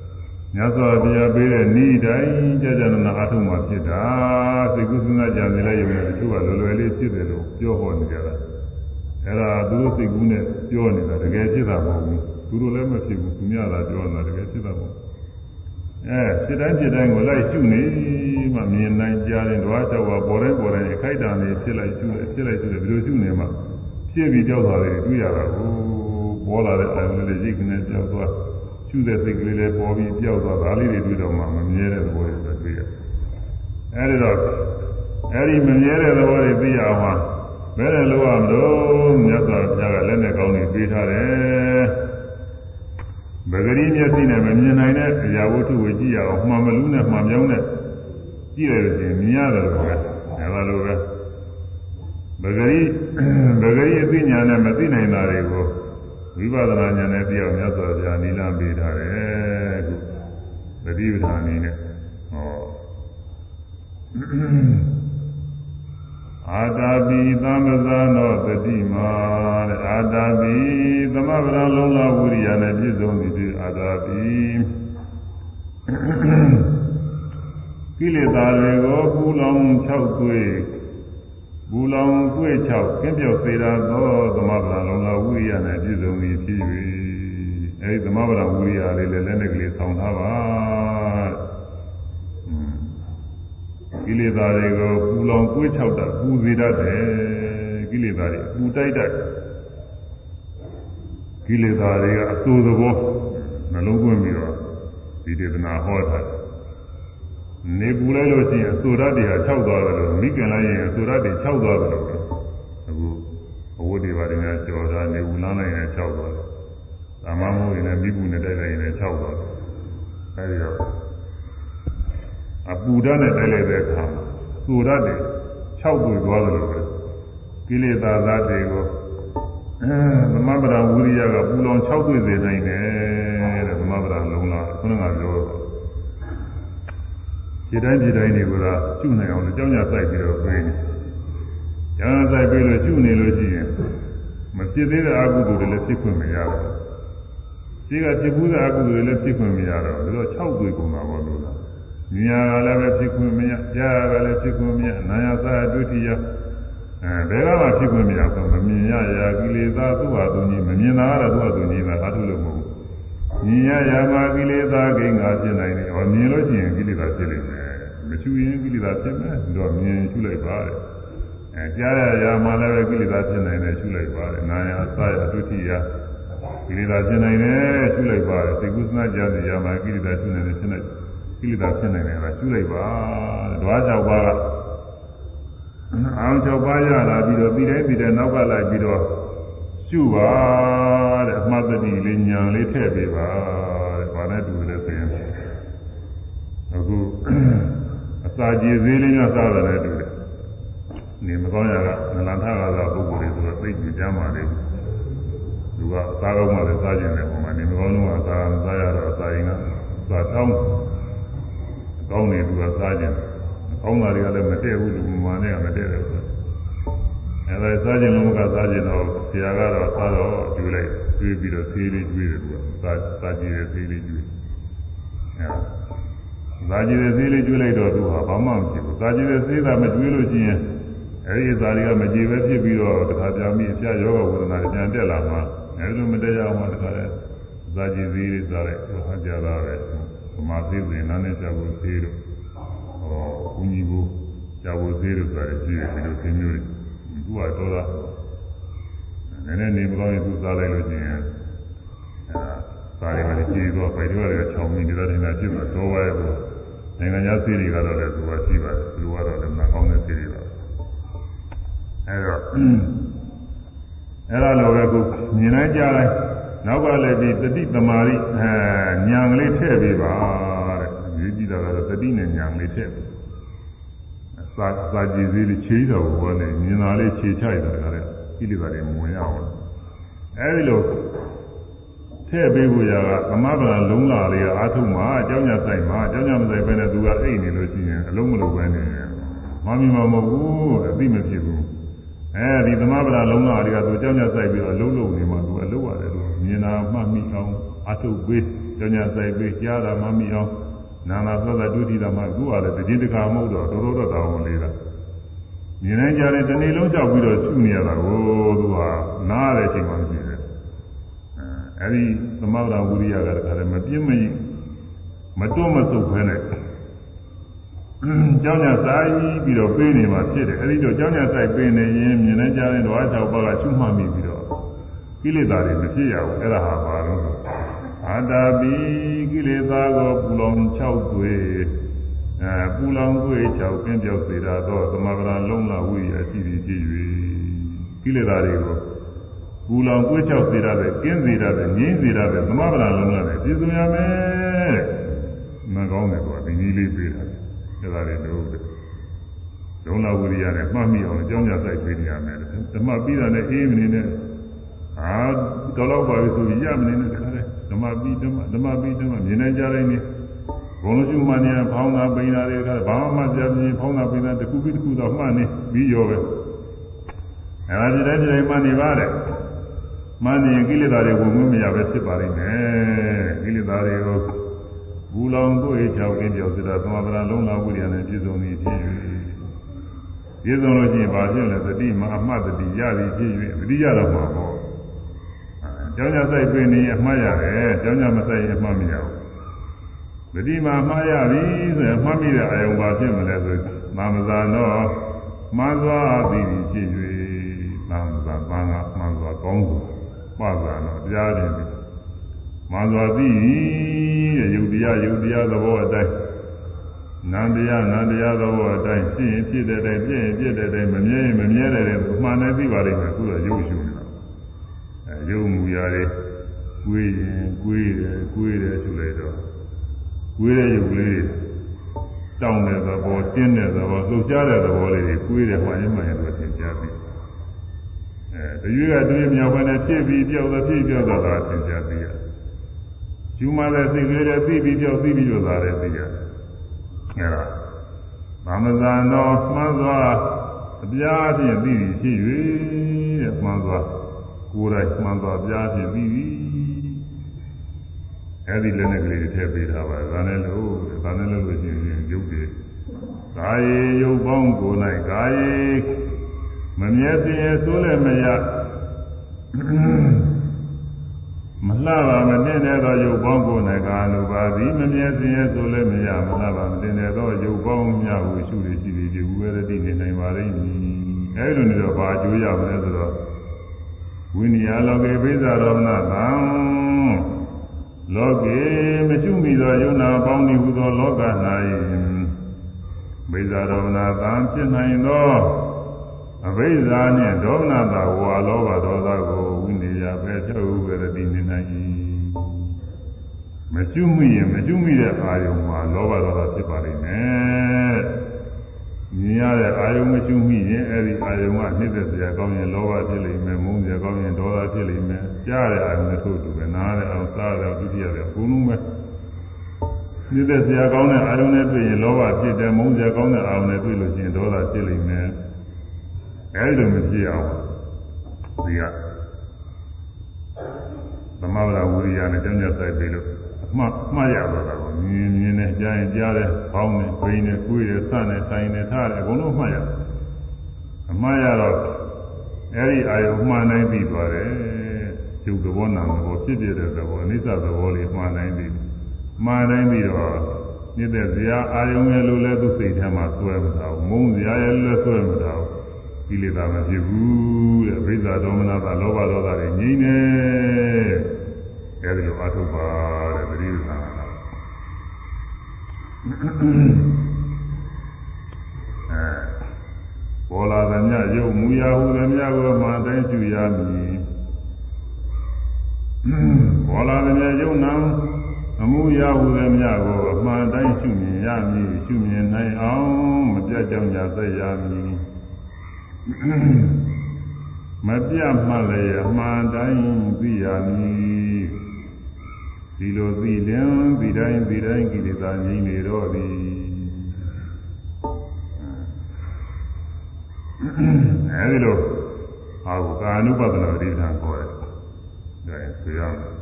။မြတ်စွာဘုရားပေးတဲ့ဤတိုင်းကြာကြာနာအထုံးမှဖြစ်တာစိတ်ကူးစဉ်းစားကြံနေလိုက်ရုံနဲ့တချို့ကလွယ်လွယ်လေးဖြစ်တယ်လို့ပြောဟောနေကြတာ။အဲဒါသူတို့စိတ်ကူးနဲ့ပြောနေတာတကယ်ဖြစ်တာမဟုတ်ဘူး။သူတို့လည်းမဖြစ်ဘူးသူများသာပြောနေတာတကယ်ဖြစ်တာမဟုတ်ဘူး။ အဲဖြစ်တိုင်းဖြစ်တိုင်းကိုလိုက်ရှုနေမှမြင်နိုင်ကြတယ်ဓဝါကြောက်ပါပေါ်တိုင်းပေါ်တိုင်းအခိုက်အတန့်လေးဖြစ်လိုက်ရှုလိုက်ဖြစ်လိုက်ရှုတယ်ဒီလိုရှုနေမှဖြစ်ပြီးကြောက်တာတွေတွေ့ရတာကိုပေါ်လာတဲ့အာရုံလေးရိတ်ကနေကြောက်သွားရှုတဲ့စိတ်ကလေးလည်းပေါ်ပြီးကြောက်သွားဒါလေးတွေတွေ့တော့မှမမြဲတဲ့သဘောတွေတွေ့ရအဲဒီတော့အဲဒီမမြဲတဲ့သဘောတွေသိရအောင်ဘယ်နဲ့လို့ရမလို့မြတ်စွာဘုရားကလက်နဲ့ကောင်းနေပေးထားတယ် ဗဂရီမျက်စိနဲ့မမြင်နိုင်တဲ့အရာဝတ္ထုကိုကြည့်ရအောင်မှန်မလူးနဲ့မှန်ပြောင်းနဲ့ကြည့်ရလို့ရှိရင်မြင်ရတယ်လို့ပဲအဲလိုပဲပဂရိပဂရိအသိဉာဏ်နဲ့မသိနိုင်တာတွေကိုဝိပဿနာဉာဏ်နဲ့သိအောင်မြတ်စွာဘုရားနိလန်းပေးထားတယ်ခုသတိပဋ္ဌာန်နည်းနဲ့ဟော အာတာပိသမ္ပဇာနောတတိမာတဲ့အာတာပိသမဗရလုံးလာဝိရိယနဲ့ပြည့်စုံသည်အာတာပိကိလေသာတွေကိုပူလောင်၆သွေးဘူလောင်ကွေ့ချောက်ကင်းပြောက်စေတာသောသမဗရာလုံးလာဝိရိယနဲ့ပြည့်စုံသည်ဖြစ်၍အဲဒီသမဗရာဝိရိယလေးလည်းလက်နဲ့ကလေးဆောင်းထားပါ ကိလေသာတွေကိုပူလောင်ကွေ့ချောက်တာပူစေတတ်တယ်ကိလေသာတွေပူတိုက်တတ်ကိလေသာတွေကအဆိုးသဘောနှလုံးသွင်းပြီးတော့ဒီဒေသနာဟောတာနေပူလိုက်လို့ရှိရင်အဆိုရတ်တွေက၆သွားတယ်လို့မိခင်လိုက်ရင်အဆိုရတ်တွေ၆သွားတယ်လို့အခုအဝတ်တွေပါတယ်များကြော်တာနေပူလမ်းလိုက်ရင်၆သွားတယ်။ဒါမှမဟုတ်ရင်လည်းမိပူနဲ့တိုက်လိုက်ရင်လည်း၆သွားတယ်။အဲဒီတော့ အပူဓာတ်နဲ့တိုက်လိုက်တဲ့အခါဆိုရတ်တွေ၆တွေ့သွားတယ်လို့ပဲကိလေသာသတ်တွေကိုအဲသမဗရာဝိရိယကပူလောင်၆တွေ့စေနိုင်တယ်တဲ့သမဗရာလုံးလားခုနကပြောတော့ခြေတိုင်းခြေတိုင်းတွေကကျุနိုင်အောင်လို့ကြောင်းကြစိုက်ပြီးတော့ပြေးနေ။ကြောင်းစိုက်ပြီးလို့ကျุနေလို့ရှိရင်မဖြစ်သေးတဲ့အကုသိုလ်တွေလည်းဖြစ်ခွင့်မရတော့ဘူး။ရှိကဖြစ်ဘူးတဲ့အကုသိုလ်တွေလည်းဖြစ်ခွင့်မရတော့ဘူး။ဒါတော့6သွေးကုန်တာပေါ့လို့ လား။မြညာကလည်းပဲဖြစ်ခွင့်မရ၊ကြားရကလည်းဖြစ်ခွင့်မရ၊နာယသာဒုတိယအဲဘယ်ကမှဖြစ်ခွင့်မရဘူးမမြင်ရရာကိလေသာသူ့ဟာသူကြီးမမြင်တာကတော့သူ့ဟာသူကြီးကအားထုတ်လို့မဟုတ်ဘူး။မြင်ရရာမှာကိလေသာကိန်းကဖြစ်နိုင်တယ်။ဟောမြင်လို့ရှိရင်ကိလေသာဖြစ်လိမ့်မယ်မချူရင်ကိလေသာဖြစ်မယ်တော့မြင်ရှုလိုက်ပါတဲ့အဲကြားရရာမှလည်းပဲကိလေသာဖြစ်နိုင်တယ်ရှုလိုက်ပါတဲ့နာယအစရအတုတိယကိလေသာဖြစ်နိုင်တယ်ရှုလိုက်ပါတဲ့သိကုသနာကြားစီရာမှကိလေသာဖြစ်နိုင်တယ်ဖြစ်နိုင် ကိလေသာဖြစ်နိုင်တယ်ကရှုလိုက်ပါတဲ့ဓဝါ၆ပါးကအောင်၆ပါးရလာပြီးတော့ပြီးတိုင်းပြီးတိုင်းနောက်ကလိုက်ပြီးတော့ရှုပါတဲ့အမှတ်တတိလေးညာလေးထည့်ပေးပါတဲ့ဘာနဲ့တူလဲဆိုရင်အခုအစာကြေသေးလေးများစားတယ်လည်းတူတယ်။နေမကောင်းရကနလန်ထကသာပုဂ္ဂိုလ်တွေဆိုတော့သိကြကြမှာလေ။သူကစားကောင်းမှလည်းစားကျင်တယ်ပုံမှန်နေမကောင်းတော့အစာမစားရတော့အစာရင်ကစားတောင်း ကောင်းနေသူကစားကျင်တယ်။ကောင်းတာတွေကလည်းမတည့်ဘူးလူမှန်နဲ့ကမတည့်တယ်ဆိုတော့အဲဒါစားကျင်လို့မကစားကျင်တော့ဆရာကတော့စားတော့ကျွေးလိုက်ကျွေးပြီးတော့သေးလေးကျွေးတယ်သူကစားစားကြည့်တယ်သေးလေးကျွေးအဲစားကြည့်တယ်သေးလေးကျွေးလိုက်တော့သူဟာဘာမှမဖြစ်ဘူးစားကြည့်တယ်သေးတာမကျွေးလို့ရှိရင်အဲဒီသားတွေကမကြည်ပဲဖြစ်ပြီးတော့တခါကြာမိအဖျားယောဂဝေဒနာပြန်တက်လာမှအဲဒီလိုမတက်ရအောင်မှတခါလဲစားကြည့်သေးလေးစားလိုက်ဟောကြတာပဲဗ မာသေးစဉ်နားနဲ့ကြာဖို့သေးတော့ဟောဘုန်းကြီးကိုကြာဖို့သေးလို့ဆိုတာရှိတယ်ဒီလိုသင်မျိုးတွေသူကတော့နည်းနည်းနေမကောင်းရင်သူစားလိုက်လို့ရှိရင်အဲစားရမယ်ကြည်တော့ပိုက်တော့လည်းချောင်းမိနေတဲ့တင်တာဖြစ်မှာတော့ဝဲကိုနိုင်ငံခြားစီးတွေကတော့လည်းသူကရှိပါတယ်သူကတော့လည်းမကောင်းတဲ့စီးတွေပါအဲတော့အဲ့ဒါလိုပဲကိုမြင်လိုက်ကြလိုက် နောက်ကလည်းဒီတတိသမารိအဲညာကလေးထည့်ပေးပါတဲ့ဒီကြည့်တာကတော့တတိနဲ့ညာကလေးထည့်ပေးစာစာကြည်စည်းလေးခြေတော်ဘောနဲ့မြင်တာလေးခြေချိုက်တာကလည်းကိလေသာတွေမဝင်ရအောင်အဲဒီလိုထည့်ပေးဖို့ရကသမဗလာလုံးလာလေးကအာထုမှာအเจ้าညာဆိုင်မှာအเจ้าညာမဆိုင်ပဲနဲ့သူကအိတ်နေလို့ရှိရင်အလုံးမလုံးပဲနေမမီမမဟုတ်ဘူးအသိမဖြစ်ဘူးအဲဒီသမဗလာလုံးလာလေးကသူအเจ้าညာဆိုင်ပြီးတော့အလုံးလုံးနေမှာသူအလုံးရတယ်လို့ မြင်တာမှတ်မိအောင်အထုတ်ပေးကြောင်ညာဆိုင်ပေးကြားတာမှတ်မိအောင်နာနာသောတာဒုတိယမှာအခုအားလည်းတည်တကာမဟုတ်တော့တော်တော်တောင်းဝန်လေးတာမြင်နိုင်ကြတယ်တနေ့လုံးကြောက်ပြီးတော့ရှုနေရတာကိုသူကနားရတဲ့အချိန်မှမရှိတယ်အဲဒီသမဂ္ဂဝိရိယကလည်းခါတယ်မပြင်းမရင်မတွမစုပ်ခဲနဲ့ကျောင်းညာဆိုင်ပြီးတော့ပေးနေမှာဖြစ်တယ်အဲဒီတော့ကျောင်းညာဆိုင်ပေးနေရင်မြင်နိုင်ကြတဲ့ဓဝါ၆ပါးကရှုမှတ်မိပြီးတော့ ကိလေသာတွေမဖြစ်ရဘူးအဲ့ဒါဟာဘာလို့အာတာပိကိလေသာကိုပူလောင်6တွေအဲပူလောင်တွေ6ပင်ပြောက်စေတာတော့သမဗရာလုံးလာဝိရိယရှိပြီးဖြစ်၍ကိလေသာတွေကိုပူလောင်ကိုယ်ချောက်စေရတယ်ကျင်းစေရတယ်ငြင်းစေရတယ်သမဗရာလုံးလာတယ်ပြည့်စုံရမယ်မကောင်းတယ်ကွာဒီနည်းလေးပေးတာအဲ့ဒါတွေလို့လုံးလာဝိရိယနဲ့မှတ်မိအောင်အကြောင်းကြစိုက်ပေးနေရမယ်ဓမ္မပြီးတာနဲ့အေးမနေနဲ့ အာတော်တော့ပါပြီဆိုရမနေနဲ့တခါတည်းဓမ္မပြီးဓမ္မဓမ္မပြီးဓမ္မမြင်နိုင်ကြတိုင်းနေဘုံလုံးရှုမှနေဖောင်းတာပိန်တာတွေတခါဘာမှမပြပြင်းဖောင်းတာပိန်တာတစ်ခုပြီးတစ်ခုတော့မှတ်နေပြီးရောပဲအဲဒါဒီတိုင်းဒီတိုင်းမှနေပါတယ်မှန်ရင်ကိလေသာတွေဝင်ဝင်မရပဲဖြစ်ပါလိမ့်မယ်ကိလေသာတွေကိုဘူလောင်တို့ရဲ့ကြောင့်အင်းကြောင့်စတာသမဗရာလုံးလာဝိရိယနဲ့ပြည့်စုံနေဖြစ်၍ပြည့်စုံလို့ရှိရင်ဘာဖြစ်လဲသတိမှာအမှတ်တတိရပြီဖြစ်၍သတိရတော့မှာပေါ့ ကျောင်းညဆိုင်ပြင်နေအမှတ်ရတယ်ကျောင်းညမဆိုင်ရင်အမှတ်မရဘူးသတိမှာအမှတ်ရပြီဆိုရင်အမှတ်မိတဲ့အယုံဘာဖြစ်မလဲဆိုသာမဇာတော့မှန်သွားပြီဖြစ်၍သာမဇာဘာငါမှန်သွားကောင်းစွာပါဇာတော့တရားတယ်မှန်စွာသိတဲ့ယုတ်တရားယုတ်တရားသဘောအတိုင်းနန္တရားနန္တရားသဘောအတိုင်းဖြစ်ရင်ဖြစ်တဲ့တိုင်းပြည့်ရင်ပြည့်တဲ့တိုင်းမမြဲရင်မမြဲတဲ့တိုင်းမှန်တယ်သိပါလိမ့်မယ်အခုတော့ယုတ်ရှုနေ တာအဲယုတ်မူရာတွေကွေးရင်ကွေးတယ်ကွေးတယ်ဆိုလိုက်တော့ကွေးတဲ့ယုတ်လေးတောင်းတဲ့သဘောတင်းတဲ့သဘောလှုပ်ရှားတဲ့သဘောလေးတွေကွေးတယ်မှရင်မှရင်တော့သင်ကြားပြီအဲတရွေးကတရွေးမြောက်ဘက်နဲ့ဖြစ်ပြီးပြောက်တော့ဖြစ်ပြောက်တော့တာသင်ကြားပြီယူမတဲ့စိတ်ကလေးတွေသိပြီးပြောက်သိပြီးပြောတာလည်းသိရတယ်အဲဒါဘာမဇာနောမှန်စွာအပြားဖြင့်သိပြီးဖြစ်၍တဲ့မှန်စွာ ကိုယ်တိုင်မှန်စွာအပြားဖြင့်သိပြီးအဲဒီလည်းနဲ့ကလေးထည့်ပေးထားပါဒါနဲ့လို့ဒါနဲ့လို့ရှိရင်ရုပ်တွေကာယေရုပ်ပေါင်းကိုယ်၌ကာယေမမြဲပြင်းဆိုးလည်းမရမလှပါမတင်တဲ့သောရုပ်ပေါင်းကိုယ်၌ကာလိုပါသည်မမြဲပြင်းဆိုးလည်းမရမလှပါမတင်တဲ့သောရုပ်ပေါင်းများကိုရှုရရှိသည်ဒီဝေရတိနေနိုင်ပါလိမ့်မည်အဲဒီလိုနေတော့ဘာအကျိုးရမလဲဆိုတော့ ဝိနည်းလောကေပိဇာရောမနာသံလောကေမရှိမိသောယုံနာပေါင်းသည်ဟူသောလောက၌ပိဇာရောမနာသံဖြစ်နိုင်သောအဘိဇာနှင့်ဒေါမနတာဝါလောဘဒေါသကိုဝိနည်းပဲထုတ်ဝေရတိနေနိုင်၏မရှိမိရင်မရှိမိတဲ့အာယုံမှာလောဘဒေါသဖြစ်ပါလိမ့်မယ် မြင်ရတဲ့အာယုံမရှိမိရင်အဲ့ဒီအာယုံကနှိမ့်သက်စရာကောင်းရင်လောဘဖြစ်လိမ့်မယ်မုန်းစရာကောင်းရင်ဒေါသဖြစ်လိမ့်မယ်ကြားတဲ့အာယုံနဲ့ထို့တူပဲနားတဲ့အာယုံစားတဲ့ဒုတိယတဲ့ဘုံလုံးပဲနှိမ့်သက်စရာကောင်းတဲ့အာယုံနဲ့တွေ့ရင်လောဘဖြစ်တယ်မုန်းစရာကောင်းတဲ့အာယုံနဲ့တွေ့လို့ရှိရင်ဒေါသဖြစ်လိမ့်မယ်အဲဒီလိုမဖြစ်အောင်ဒီကသမဝရဝိရိယနဲ့ကြောင်းကြဆိုင်ပြီလို့ အမှားမှားရတော့တာကိုမြင်မြင်နဲ့ကြားရင်ကြားတယ်ဖောင်းတယ်ပိန်တယ်ကိုယ်ရဆန့်တယ်ဆိုင်တယ်ထားတယ်အကုန်လုံးမှားရအမှားရတော့အဲ့ဒီအာယုမှန်တိုင်းပြီးသွားတယ်ကျုပ်သဘောနာသဘောဖြစ်ဖြစ်တဲ့သဘောအနိစ္စသဘောလေးမှန်တိုင်းပြီးမှန်တိုင်းပြီးတော့မြစ်တဲ့ဇာအာယုရဲ့လိုလဲသူစိတ်ထဲမှာစွဲမထားဘူးမုန်းဇာရဲ့လိုလဲစွဲမထားဘူးကိလေသာမဖြစ်ဘူးတဲ့ဘိဇာဒေါမနတာလောဘဒေါသတွေငြိမ့်နေ အဲဒီလိုအထုပ်ပါတဲ့ပရိသနာအဲဘောလာသမျှရုပ်မူရာဟုသမျှကိုမှတိုင်းကျူရမည်ဘောလာသမျှရုပ်နာအမှုရဟုသမျှကိုအမှန်တိုင်းရှုမြင်ရမည်ရှုမြင်နိုင်အောင်မပြတ်ကြောင်ညာသက်ရမည်မပြတ်မှလည်းအမှန်တိုင်းသိရမည် ဒီလိုသိရင်ဒီတိုင်းဒီတိုင်းကိလေသာငြိမ့်နေတော့သည်အဲဒီလိုအာဟုကာနုပဒနာတိဋ္ဌာန်ခေါ်တယ်ဒါရင်ဆိုရမယ်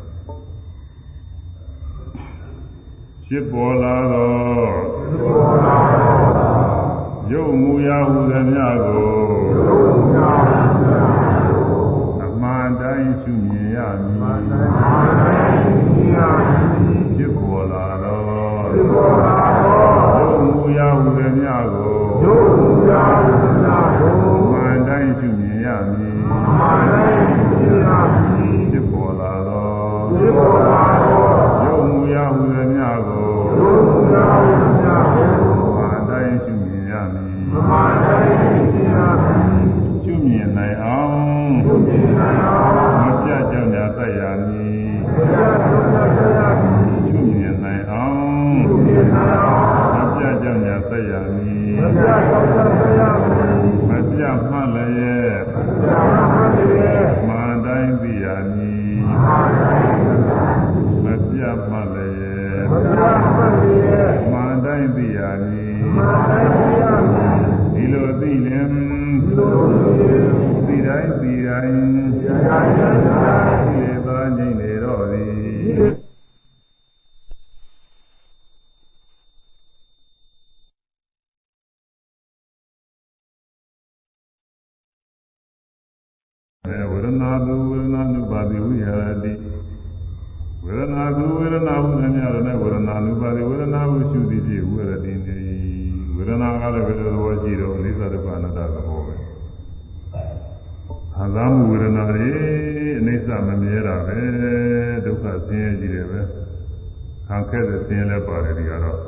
ဖြစ်ပေါ်လာသောရုပ်မူရာဟုသမျှကိုအမှန်တိုင်းရှုမြင်ရမည် ရုပ်မူရာဟုသမျှကိုအ နာနုပါတိဝေဒနာဟုရှုသည်ဖြင့်ဝေရတိနေဝေဒနာကလည်းဘယ်လိုသဘောရှိတော့အိသဒုက္ခအနတ္တသဘောပဲခံစားမှုဝေဒနာတွေအိသမမြဲတာပဲဒုက္ခဆင်းရဲကြီးတယ်ပဲခံခဲ့တဲ့ဆင်းရဲလည်းပါတယ်ဒီကတော့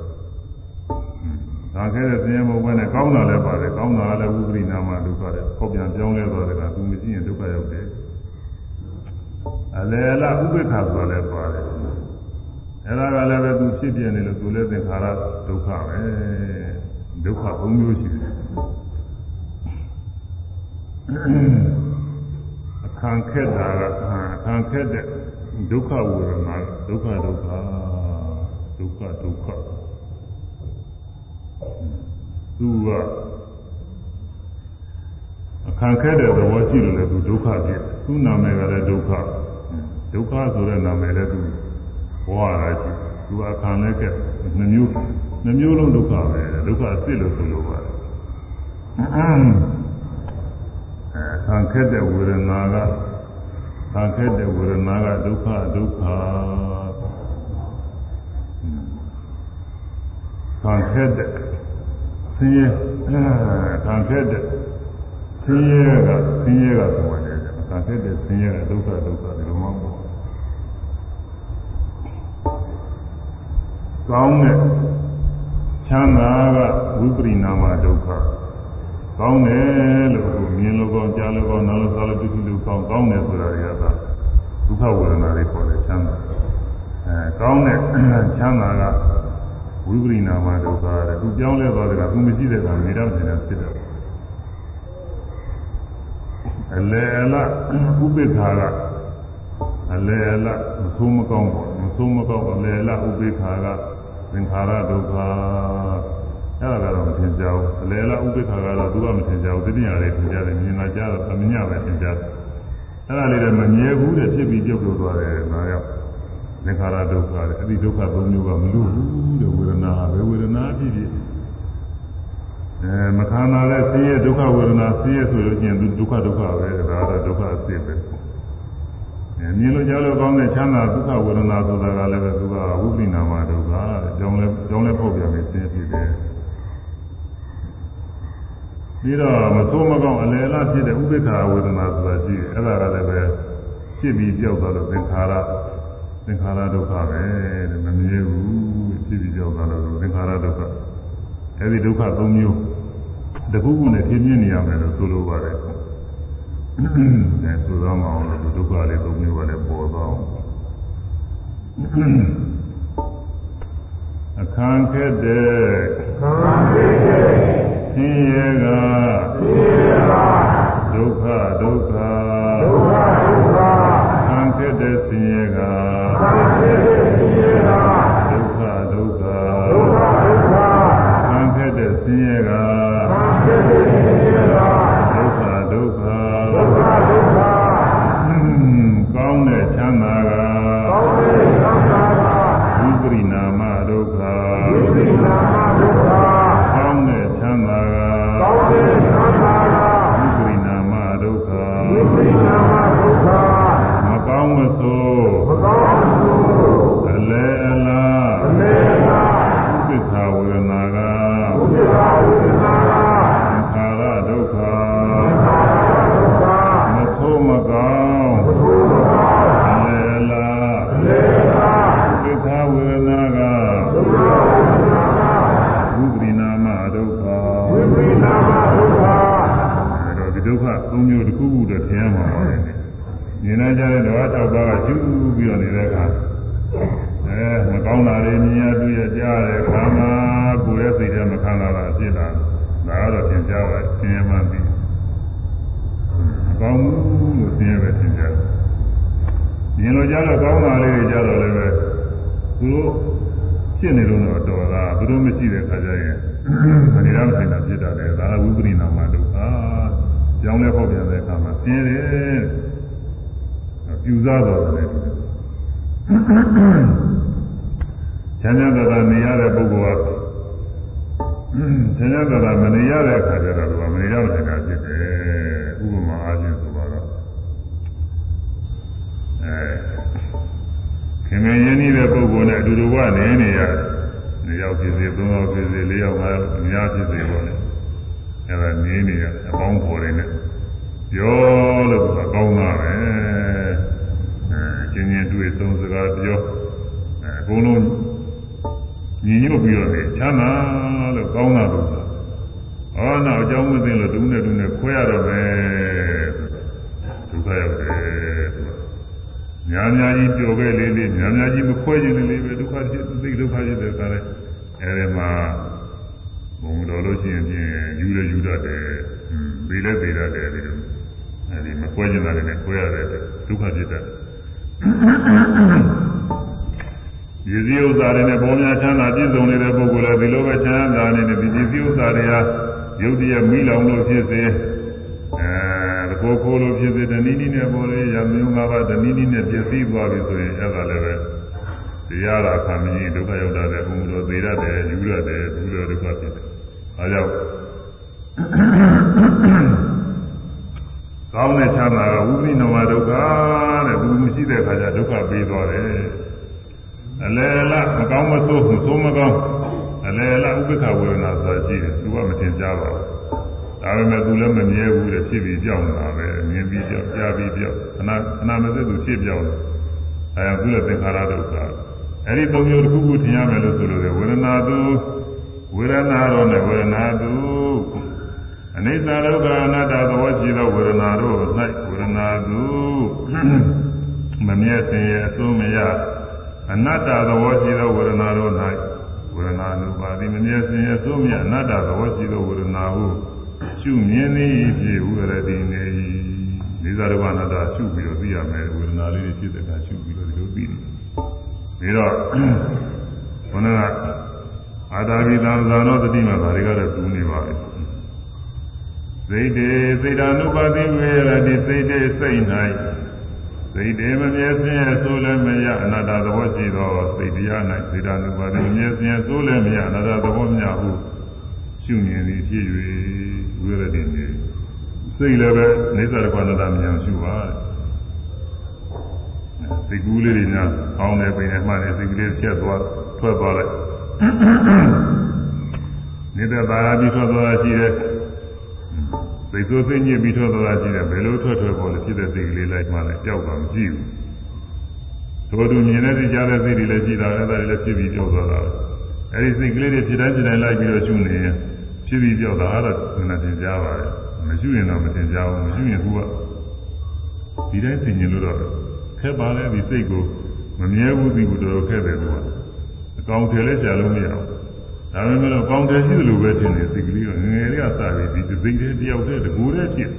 ခံခဲ့တဲ့ဆင်းရဲမဟုတ်ဘဲနဲ့ကောင်းတာလည်းပါတယ်ကောင်းတာလည်းဝိပရိနာမဒုက္ခတဲ့ပေါက်ပြန်ပြောင်းလဲသွားတယ်ကသူမရှိရင်ဒုက္ခရောက်တယ်အလေအလဥပိ္ပခါဆိုလည်းပါတယ် အဲ့ဒါကလည်းပဲသူဖြစ်ပြနေလို့သူလည်းသင်္ခါရဒုက္ခပဲဒုက္ခဘုံမျိုးရှိတယ်အခန့်ခက်တာကအခန့်ခက်တဲ့ဒုက္ခဝေဒနာဒုက္ခဒုက္ခဒုက္ခဒုက္ခသူကအခန့်ခက်တဲ့သဘောရှိလို့လည်းသူဒုက္ခဖြစ်သူ့နာမည်ကလည်းဒုက္ခဒုက္ခဆိုတဲ့နာမည်လည်းသူ ဘဝရရှိသူအခန့်လည်းကဲနှမျိုးနှမျိုးလုံးဒုက္ခပဲဒုက္ခအစ်စ်လို့ဆိုလိုပါတယ်အဲခံခဲ့တဲ့ဝေဒနာကခံခဲ့တဲ့ဝေဒနာကဒုက္ခဒုက္ခခံခဲ့တဲ့ဆင်းရဲခံခဲ့တဲ့ဆင်းရဲကဆင်းရဲကဆိုတယ်ခံခဲ့တဲ့ဆင်းရဲကဒုက္ခဒုက္ခ ကောင်းတဲ့ချမ်းသာကဝိပရိနာမဒုက္ခကောင်းတယ်လို့မြင်လို့ကောင်းကြားလို့ကောင်းနားလို့စားလို့ပြုစုလို့ကောင်းကောင်းတယ်ဆိုတာတွေကသာဒုက္ခဝေဒနာတွေပေါ်တယ်ချမ်းသာအဲကောင်းတဲ့ချမ်းသာကဝိပရိနာမဒုက္ခတဲ့သူပြောင်းလဲသွားတယ်ကသူမရှိတဲ့ကနေတော့နေတယ်ဖြစ်တယ်အလေအလဥပိ္ပခါကအလေအလမဆိုးမကောင်းပေါ့မဆိုးမကောင်းအလေအလဥပိ္ပခါက သင်္ခါရဒုက္ခအဲ့ဒါကတော့မသင်ကြဘူးအလေအလဥပိ္ပခါကတော့သူကမသင်ကြဘူးတတိယလေးသင်ကြတယ်မြင်လာကြတော့အမြင်ပဲသင်ကြတယ်အဲ့ဒါလေးလည်းမမြဲဘူးတဲ့ဖြစ်ပြီးပြုတ်လို့သွားတယ်ဒါကြောင့်သင်္ခါရဒုက္ခတဲ့အဲ့ဒီဒုက္ခသုံးမျိုးကမလို့ဘူးတဲ့ဝေဒနာပဲဝေဒနာဖြစ်ဖြစ်အဲမခန္ဓာလဲဆင်းရဲဒုက္ခဝေဒနာဆင်းရဲဆိုလို့ချင်းသူဒုက္ခဒုက္ခပဲဒါတော့ဒုက္ခအစစ်ပဲအဲ မြင်လို့ကြားလို့ကောင်းတဲ့ချမ်းသာဒုက္ခဝေဒနာဆိုတာကလည်းပဲသူကဝိပရိနာမဒုက္ခတဲ့ကြောင်းလဲကြောင်းလဲပေါက်ပြန်ပြီးဆင်းဖြစ်တယ်ပြီးတော့မဆိုးမကောင်းအလယ်အလဖြစ်တဲ့ဥပိ္ပခာဝေဒနာဆိုတာရှိတယ်အဲ့ဒါကလည်းပဲဖြစ်ပြီးပြောက်သွားလို့သင်္ခါရသင်္ခါရဒုက္ခပဲတဲ့မမြဲဘူးဖြစ်ပြီးပြောက်သွားလို့သင်္ခါရဒုက္ခအဲ့ဒီဒုက္ခ၃မျိုးတခုခုနဲ့ဖြစ်ပြနေရမယ်လို့ဆိုလိုပါတယ် အဲဆိုတော့မအောင်လို့ဒုက္ခလေး၃မျိုးကလည်းပေါ်သွားအောင်အခန်းခက်တဲ့ခံခဲ့တဲ့ဆင်းရဲကဒီကဒုက္ခဒုက္ခဒုက္ခဒုက္ခခံခဲ့တဲ့ဆင်းရဲကခံခဲ့တဲ့ဒီကဒု မြင်နိုင်ကြတဲ့ဓဝါ၆ပါးကကျူးပြီးတော့နေတဲ့အခါအဲမကောင်းတာတွေမြင်ရတွေ့ရကြားတဲ့ခါမှာကိုယ်ရဲ့စိတ်ထဲမခံလာတာဖြစ်တာဒါကတော့သင်ကြားပါသင်ရမှန်းပြီ။မကောင်းဘူးလို့သင်ရပဲသင်ကြားတယ်။မြင်လို့ကြားတော့ကောင်းတာလေးတွေကြားတော့လည်းပဲသူတို့ဖြစ်နေလို့တော့တော်တာသူတို့မရှိတဲ့ခါကျရင်မနေရမဆိုင်တာဖြစ်တာလေဒါကဝိပရိနာမဒုက္ခကြောင်းလဲပေါက်ပြန်တဲ့အခါမှာသင်တယ် ပြူစားတော်တယ်ချမ်းသာတာနေရတဲ့ပုဂ္ဂိုလ်ကချမ်းသာတာမနေရတဲ့အခါကျတော့သူကမနေရမဆိုင်တာဖြစ်တယ်ဥပမာအားဖြင့်ဆိုပါတော့အဲခင်မင်းရင်းနှီးတဲ့ပုဂ္ဂိုလ်နဲ့အတူတူကနေနေရတယ်။နှစ်ယောက်ဖြစ်စေ၊သုံးယောက်ဖြစ်စေ၊လေးယောက်၊ငါးယောက်အများဖြစ်စေပေါ့လေ။အဲဒါနေနေရအပေါင်းဖော်နေနဲ့ပြောလို့ကကောင်းတာပဲ။အဲ ချင်းချင်းတွေ့ဆုံးစကားပြောအဲအကုန်လုံးညီညွတ်ပြီးတော့နေချမ်းသာလို့ကောင်းတာလို့ဆို။ဟောနောက်အကြောင်းမသိလို့ဒုနဲ့ဒုနဲ့ခွဲရတော့ပဲဒုက္ခရောက်တယ်သူကများများကြီးပျော်ခဲ့လေးလေးများများကြီးမခွဲခြင်းလေးလေးပဲဒုက္ခဖြစ်သိဒုက္ခဖြစ်တဲ့အခါလဲအဲဒီမှာဘုံတော်လို့ရှိရင်ဖြင့်ယူရယူတတ်တယ်။ပြီးလဲပြီးတတ်တယ်ဒီလိုအဲဒီမခွဲခြင်းလည်းနဲ့ခွဲရတယ်ဒုက္ခဖြစ်တတ်တယ်။ ဒီစည်းဥစ္စာတွေနဲ့ပေါ်များချမ်းသာပြည့်စုံနေတဲ့ပုဂ္ဂိုလ်လည်းဒီလိုပဲချမ်းသာနေတဲ့ဒီစည်းဥစ္စာတွေဟာယုတ်တည်းမိလောင်လို့ဖြစ်စေအဲကိုယ်ကိုယ်လိုဖြစ်စေတနည်းနည်းနဲ့ပေါ်လေရမျိုးငါးပါးတနည်းနည်းနဲ့ပြည့်စည်သွားပြီဆိုရင်အဲ့ဒါလည်းပဲတရားရာခံမကြီးဒုက္ခရောက်တာလည်းဘုံတော်သေးရတယ်ယူရတယ်ဒုရဒုက္ခဖြစ်တယ်။အဲကြောင့် ကောင်းတဲ့ချမ်းသာကဝိပရိနဝဒုက္ခတဲ့ဘူးမရှိတဲ့အခါကျဒုက္ခပေးသွားတယ်။အလယ်လမကောင်းမဆိုးမဆိုးမကောင်းအလယ်လဥပ္ပခဝေဒနာဆိုတာရှိတယ်သူကမသင်ကြားပါဘူး။ဒါပေမဲ့သူလည်းမမြဲဘူးတဲ့ဖြစ်ပြီးကြောက်နေတာပဲမြင်ပြီးကြောက်ကြားပြီးကြောက်အနာအနာမစက်သူဖြစ်ပြောက်တယ်အဲသူလည်းသင်္ခါရဒုက္ခအဲ့ဒီသုံးမျိုးတစ်ခုခုထင်ရမယ်လို့ဆိုလို့ဝေဒနာသူဝေဒနာရောနဲ့ဝေဒနာသူ အနိစ္စဒုက္ခအနတ္တသဘောရှိသောဝေဒနာတို့၌ဝေဒနာသူမမြဲစင်ရဲ့အစိုးမရအနတ္တသဘောရှိသောဝေဒနာတို့၌ဝေဒနာနုပါတိမမြဲစင်ရဲ့အစိုးမရအနတ္တသဘောရှိသောဝေဒနာဟုရှုမြင်သည်ဖြစ်ဥရတိနေ၏ဒီသာရဝနာတာရှုပြီးတော့သိရမယ်ဝေဒနာလေးတွေဖြစ်တဲ့အခါရှုပြီးတော့ဒီလိုသိတယ်ပြီးတော့ဘုန်းကအာတာဘိသံဇာနောတတိမှာဒါတွေကတော့တူနေပါပဲ စိတ်တေစိတ်ဓာနုပါတိဝေရတိစိတ်တေစိတ်၌စိတ်တည်းမမြဲစင်းရဲ့ဆိုလည်းမရအနာတ္တသဘောရှိသောစိတ်တရား၌စေတနုပါဒမမြဲစင်းရဲ့ဆိုလည်းမရအနာတ္တသဘောမြဟုရှုမြင်သည်ဖြစ်၍ဝိရဒိနေစိတ်လည်းပဲနေသရကနာတမြင်ရှုပါစိတ်ကူးလေးတွေများကောင်းတယ်ပိန်နဲ့မှတယ်စိတ်ကလေးဖြတ်သွားထွက်သွားလိုက်နေတဲ့ပါရပြီးထွက်သွားတာရှိတ ယ်စိတ်ဆိုးစိတ်ညစ်ပြီးထွက်သွားတာရှိတယ်ဘယ်လိုထွက်ထွက်ပေါ်လဲဖြစ်တဲ့စိတ်ကလေးလိုက်မှလည်းကြောက်တာမရှိဘူးတို့တူမြင်တဲ့ကြားတဲ့စိတ်တွေလည်းရှိတာအဲ့ဒါတွေလည်းဖြစ်ပြီးကြောက်သွားတာအဲဒီစိတ်ကလေးတွေဖြစ်တိုင်းဖြစ်တိုင်းလိုက်ပြီးတော့ရှုနေရင်ဖြစ်ပြီးကြောက်တာအဲ့ဒါကနတင်ကြပါတယ်မရှိရင်တော့မတင်ကြဘူးမရှိရင်ခုကဒီတိုင်းသိမြင်လို့တော့ခက်ပါလေဒီစိတ်ကိုမမြဲဘူးဒီကိုတော်တော်ခက်တယ်ကွာအကောင်ထည်လဲရှာလို့မရဘူး ဒါပေမဲ့တော့ကောင်းတယ်ရှိသလိုပဲထင်တယ်စိတ်ကလေးကငငယ်လေးကစပြီးဒီစိတ်လေးတယောက်တည်းတကူတည်းဖြစ်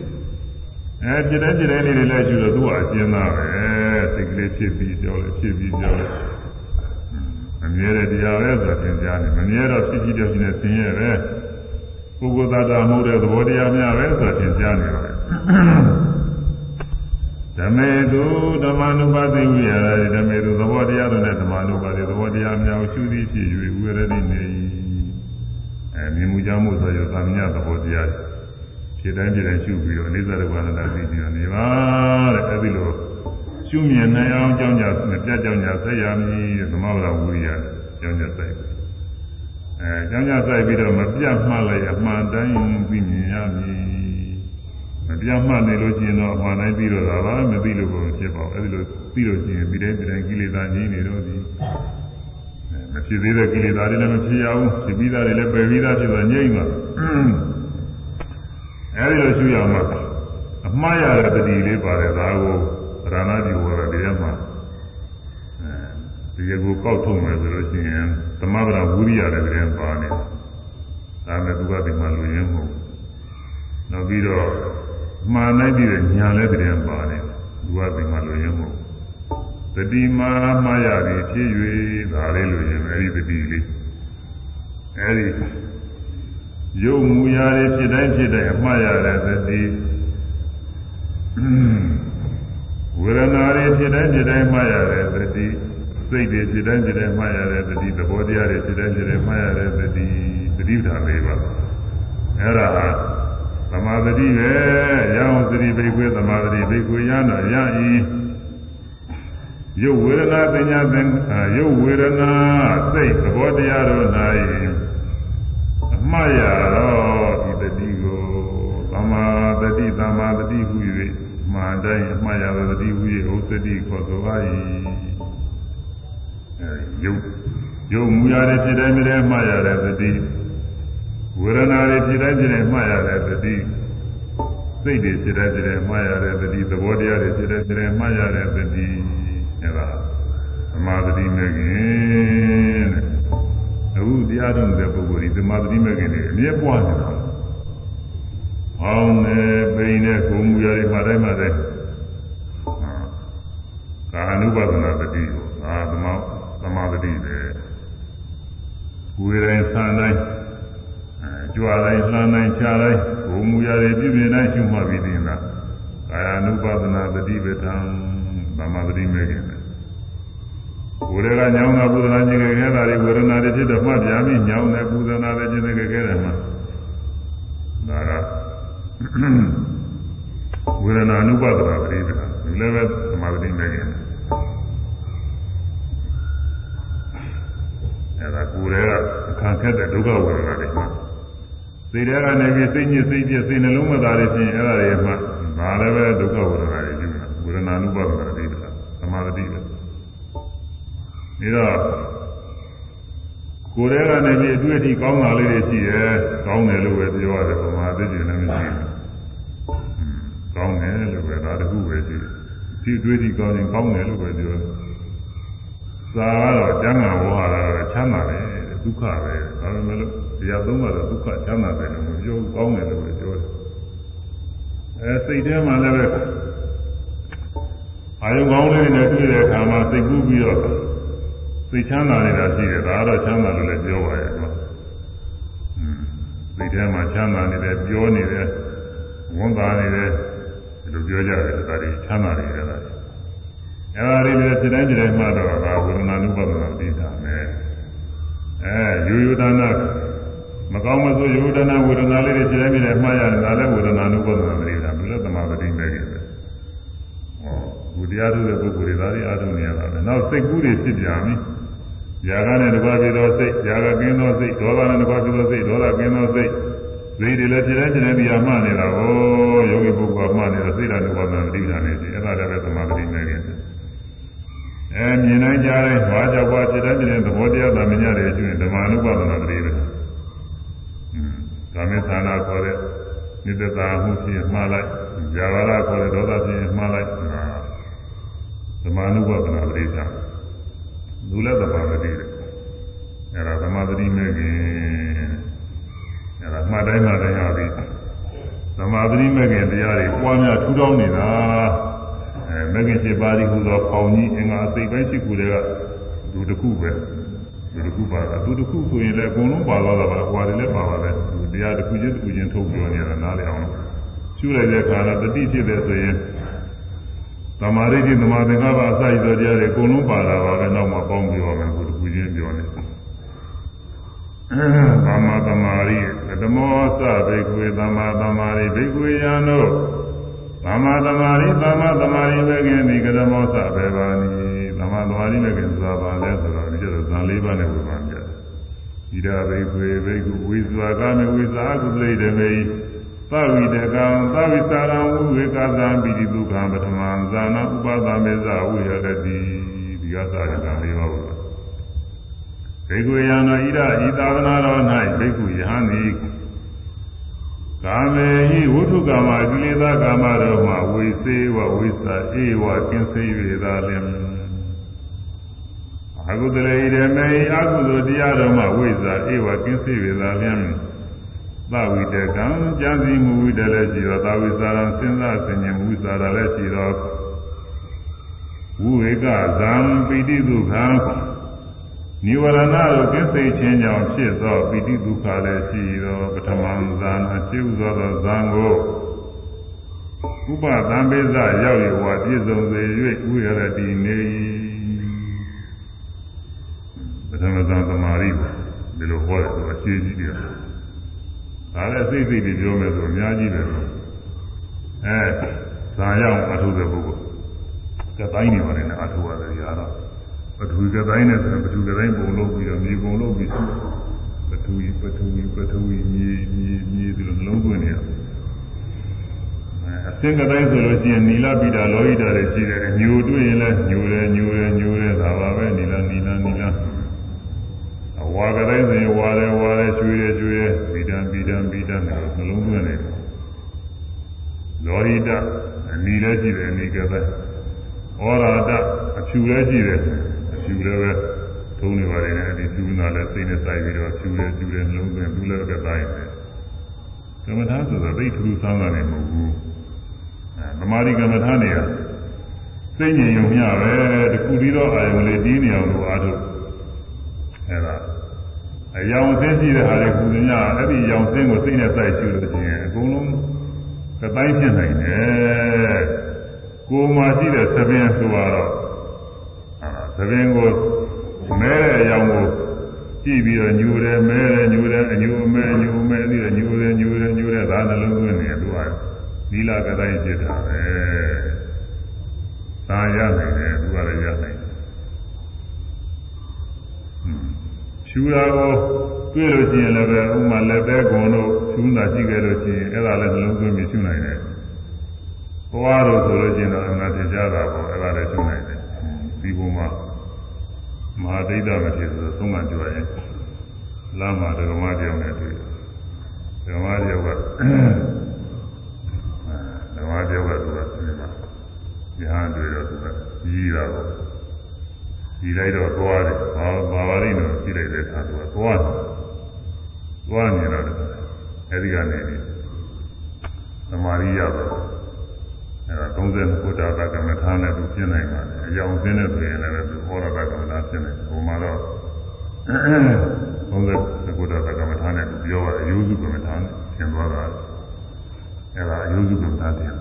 အဲပြတဲ့ပြတဲ့လေးတွေလည်းရှိတော့သူကအကျဉ်းသားပဲစိတ်ကလေးဖြစ်ပြီးကြောက်လေဖြစ်ပြီးကြောက်လေမမြဲတဲ့တရားပဲဆိုသင်ကြားနေမမြဲတော့ဖြစ်ဖြစ်ကြောက်နေသင်ရဲ့ပဲပုဂ္ဂိုလ်သားတာမဟုတ်တဲ့သဘောတရားများပဲဆိုသင်ကြားနေပါလေဓမေတုဓမ္မနုပါတိဝိရဓမေတုသဘောတရားတို့နဲ့ဓမ္မနုပါတိသဘောတရားများကိုရှုသည်ဖြစ်၍ဝိရဒိနေ အဲမြင်မှုကြောင့်မို့ဆိုရသမြသဘောတရားဖြစ်တိုင်းဖြစ်တိုင်းရှုပြီးတော့အနိစ္စဒုက္ခအနတ္တသိပြီးတော့နေပါတဲ့အဲဒီလိုရှုမြင်နိုင်အောင်ကြောင်းကြမပြတ်ကြောင်းကြဆက်ရမည်သမဝရဝိရိယကြောင်းကြဆက်အဲကြောင်းကြဆက်ပြီးတော့မပြတ်မှလည်းအမှန်တိုင်းသိမြင်ရမည်မပြတ်မှနေလို့ရှိရင်တော့အမှန်တိုင်းပြီးတော့ဒါပါမသိလို့ကိုဖြစ်ပါဘူးအဲဒီလိုပြီးလို့ရှိရင်ပြီးတိုင်းပြီးတိုင်းကိလေသာငြိမ်းနေတော့ဒီ မဖြစ်သေးတဲ့ကိလေသာတွေလည်းမဖြစ်ရဘူးဖြစ်ပြီးသားတွေလည်းပယ်ပြီးသားဖြစ်သွားငြိမ်းသွားအဲဒီလိုရှုရမှာအမှားရတဲ့တတိလေးပါတယ်ဒါကိုရဏတိဝရဒီရမှာအဲဒီကိုကောက်ထုတ်မယ်ဆိုလို့ရှိရင်သမဗရာဝိရိယလည်းတည်းပါနေဒါမဲ့သူကဒီမှာလူရင်းမဟုတ်နောက်ပြီးတော့မှားနိုင်ပြီးတဲ့ညာလည်းတည်းပါနေသူကဒီမှာလူရင်းမဟုတ် တတိမာမှားရပြီးဖြစ်၍ဒါလေးလူရင်းအဲဒီတတိလေးအဲဒီရုပ်မူရာတွေဖြစ်တိုင်းဖြစ်တိုင်းအမှားရတဲ့သတိဝေဒနာတွေဖြစ်တိုင်းဖြစ်တိုင်းမှားရတဲ့သတိစိတ်တွေဖြစ်တိုင်းဖြစ်တိုင်းမှားရတဲ့သတိသဘောတရားတွေဖြစ်တိုင်းဖြစ်တိုင်းမှားရတဲ့သတိသတိဓာတ်လေးပါအဲ့ဒါဟာသမာဓိပဲရအောင်သတိဘိကွေသမာဓိဘိကွေရတော့ရဤ ရုပ်ဝေဒနာပညာသင်ရုပ်ဝေဒနာစိတ်သဘောတရားတို့၌အမှားရတော့ဒီတတိကိုသမာတတိသမာတတိဟု၍မှန်တိုင်းအမှားရသောတတိဟု၍ဥစ္စတိခေါ်ဆိုပါ၏အဲရုပ်ရုပ်မူရတဲ့ဖြစ်တိုင်းတည်းမှားရတဲ့တတိဝေဒနာတွေဖြစ်တိုင်းဖြစ်တိုင်းမှားရတဲ့တတိစိတ်တွေဖြစ်တိုင်းဖြစ်တိုင်းမှားရတဲ့တတိသဘောတရားတွေဖြစ်တိုင်းဖြစ်တိုင်းမှားရတဲ့တတိ အဲဒါသမာဓိမဲ့ခင်တဲ့အခုတရားထုတ်တဲ့ပုဂ္ဂိုလ်ဒီသမာဓိမဲ့ခင်တွေအမြဲပွားနေတာ။ဟောင်းနေပိန်နဲ့ကိုမူရတွေမှာတိုင်းမှာတိုင်းကာအနုပါဒနာတတိကိုအာသမာသမာဓိပဲ။ကိုယ်တိုင်းဆန်းတိုင်းအဲကြွားတိုင်းလှမ်းတိုင်းခြားတိုင်းကိုမူရတွေပြည့်ပြည့်တိုင်းရှုမှတ်ပြီးသိလား။ကာယ ानु ပါဒနာတတိပဋ္ဌာန်သမာဓိမဲ့ခင်ပဲ ကိုယ်တွေကညောင်းတာပူဇနာခြင်းခဲ့တာတွေဝေဒနာတွေဖြစ်တော့မှတ်ပြပြီးညောင်းတယ်ပူဇနာတယ်ခြင်းတွေခဲ့တယ်မှာဒါကဝေဒနာအနုပါဒနာပရိဒါဒီလည်းပဲသမာဓိနဲ့ခင်အဲဒါကိုယ်တွေကအခါခက်တဲ့ဒုက္ခဝေဒနာတွေမှာစိတ်တွေကနေပြီးစိတ်ညစ်စိတ်ပြည့်စိတ်နှလုံးမသားတွေဖြစ်ရင်အဲ့ဒါတွေမှာဒါလည်းပဲဒုက္ခဝေဒနာတွေယူတာဝေဒနာအနုပါဒနာပရိဒါသမာဓိပဲ ပြီးတော့ကိုယ်ထဲကနေပြီးအတွေ့အထိကောင်းတာလေးတွေရှိရဲကောင်းတယ်လို့ပဲပြောရတယ်ဗမာသိကျင်လည်းမရှိဘူး။ကောင်းတယ်လို့ပဲဒါတခုပဲရှိတယ်။ဒီအတွေ့အထိကောင်းရင်ကောင်းတယ်လို့ပဲပြောတယ်။သာကတော့ကျမ်းဂန်ဝါဟာရတော့ချမ်းသာတယ်ဒုက္ခပဲဒါပေမဲ့လို့တရားသုံးပါတော့ဒုက္ခချမ်းသာတယ်လို့မပြောဘူးကောင်းတယ်လို့ပဲပြောတယ်။အဲစိတ်ထဲမှာလည်းပဲအာယုကောင်းလေးနဲ့တွေ့တဲ့အခါမှာစိတ်ကူးပြီးတော့ သိချမ်းသာနေတာရှိတယ်ဒါကတော့ချမ်းသာလို့လည်းပြောပါရဲ့ကွာอืมသိထဲမှာချမ်းသာနေတယ်ပြောနေတယ်ဝန်တာနေတယ်ဒီလိုပြောကြတယ်ဒါတွေချမ်းသာနေတယ်လားအဲဒါလေးလည်းစိတ်တိုင်းစိတ်တိုင်းမှတော့ဒါဝေဒနာနုပါဒနာသိတာမယ်အဲယူယူဒနာမကောင်းမဆိုယူဒနာဝေဒနာလေးတွေစိတ်တိုင်းစိတ်တိုင်းမှရတယ်ဒါလည်းဝေဒနာနုပါဒနာသိတာဘုရားသမာဓိမဲ့ကြီးပဲဟောဘုရားတို့ရဲ့ပုဂ္ဂိုလ်တွေဒါတွေအားထုတ်နေရတာပဲနောက်စိတ်ကူးတွေဖြစ်ပြန်ပြီ ຢာကနဲ့တကွာပြီးသောစိတ်ຢာကကင်းသောစိတ်ဒေါသနဲ့တကွာပြီးသောစိတ်ဒေါသကင်းသောစိတ်စိတ်တွေလည်းဖြစ်တဲ့ဖြစ်တဲ့တရားမှနေတာကိုယောဂီပုဂ္ဂိုလ်ကမှနေတာစိတ်ဓာတ်ဥပါဒနာတိဋ္ဌာန်နေပြီအဲ့ဒါလည်းပဲသမာဓိနဲ့ကြီးအဲမြင်နိုင်ကြတဲ့ဘာကြောင့်ဘာဖြစ်တဲ့ဖြစ်တဲ့သဘောတရားသာမညတယ်ရှိရင်ဓမ္မနုပါဒနာတိပဲอืมကာမေသနာခေါ်တဲ့နိတ္တတာမှုဖြစ်မှားလိုက်ဇာဝရခေါ်တဲ့ဒေါသဖြစ်မှားလိုက်ဓမ္မနုပါဒနာတိဋ္ဌာန် လူလည်းသမာဓိတယ်အဲ့ဒါသမာဓိမဲ့ခင်အဲ့ဒါမှတ်တိုင်းမှတိုင်းရပြီသမာဓိမဲ့ခင်တရားတွေပွားများထူထောင်နေတာအဲမဲ့ခင်7ပါးဒီဟူသောပေါင်ကြီးအင်္ဂါအသိပိုင်းရှိခုတွေကလူတစ်ခုပဲလူတစ်ခုပါတာလူတစ်ခုဆိုရင်လည်းအကုန်လုံးပါသွားတာပါဟွာတွေလည်းပါပါပဲလူတရားတစ်ခုချင်းတစ်ခုချင်းထုတ်ပြောနေတာနားလည်အောင်ရှုလိုက်တဲ့အခါတော့တတိဖြစ်တယ်ဆိုရင် သမာဓိတိသမာသင်္ကပ္ပအစရသောတရားတွေအကုန်လုံးပါတာပါပဲနောက်မှပေါင်းပြောရမယ်ကိုတစ်ခုချင်းပြောနေသမ္မာသမာဓိဓမ္မောသဘိကွေသမ္မာသမာဓိဘိကွေယံတို့သမ္မာသမာဓိသမ္မာသမာဓိပဲခင်ဒီကဓမ္မောသဘေဘာနိသမ္မာသမာဓိပဲခင်ဆိုတာပါလဲဆိုတော့ဒီကျတော့ဇန်လေးပါးနဲ့ဝေဘာပြတယ်ဣဒဘိကွေဘိကွဝိဇာကမေဝိဇာကုသလိတမေ သဝိတကံသဝိစာရံဝိဝေကသံပိတိဒုက္ခံပထမံဇာနာဥပဒမေဇဝိရတတိဒီကသာရကံလေးပါဘုရားဘေကုယံသောဣဒဤသာသနာတော်၌ဘေကုယဟန်သည်ကာမေဟိဝုထုကာမကိလေသာကာမတို့မှဝိစေဝဝိစာဧဝကင်းစေ၍သာလျှင်အကုသလေဣရမေအကုသိုလ်တရားတော်မှဝိစာဧဝကင်းစေ၍သာလျှင် သဝိတကံကြံစီမှုဝိတလည်းရှိတော်သာဝိစာရံစဉ်းစားဆင်ခြင်မှုစာရလည်းရှိတော်ဝိဝေကဇံပိတိဒုက္ခံနိဝရဏတို့ကိစ္စချင်းကြောင့်ဖြစ်သောပိတိဒုက္ခလည်းရှိသောပထမဇာနာရှိဥသောသောဇံကိုဥပသံပိဇရောက်ရဝပြည့်စုံစေ၍ဥရတိနေပထမဇာသမာဓိကိုဒီလိုဟောတယ်ဆိုအရှိကြီးတယ် ဒါလည်းစိတ်စိတ်တွေပြောမယ်ဆိုအများကြီးပဲအဲဇာရောက်အထုတဲ့ပုဂ္ဂိုလ်ကတိုင်းနေပါတယ်နဲ့အထုရတယ်ရာတော့ပထဝီကတိုင်းနဲ့ဆိုရင်ပထဝီကတိုင်းပုံလုပ်ပြီးတော့မြေပုံလုပ်ပြီးစုပထဝီပထဝီပထဝီမြေမြေမြေဒီလိုနှလုံးသွင်းနေရအစင်ကတိုင်းဆိုလို့ရှိရင်နီလာပိတာလောဟိတာတွေရှိတယ်ညိုတွေ့ရင်လည်းညိုတယ်ညိုတယ်ညိုတယ်ဒါပါပဲနီလာနီလာနီလာအ ဝါကတိုင်းဆိုရင်ဝါတယ်ဝါတယ်ရွှေတယ်ရွှေတယ်ပိတံပိတံပိတံနှလုံးသွင်းနေတယ်လောဟိတအနီလည်းရှိတယ်အနီကတိုင်းဩရာတအဖြူလည်းရှိတယ်ဖြူလည်းပဲထုံးနေပါလေနဲ့ဒီဖြူနာလည်းစိတ်နဲ့စိုက်ပြီးတော့ဖြူတယ်ဖြူတယ်နှလုံးသွင်းသူလည်းကတိုင်းတယ်ကမ္မထာဆိုတော့သိထူးဆန်းတာလည်းမဟုတ်ဘူးအဲသမာဓိကမ္မထာနေရစိတ်ငြိမ်ုံမျှပဲတခုပြီးတော့အာယုံလေးတီးနေအောင်လို့အားထုတ်အဲဒါ အယောင်ဆင်းရှိတဲ့ဟာတွေကုသညအဲ့ဒီရောင်ဆင်းကိုစိတ်နဲ့စိုက်ရှုလို့ရှိရင်အကုန်လုံးကတိုင်းဖြစ်နိုင်တယ်ကိုယ်မှာရှိတဲ့သဘင်ဆိုတော့သဘင်ကိုမဲတဲ့အကြောင်းကိုကြည့်ပြီးတော့ညူတယ်မဲတယ်ညူတယ်အညူမဲညူမဲပြီးတော့ညူတယ်ညူတယ်ညူတယ်ဒါနှလုံးသွင်းနေသူကနီလာကတိုင်းဖြစ်တာပဲသာရနိုင်တယ်သူကလည်းရနိုင် ရှူတာကိုတွေ့လို့ရှိရင်လည်းပဲဥမာလက်သေးကွန်တို့ရှူတာရှိခဲ့လို့ရှိရင်အဲ့ဒါလည်းနှလုံးသွင်းပြီးရှူနိုင်တယ်ဘဝတို့ဆိုလို့ရှိရင်တော့အမှန်တရားတာပေါ့အဲ့ဒါလည်းရှူနိုင်တယ်ဒီဘုံမှာမဟာဒိဋ္ဌမဖြစ်ဆိုသုံးမှကြွရင်လမ်းမှာဓမ္မတရားနဲ့တွေ့ဓမ္မတရားကဓမ္မတရားကသူကဒီမှာညာတွေ့တော့သူကကြီးတာပေါ့ ကြီးလိုက်တော့သွားတယ်ဘာဘာပါလိမ့်တော့ကြီးလိုက်တဲ့အခါသူကသွားတယ်သွားနေတော့အဲဒီကနေသမာဓိရတော့အဲဒါ30ခုတာကကမ္မထာနဲ့သူပြင်နိုင်ပါတယ်အကြောင်းစင်းတဲ့ဆိုရင်လည်းသူဟောရတာကမ္မထာပြင်နိုင်ဟိုမှာတော့30ခုတာကကမ္မထာနဲ့သူပြောတာအယုစုကမ္မထာနဲ့ပြင်သွားတာအဲဒါအယုစုကမ္မထာပြင်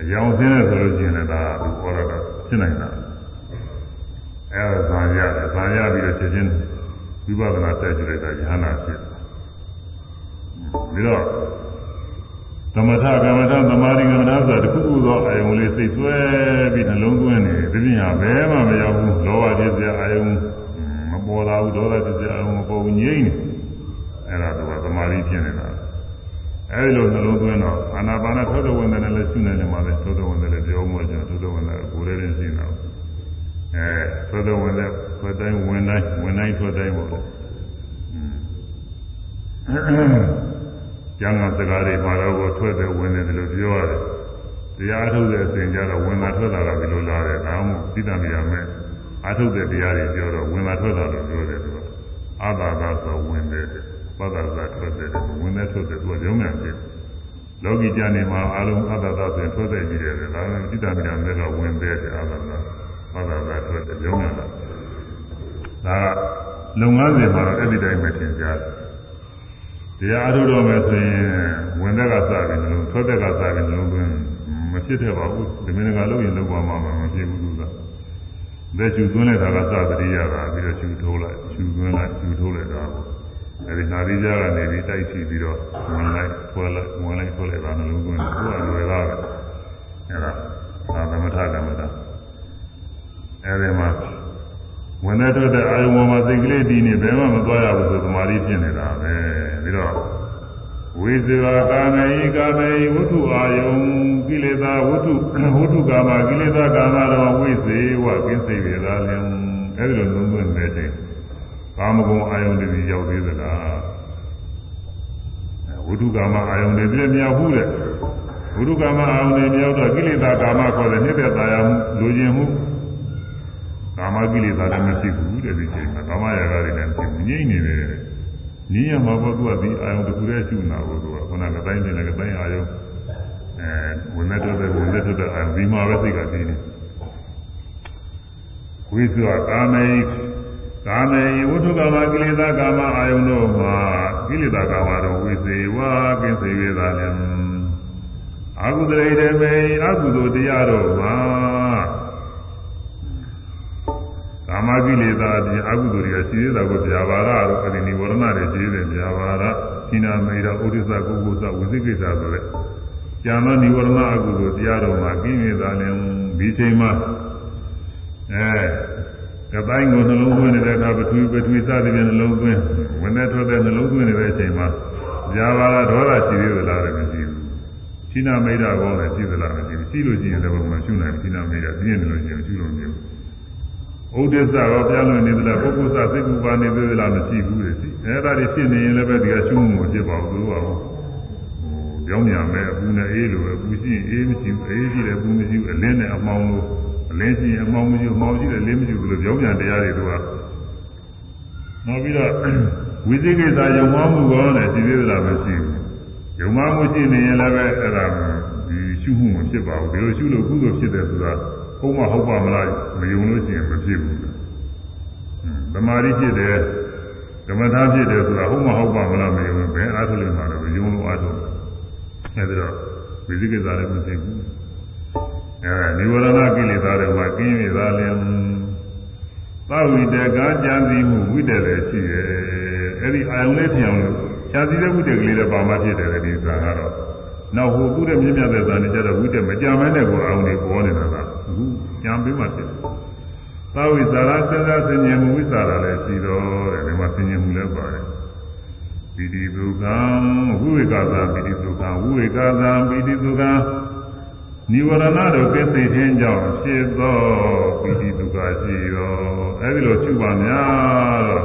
အကြောင်းစင်းတဲ့ဆိုလို့ရှိရင်လည်းဒါသူဟောရတာဖြစ်နိုင်တာ အဲဒါဇာရတယ်ဇာရပြီးတော့ချက်ချင်းဝိပဿနာဆက်ကြည့်လိုက်တာဉာဏ်နာဖြစ်ပြီးတော့သမထကမ္မထသမာဓိကမ္မထဆိုတာတခုခုသောအာယုံလေးစိတ်ဆွဲပြီးနှလုံးသွင်းနေဒီပြင်ဟာဘယ်မှမရောက်ဘူးလောဘဖြစ်စရာအာယုံမပေါ်လာဘူးဒေါသဖြစ်စရာအာယုံမပေါ်ဘူးငြိမ့်နေအဲ့ဒါကသမာဓိဖြစ်နေတာအဲဒီလိုနှလုံးသွင်းတော့အာနာပါနသောတဝင်တယ်လည်းရှုနေတယ်မှာလေသောတဝင်တယ်လည်းပြောမှကျွန်တော်သောတဝင်တယ်ကိုယ်လည်းရှင်းတာ အဲသောတဝင်တယ်ထွက်တိုင်းဝင်တိုင်းဝင်တိုင်းထွက်တိုင်းပေါ့လေကျမ်းဂန်စကားတွေမှာတော့ထွက်တယ်ဝင်တယ်လို့ပြောရတယ်တရားအထုတ်တဲ့အစဉ်ကြတော့ဝင်လာထွက်လာတာဒီလိုလာတယ်ဒါမှမဟုတ်သိတမိရမယ်အထုတ်တဲ့တရားတွေပြောတော့ဝင်လာထွက်လာလို့ပြောတယ်သူကအာသာသာဆိုဝင်တယ်ပဒသာထွက်တယ်ဝင်တဲ့ထွက်တယ်သူကရုံးမြန်တယ်လောကီကျမ်းနေမှာအလုံးအတ္တသာဆိုရင်ထွက်တဲ့ကြီးတယ်ဒါကသိတမိရမယ်ကဝင်တယ်အာသာသာ ပဒသာထွက်တယ်ရုံးမြန်တာဒါကလုပ်ငန်းစဉ်မှာတော့အဲ့ဒီတိုင်းပဲသင်ကြားတယ်တရားအထုတ်တော့မယ်ဆိုရင်ဝင်တဲ့ကစပြီးနှလုံးထွက်တဲ့ကစပြီးနှလုံးသွင်းမဖြစ်တဲ့ပါဘူးဒီမင်းကလုပ်ရင်လုပ်ပါမှမဖြစ်ဘူးသူကလက်ချူသွင်းလိုက်တာကစသတိရတာပြီးတော့ချူထိုးလိုက်ချူသွင်းလိုက်ချူထိုးလိုက်တာပေါ့အဲဒီနာရီကြားကနေပြီးတိုက်ချပြီးတော့ဝင်လိုက်ဆွဲလိုက်ဝင်လိုက်ဆွဲလိုက်တာနှလုံးသွင်းသူကလွယ်တာပဲအဲဒါသာသမထကမ္မတာ အဲဒီမှာဝင်တဲ့တော့တဲ့အာယုံပေါ်မှာစိတ်ကလေးတည်နေဘယ်မှမသွားရဘူးဆိုသမာဓိဖြစ်နေတာပဲပြီးတော့ဝိဇေဝကာမေယကာမေယဝတ္ထုအာယုံကိလေသာဝတ္ထုဝတ္ထုကာမကိလေသာကာမတော်ဝိဇေဝကင်းစိတ်ရတာလင်အဲဒီလိုလုံးသွင်းတဲ့ချိန်ကာမဂုဏ်အာယုံတွေရောက်သေးသလားဝတ္ထုကာမအာယုံတွေပြည့်မြောက်ဘူးတဲ့ဝတ္ထုကာမအာယုံတွေမြောက်တော့ကိလေသာကာမခေါ်တဲ့နှစ်သက်သာယာမှုလူကျင်မှု ကာမကိလေသာလည်းမရှိဘူးတဲ့ဒီချိန်မှာကာမရာဂတွေလည်းမရှိဘူးငြိမ့်နေတယ်နီးရမှာပေါ့သူကဒီအာယုံတစ်ခုတည်းရှုနာဖို့သူကခုနကတိုင်းနေလည်းတိုင်းအာယုံအဲဝင်တဲ့တဲ့ဝင်တဲ့တဲ့အာဒီမှာပဲသိကသိနေဝိသုကာမေကာမေဝတ္ထုကာမကိလေသာကာမအာယုံတို့မှာကိလေသာကာမတို့ဝိသေဝကင်းစေရတာလည်းအာဟုတရေတမေအကုသိုလ်တရားတို့မှာ ကာမကိလေသာအပြင်အကုသိုလ်တွေကရှိသေးတာကိုဗျာပါဒတို့အဲဒီនិဝရဏတွေရှိသေးတယ်ဗျာပါဒသီနာမေရဥဒိစ္စကုက္ကုသဝိသိကိစ္စဆိုတဲ့ကျန်သောនិဝရဏအကုသိုလ်တရားတော်မှာကိလေသာလည်းဒီချိန်မှာအဲကတိုင်းကိုနှလုံးသွင်းနေတဲ့အခါပထဝီပထဝီစသည်ဖြင့်နှလုံးသွင်းဝင်တဲ့ထွက်တဲ့နှလုံးသွင်းနေတဲ့အချိန်မှာဗျာပါဒဒေါသရှိသေးသလားလည်းမရှိဘူးသီနာမေရကောလည်းရှိသလားမရှိဘူးရှိလို့ရှိရင်လည်းဘုံမရှိနိုင်သီနာမေရပြင်းနေလို့ရှိရင်ရှိလို့မရဘူး ဥဒိစ္စရောပြလွန်နေသလားပုဂ္ဂိုလ်စစိတ်ကူပါနေသေးသလားမရှိဘူးလေရှိအဲဒါတွေဖြစ်နေရင်လည်းပဲဒီကရှုံးမှုဖြစ်ပါဘူးသူကဟိုကြောင်းညာမဲ့အပူနဲ့အေးလိုပဲပူရှိရင်အေးမရှိဘူးအေးရှိတယ်ပူမရှိဘူးအလင်းနဲ့အမောင်းလို့အလင်းရှိရင်အမောင်းမရှိဘူးအမောင်းရှိတယ်လင်းမရှိဘူးလို့ကြောင်းညာတရားတွေသူကနောက်ပြီးတော့ဝိသိကိစ္စယုံမှမှုကောနဲ့ရှိသေးသလားမရှိဘူးယုံမှမှုရှိနေရင်လည်းပဲအဲ့ဒါဒီရှုမှုမဖြစ်ပါဘူးဒီလိုရှုလို့ကုသိုလ်ဖြစ်တယ်ဆိုတာ ဟုတ်မဟုတ်ပါမလားမယုံလို့ရှိရင်မဖြစ်ဘူး။သမာဓိဖြစ်တယ်ဓမ္မသားဖြစ်တယ်ဆိုတာဟုတ်မဟုတ်ပါမလားမယုံဘယ်အားထုတ်လို့မှတော့ယုံလို့အားထုတ်။အဲဒီတော့ဝိသိကိစ္စလည်းမဖြစ်ဘူး။အဲနိဝရဏကိလေသာတွေမှာကင်းရတာလည်းသဝိတကကြံစည်မှုဝိတ္တလည်းရှိတယ်။အဲဒီအာယုန်လေးထင်အောင်လို့ခြားစည်းတဲ့ဝိတ္တကလေးလည်းပါမှဖြစ်တယ်ဒီသာကတော့နောက်ဟိုသူ့ရဲ့မြင့်မြတ်တဲ့ဇာနေကြတော့ဝိတ္တမကြမ်းမဲနဲ့ကိုအောင်နေပေါ်နေတာကအခု ကြံပေးမှဖြစ်တယ်။သာဝိဇာရစဉ်းစားဆင်ញင်မှုဝိဇာရလည်းရှိတော့တယ်ဒီမှာဆင်ញင်မှုလည်းပါတယ်။ပိတိဒုက္ခံဝိဝေကသာပိတိဒုက္ခံဝိဝေကသာပိတိဒုက္ခံနိဝရဏတို့ကိသိခြင်းကြောင့်ဖြစ်သောပိတိဒုက္ခရှိရောအဲဒီလိုရှိပါများတော့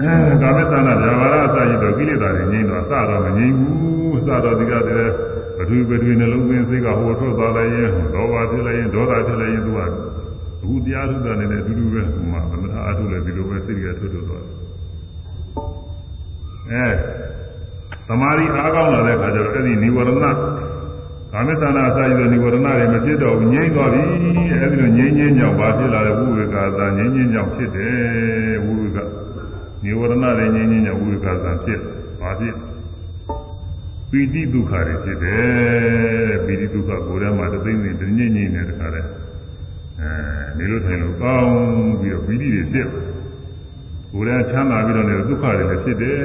အဲကာမသနာဗျာပါရအစရှိတော့ကိလေသာတွေငြိမ်းတော့အစတော့မငြိမ်းဘူးအစတော့ဒီကတည်းက ပထဝီပထဝီနှလုံးသွင်းစိတ်ကဟိုထွက်သွားလိုက်ရင်ဒေါဘဖြစ်လိုက်ရင်ဒေါသဖြစ်လိုက်ရင်သူကအခုတရားထုတာနဲ့အတူတူပဲဟိုမှာသမထအထုလည်းဒီလိုပဲစိတ်ကထွက်ထွက်သွားတယ်အဲသမာဓိအားကောင်းလာတဲ့အခါကျတော့အဲ့ဒီនិဝရဏကာမတဏအစာရည်နိဝရဏတွေမဖြစ်တော့ဘူးငြိမ့်သွားပြီအဲဒီလိုငြိမ့်ငြိမ့်ကြောင့်ဘာဖြစ်လာလဲဝိဝေကသာငြိမ့်ငြိမ့်ကြောင့်ဖြစ်တယ်ဝိဝေကနိဝရဏတွေငြိမ့်ငြိမ့်ကြောင့်ဝိဝေကသာဖြစ်ဘာဖြစ် ပီတိဒုက္ခတွေဖြစ်တယ်ပီတိဒုက္ခကိုယ်ထဲမှာတသိမ့်သိမ့်တငြိမ့်ငြိမ့်နေတဲ့ခါလဲနေလို့ထိုင်လို့ကောင်းပြီးတော့ပီတိတွေဖြစ်ကိုယ်လည်းချမ်းသာပြီးတော့လည်းဒုက္ခတွေလည်းဖြစ်တယ်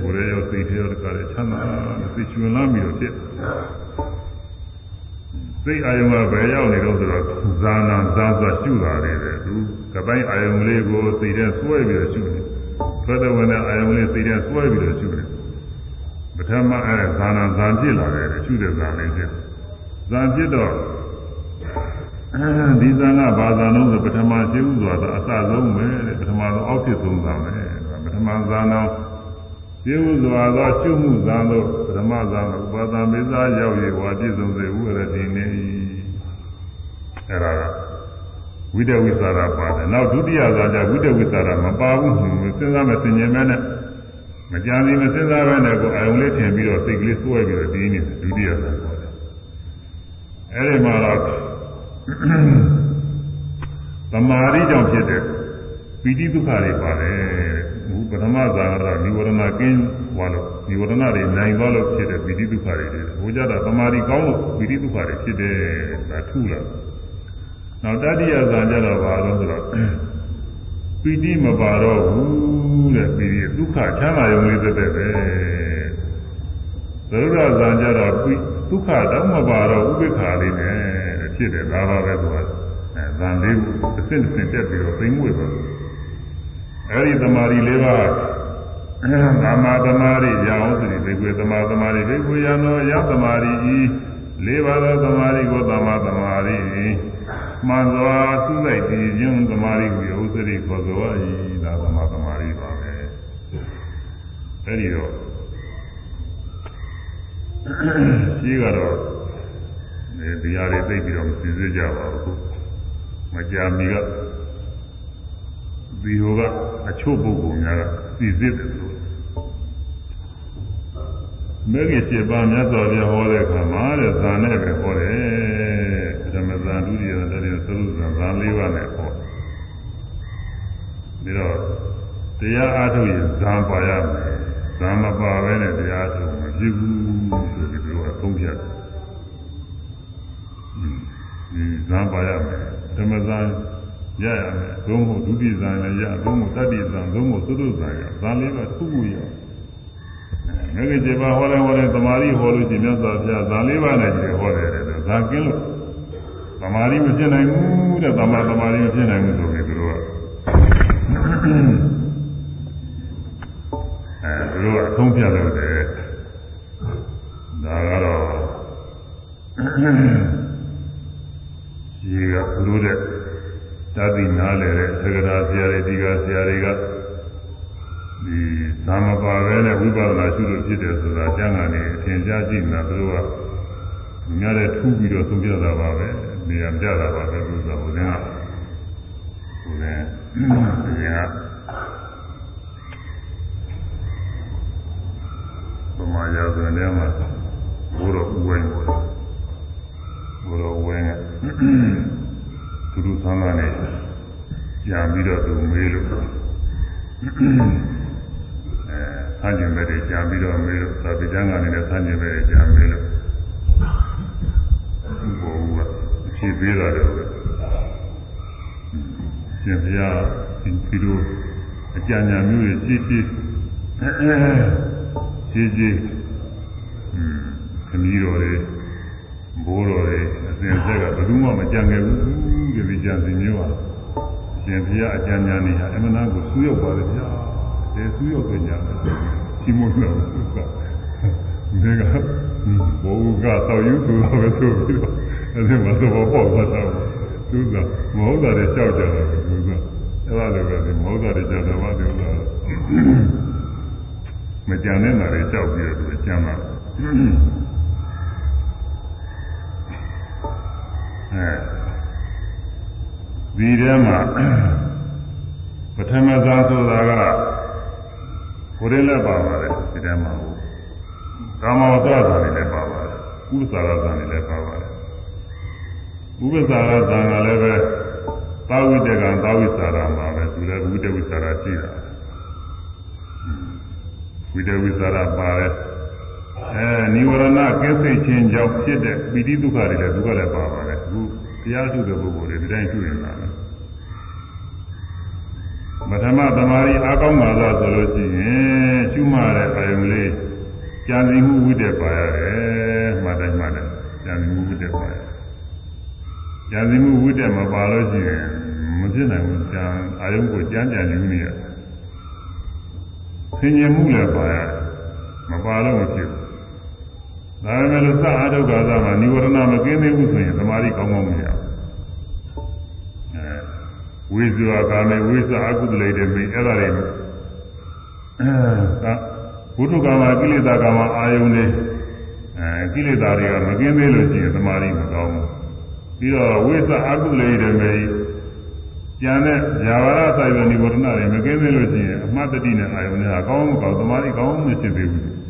ကိုယ်လည်းရောစိတ်ထဲရောတခါလည်းချမ်းသာသိရှင်လာပြီးတော့ဖြစ်စိတ်အာယုံကဘယ်ရောက်နေတော့ဆိုတော့ဇာနာဇာဇာရှုတာတွေပဲသူကပိုင်းအာယုံလေးကိုစိတ်ထဲစွဲပြီးတော့ရှုတယ်ဘယ်တော့ဝင်အာယုံလေးစိတ်ထဲစွဲပြီးတော့ရှုတယ် ပထမအဲဇာနာဇာဖြစ်လာတယ်ရှုတဲ့ဇာလေးဖြစ်ဇာဖြစ်တော့ဒီဇာနာဘာသာလုံးဆိုပထမရှိဥဆိုတာအစဆုံးပဲတဲ့ပထမဆုံးအောက်ဖြစ်ဆုံးဇာပဲပထမဇာနာရှိဥစွာသောရှုမှုဇာတို့ပထမဇာဥပါဒံမေဇာရောက်ရဝါပြည့်စုံစေဥရတိနေအဲ့ဒါကဝိတဝိသရာပါတယ်နောက်ဒုတိယဇာကြဝိတဝိသရာမပါဘူးစဉ်းစားမယ်သင်ញင်မဲနဲ့ မကြံသေးမစဉ်းစားပဲနဲ့ကိုအာယုံလေးထင်ပြီးတော့စိတ်ကလေးစွဲပြီးတော့ဒီနေတယ်ဒုတိယဇာပါတယ်အဲ့ဒီမှာတော့သမာဓိကြောင့်ဖြစ်တဲ့ပီတိဒုက္ခတွေပါတယ်ဘုပထမဇာကတော့និဝရဏကင်းသွားလို့និဝရဏတွေနိုင်သွားလို့ဖြစ်တဲ့ပီတိဒုက္ခတွေတွေဘုရားတော့သမာဓိကောင်းလို့ပီတိဒုက္ခတွေဖြစ်တယ်ဒါထုလာနောက်တတိယဇာကြတော့ဘာလို့ဆိုတော့ ပီတိမပါတော့ဘူးတဲ့ပီတိဒုက္ခချမ်းသာရုံလေးသက်သက်ပဲသရုပ်ရဇာကြတော့ဒုက္ခတော့မပါတော့ဥပိ္ပခာလေးနဲ့ဖြစ်တယ်ဒါပါပဲသူကအဲဇန်လေးကိုတစ်ဆင့်တစ်ဆင့်တက်ပြီးတော့သိမ့်မွေ့သွားအဲဒီတမာရီလေးပါးသမာသမာရိရအောင်ဆိုရင်ဒီကွေသမာသမာရိဒီကွေရနောယသမာရိဤလေးပါးသောသမာရိကိုသမာသမာရိ မှန်စွာသုလိုက်တည်ခြင်းသမာရိကိုဥစ္စရိခေါ်ဆို၏ဒါသမာသမာရိပါပဲအဲဒီတော့ရှိကတော့ဒီဟာတွေသိပြီးတော့မသိစေကြပါဘူးမကြာမီကဒီဟိုကအချို့ပုဂ္ဂိုလ်များကသိစေတယ်လို့မဂ္ဂင်7ပါးမြတ်စွာဘုရားဟောတဲ့အခါမှာတဲ့ဇာနဲ့ပဲ တရားအားထုတ်ရင်ဇာပါရမယ်ဇာမပါဘဲနဲ့တရားထုတ်မဖြစ်ဘူးဆိုပြီးတော့သုံးပြတယ်ဒီဇာပါရမယ်ဓမ္မဇာရရမယ်သုံးဖို့ဒုတိယဇာလည်းရသုံးဖို့တတိယဇာသုံးဖို့သုတ္တဇာရဇာလေးပါတစ်ခုခုရမဂ္ဂင်7ပါးဟောတယ်ဟောတယ်သမာဓိဟောလို့ရှိရင်မြတ်စွာဘုရားဇာလေးပါးနဲ့ကျေဟောတယ်တဲ့ဇာကင်းလို့သမာဓိမဖြစ်နိုင်ဘူးတဲ့သမာသမာဓိမဖြစ်နိုင်ဘူးဆိုပြီးသူတို့က ဆုံးဖြတ်လို့တယ်ဒါကတော့ကြီးကသူတို့တဲ့တတိနားလေတဲ့သက္ကရာဆရာတွေဒီကဆရာတွေကဒီသာမပါပဲနဲ့ဝိပဿနာရှုလို့ဖြစ်တယ်ဆိုတာကျမ်းဂန်နေအထင်ရှားကြည့်နေတာသူတို့ကများတဲ့ထူးပြီးတော့သုံးပြတာပါပဲနေရာပြတာပါပဲသူကဘုရားဘုရားဘုရား ဗမာရာဇဝင်ထဲမှာဘုရောဥဝိုင်းပေါ်ဘုရောဥဝိုင်းကသူတို့ဆန်းကနေကြာပြီးတော့သူမေးလို့အဲဆန်းကျင်ပဲတွေကြာပြီးတော့မေးလို့သာပိကျမ်းကနေလည်းဆန်းကျင်ပဲတွေကြာမေးလို့ဘုရားကဖြည့်ပေးတာတော့ရှင်ဘုရားဒီလိုအကြံဉာဏ်မျိုးတွေရှိရှိရှိရှိอื มခမီးတော်တွေဘိုးတော်တွေအစဉ်ဆက်ကဘယ်သူမှမကြံခဲ့ဘူးဒီဒီကြံစီမျိုးပါရှင်ဘုရားအကြံဉာဏ်တွေဟာအမှန်တန်ကိုဆူရောက်ပါလေဗျာဒီဆူရောက်တဲ့ညာနဲ့ချီးမွမ်းလို့ဆိုတာဒီကဘိုးကတော့ယူဆိုတော့ပဲဆိုပြီးတော့အဲဒီမှာတော့ပေါ့သွားတာသူကမဟုတ်တာတွေကြောက်ကြတယ်သူကအဲ့ဒါလည်းပဲဒီမဟုတ်တာတွေကြောက်တယ်ဘာလို့လဲမကြံတဲ့နာတွေကြောက်ပြီးတော့သူကြမ်းတာ အဲဒီထဲမှာပထမဇာဆိုတာကကိုရင်းလည်းပါပါတယ်ဒီထဲမှာကာမဝတ္တဇာတွေလည်းပါပါတယ်ဥပ္ပစာရဇာတွေလည်းပါပါတယ်ဥပ္ပစာရဇာကလည်းပဲသာဝိတကံသာဝိစာရမှာပဲသူလည်းဝိတဝိစာရရှိတာဝိတဝိစာရပါတယ်အဲនិဝရဏကင်းစိတ်ခြင်းကြောင့်ဖြစ်တဲ့ပိဋိဒုက္ခတွေလည်းသူကလည်းပါပါ တယ်အခုတရားထုတဲ့ပုဂ္ဂိုလ်တွေဒီတိုင်းရှုနေတာပဲပထမသမာဓိအားကောင်းပါလားဆိုလို့ရှိရင်ရှုမှတဲ့အာယုံလေးကြံစည်မှုဝိတ္တပါရတယ်မှတ်တိုင်းမှတ်တယ်ကြံစည်မှုဝိတ္တပါရတယ်ကြံစည်မှုဝိတ္တမပါလို့ရှိရင်မဖြစ်နိုင်ဘူးကြံအာယုံကိုကြမ်းကြံယူနေရဆင်ញင်မှုလည်းပါရတယ်မပါလို့မဖြစ်ဘူး ဒါပေမဲ့လို့သအာဒုက္ခသမှာនិဝရဏမကင်းသေးဘူးဆိုရင်သမာဓိကောင်းကောင်းမရဘူးအဲဝိဇ္ဇာကာမေဝိဇ္ဇာအကုသလိတေမိအဲ့ဒါတွေအဲဘုဒ္ဓကာမကိလေသာကာမအာယုန်တွေအဲကိလေသာတွေကမကင်းသေးလို့ရှိရင်သမာဓိမကောင်းဘူးပြီးတော့ဝိဇ္ဇာအကုသလိတေမိကျန်တဲ့ဇာဝရဆိုင်ရនិဝရဏတွေမကင်းသေးလို့ရှိရင်အမှတ်တတိနဲ့အာယုန်တွေကကောင်းမကောင်းသမာဓိကောင်းမဖြစ်သေးဘူး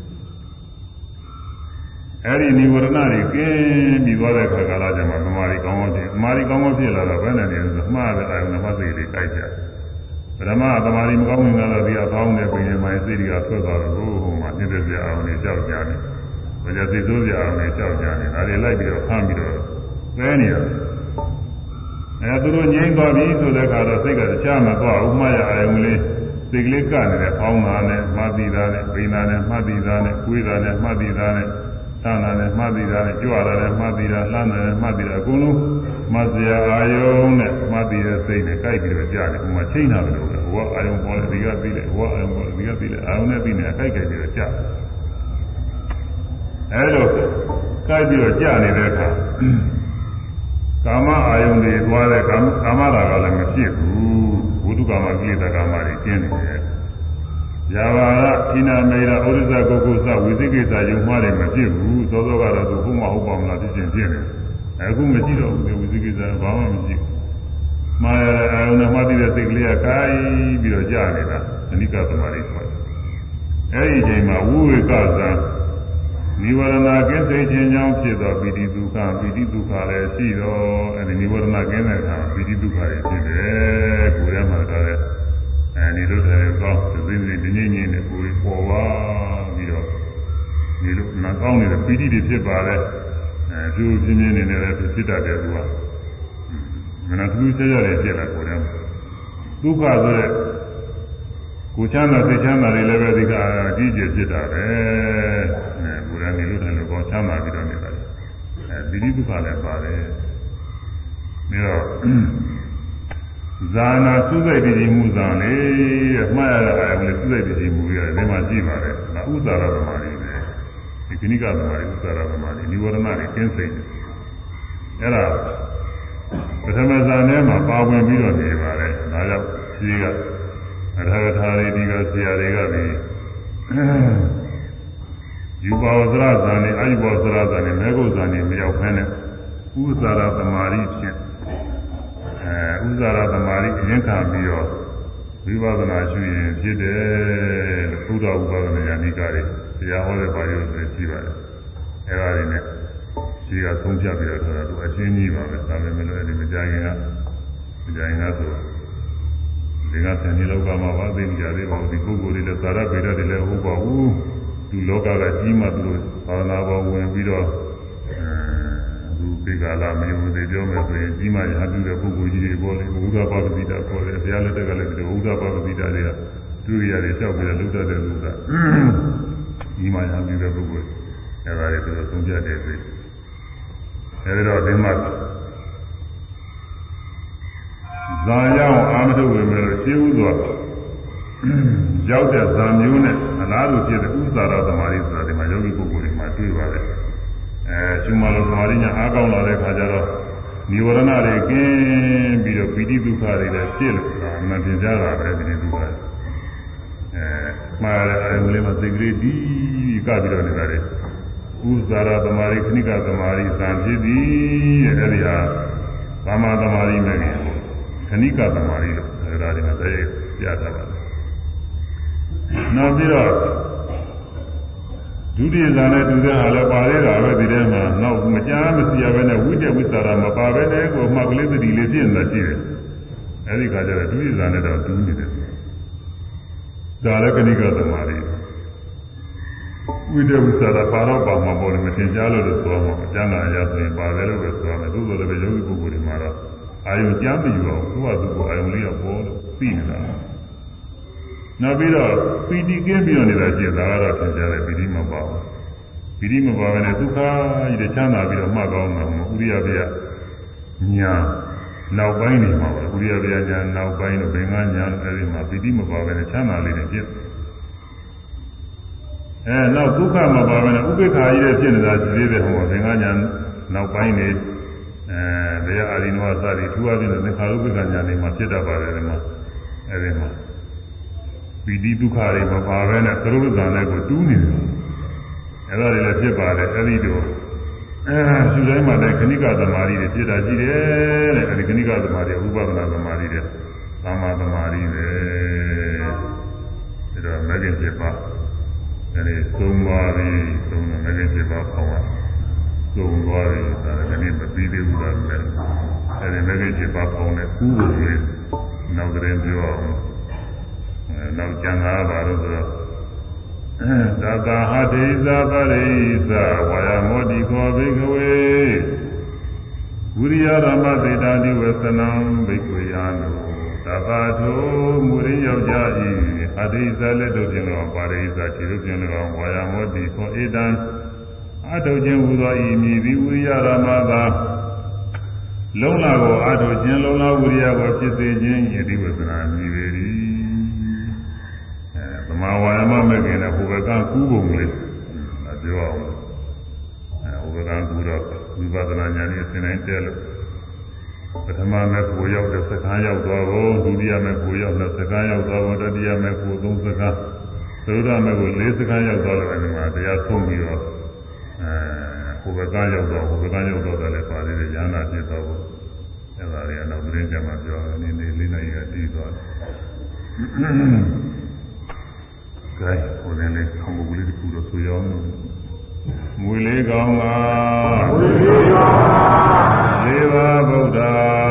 အဲ့ဒီនិဝရဏတွေကင်းပြီးသွားတဲ့ခါကာလကျမှသမာဓိကောင်းကောင်းဖြစ်သမာဓိကောင်းကောင်းဖြစ်လာတော့ဘယ်နဲ့နေလဲဆိုမှားတဲ့အာယုန်မှစိတ်တွေကြိုက်ကြပရမသမာဓိမကောင်းရင်တော့ဒီအကောင်းတဲ့ပင်မိုင်းစိတ်တွေကဆွတ်သွားတော့ဟိုဟိုမှာနှိမ့်တဲ့အာယုန်တွေကြောက်ကြတယ်။ဘာကြစိတ်ဆိုးကြအာယုန်တွေကြောက်ကြတယ်။ဒါတွေလိုက်ပြီးတော့ဖမ်းပြီးတော့သဲနေရတယ်။အဲသူတို့ငြိမ့်သွားပြီဆိုတဲ့အခါတော့စိတ်ကတခြားမသွားဘူးမှရအာယုန်လေးစိတ်ကလေးကနေတဲ့ဖောင်းတာနဲ့မှတ်ပြီးသားနဲ့ပိန်တာနဲ့မှတ်ပြီးသားနဲ့ကိုယ်တာနဲ့မှတ်ပြီးသားနဲ့ သနာနဲ့မှတ်ပြီးတာနဲ့ကြွတာနဲ့မှတ်ပြီးတာလှမ်းတယ်နဲ့မှတ်ပြီးတာအကုန်လုံးမှတ်စရာအာယုံနဲ့မှတ်ပြီးတဲ့စိတ်နဲ့ကြိုက်ပြီးတော့ကြားတယ်ဟိုမှာချိန်တာပဲလို့ဟိုကအာယုံပေါ်တယ်ဒီကပြီးတယ်ဟိုကအာယုံပေါ်တယ်ဒီကပြီးတယ်အာယုံနဲ့ပြီးနေအကြိုက်ကြိုက်ပြီးတော့ကြားတယ်အဲလိုကြိုက်ပြီးတော့ကြားနေတဲ့အခါကာမအာယုန်တွေသွားတဲ့ကာမကာမရာကလည်းမဖြစ်ဘူးဘုဒ္ဓကာမကိလေသာကာမတွေကျင်းနေတယ်။ ယာဘာရခိနာမေရဩရိဇကုကုသဝိသိကိစ္စယုံမှားတယ်မဖြစ်ဘူးသောသောကတော့သူဘုမဟုတ်ပါမလားဖြစ်ချင်းဖြစ်နေတယ်။အခုမရှိတော့ဘူးဝိသိကိစ္စဘာမှမရှိဘူး။မှားရအာယုန်နဲ့မှတ်တဲ့စိတ်ကလေးကကိုင်းပြီးတော့ကြာနေတာအနိကသမာဓိဆိုတယ်။အဲဒီအချိန်မှာဝိဝေကဇံနိဝရဏကင်းစိတ်ခြင်းကြောင့်ဖြစ်သောပိဋိဒုက္ခပိဋိဒုက္ခလည်းရှိတော့အဲဒီနိဝရဏကင်းတဲ့အခါပိဋိဒုက္ခတွေဖြစ်တယ်ကိုယ်ထဲမှာဒါ လည်းအဲဒီလိုတည်းကောင်းသိသိဒီငိမ့်ငိမ့်နဲ့ကိုယ်ပေါ်ပါပြီးတော့ဒီလိုနာကောင်းနေတဲ့ပိဋိတွေဖြစ်ပါလေအဲသူပြင်းပြင်းနေနေလည်းဖြစ်တတ်တယ်သူကမနာသူစရရတယ်ဖြစ်လာကိုယ်ထဲမှာဒုက္ခဆိုတဲ့ကိုချမ်းသာသိချမ်းသာတွေလည်းပဲဒီကအကြီးကျယ်ဖြစ်တာပဲအဲကိုယ်ရနေလို့တယ်လို့ကောင်းချမ်းသာပြီးတော့နေတာအဲဒီဒုက္ခလည်းပါတယ်ပြီးတော့ ဇာနာသုစိတ်တည်မှုဇာလေတဲ့မှားရတာအဲသုစိတ်တည်မှုရတယ်ဒီမှာကြည့်ပါတယ်ဒါဥစ္စာရသမารီပဲဒီကိနိကသမารီဥစ္စာရသမารီនិဝရဏတွေကျင်းစိတ်တယ်အဲ့ဒါပထမဇာနဲ့မှာပါဝင်ပြီးတော့နေပါတယ်ဒါကြောင့်ရှိကအထာဂထာတွေဒီကဆရာတွေကပြီးယူပါဝဇရဇာနဲ့အာယုဘောဇရဇာနဲ့မေဂုဇာနဲ့မရောက်ဖဲနဲ့ဥဇာရသမารီဖြင့် အဲဥဇာရသမารီအရင်ခံပြီးတော့ဝိပဿနာရှုရင်ဖြစ်တယ်လို့ဘုရားဥပဒနာယာနိကတွေတရားဟောတဲ့ပါရုပ်တွေရှိပါတယ်အဲဒါတွေနဲ့ရှိကသုံးဖြတ်ပြီးတော့ဆိုတာသူအရှင်းကြီးပါပဲဒါပေမဲ့လည်းဒီမကြခင်ကမကြခင်ကဆိုဒီကဆယ်နှစ်လောက်ကမှပါသိကြသေးပါဘူးဒီပုဂ္ဂိုလ်တွေလည်းသာရပေရတွေလည်းဟုတ်ပါဘူးသူလောကကကြီးမှသူတို့သာသနာပေါ်ဝင်ပြီးတော့ အဲဒီပေကာလာမယုံသေးပြောမယ်ဆိုရင်ကြီးမှရဟပြုတဲ့ပုဂ္ဂိုလ်ကြီးတွေပေါ်လေဘုရားပါပတိတာပေါ်တယ်ဘုရားလက်ထက်ကလည်းဒီလိုဘုရားပါပတိတာတွေကသူရိယာတွေလျှောက်ပြီးတော့လုတတ်တဲ့လူကကြီးမှရဟပြုတဲ့ပုဂ္ဂိုလ်အဲဒါတွေသူတို့သုံးပြတဲ့ဆိုအဲဒီတော့ဒီမှာဇာရောက်အာမထုဝင်မယ်လို့ရှင်းဥစွာရောက်တဲ့ဇာမျိုးနဲ့အလားတူဖြစ်တဲ့ဥစ္စာရသမารိဆိုတာဒီမှာယောဂီပုဂ္ဂိုလ်တွေမှာတွေ့ပါတယ် အဲရှင်မလို့သမာဓိညာအားကောင်းလာတဲ့ခါကျတော့နိဝရဏတွေကင်းပြီးတော့ပီတိဒုက္ခတွေလည်းပြည့်လို့ဒါမှပြင်ကြတာပဲဒီဒုက္ခအဲမှားတဲ့အမလေးမသိကလေးဒီကပြီးတော့နေတာလေဥဇာရသမာဓိခဏိကသမာဓိသံဖြစ်သည်တဲ့အဲဒီဟာသမာသမာဓိနဲ့ခဏိကသမာဓိလို့ဒါတွေမှာသိရပြတာပါနောက်ပြီးတော့ ဒုတိယဇာနဲ့တူတဲ့ဟာလည်းပါသေးတာပဲဒီထဲမှာနောက်မကြားမစီရပဲနဲ့ဝိတ္တဝိသရာမပါပဲနဲ့ကိုမှကလေးသတိလေးပြည့်နေတာရှိတယ်အဲဒီခါကျတော့ဒုတိယဇာနဲ့တော့တူးနေတယ်ဒါလည်းကဏိကသမารိဝိတဝိသရာပါတော့ပါမှာပေါ်တယ်မသင်ကြားလို့လို့ဆိုအောင်အကျမ်းဂန်အရဆိုရင်ပါတယ်လို့ပဲဆိုရမယ်သို့တော်လည်းပဲယောဂီပုဂ္ဂိုလ်တွေမှာတော့အာယုကြားမယူအောင်သူ့ဟာသူ့ကိုအာယုလေးကပေါ်လို့သိနေတာ နောက်ပြီးတော့ပီတိကင်းပြီးတော့နေတာရှိတာကတော့သင်ကြားတယ်ပီတိမပါဘူးပီတိမပါဘဲနဲ့ဒုက္ခကြီးတဲ့ချမ်းသာပြီးတော့မှတ်ကောင်းတာမဟုတ်ဥရိယပြညာနောက်ပိုင်းနေမှာပါဥရိယပြညာနောက်ပိုင်းတော့ဘင်္ဂညာအဲဒီမှာပီတိမပါဘဲနဲ့ချမ်းသာလေးတွေဖြစ်အဲနောက်ဒုက္ခမပါဘဲနဲ့ဥပိ္ပခာကြီးတဲ့ဖြစ်နေတာရှိသေးတယ်ဟောသင်္ကညာနောက်ပိုင်းနေအဲဘေးအာရိနဝသတိထူအပ်တဲ့သင်္ခါရုပ္ပကညာနေမှာဖြစ်တတ်ပါတယ်ဒီမှာအဲဒီမှာ ပီတိဒုက္ခတွေမပါဘဲနဲ့သရုပ်ဇာနဲ့ကိုတူးနေတယ်အဲဒါတွေလည်းဖြစ်ပါတယ်အဲဒီတော့အဲရှုတိုင်းမှာလည်းခဏိကသမารီတွေဖြစ်တာရှိတယ်တဲ့အဲဒီခဏိကသမารီဥပဒနာသမารီတွေသမာသမารီပဲဒါတော့မဂ္ဂင်ဖြစ်ပါအဲဒီသုံးပါးပြီးသုံးတယ်မဂ္ဂင်ဖြစ်ပါပေါင်းပါသုံးသွားပြီဒါလည်းဒီနေ့မပြီးသေးဘူးလားလည်းအဲဒီမဂ္ဂင်ဖြစ်ပါပေါင်းတဲ့ကူးကိုလေးနောက်ကြရင်ပြောအောင်အဲ နောက်ကျန်တာပါလို့ဆိုတော့သတ္တဟတိသပရိသဝါယမောတိခောဘိကဝေဝိရိယရမသေတာတိဝသနံဘိက္ခွေယံသဗ္ဗထုမူရိယောက်ျားဤအတိသလက်တို့ဖြင့်လောပါရိသခြေတို့ဖြင့်လောဝါယမောတိခောဧတံအထုခြင်းဟူသောဤမည်သည်ဝိရိယရမသာလုံးလာကိုအထုခြင်းလုံးလာဝိရိယကိုဖြစ်စေခြင်းယတိဝသနာမည်ပေ၏သ မာဝါယမမဲ့ခင်တဲ့ဟိုဘကကူးပုံလေးပြောအောင်အဲဟိုဘကကူးတော့ဝိပဿနာဉာဏ်ကြီးအစဉ်တိုင်းတက်လို့ပထမမဲ့ကိုရောက်တဲ့စကားရောက်သွားဖို့ဒုတိယမဲ့ကိုရောက်တဲ့စကားရောက်သွားဖို့တတိယမဲ့ကိုသုံးစကားသုဒ္ဓမဲ့ကိုလေးစကားရောက်သွားလို့အဲဒီမှာတရားဆုံးပြီးတော့အဲဟိုဘကရောက်တော့ဟိုဘကရောက်တော့လည်းပါသေးတယ်ဉာဏ်နာဖြစ်တော့ဘူးအဲဒါတွေကတော့သတင်းကြမှာပြောနေနေလေးနိုင်ရတည်သွားတယ် ကဲဟိုလည်းဆောင်းပုဂ္ဂိုလ်လေးတစ်ခုတော့ဆိုရအောင်မွေလေးကောင်းကမွေလေးကောင်းကလေးပါဗုဒ္ဓ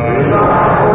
လေးပါ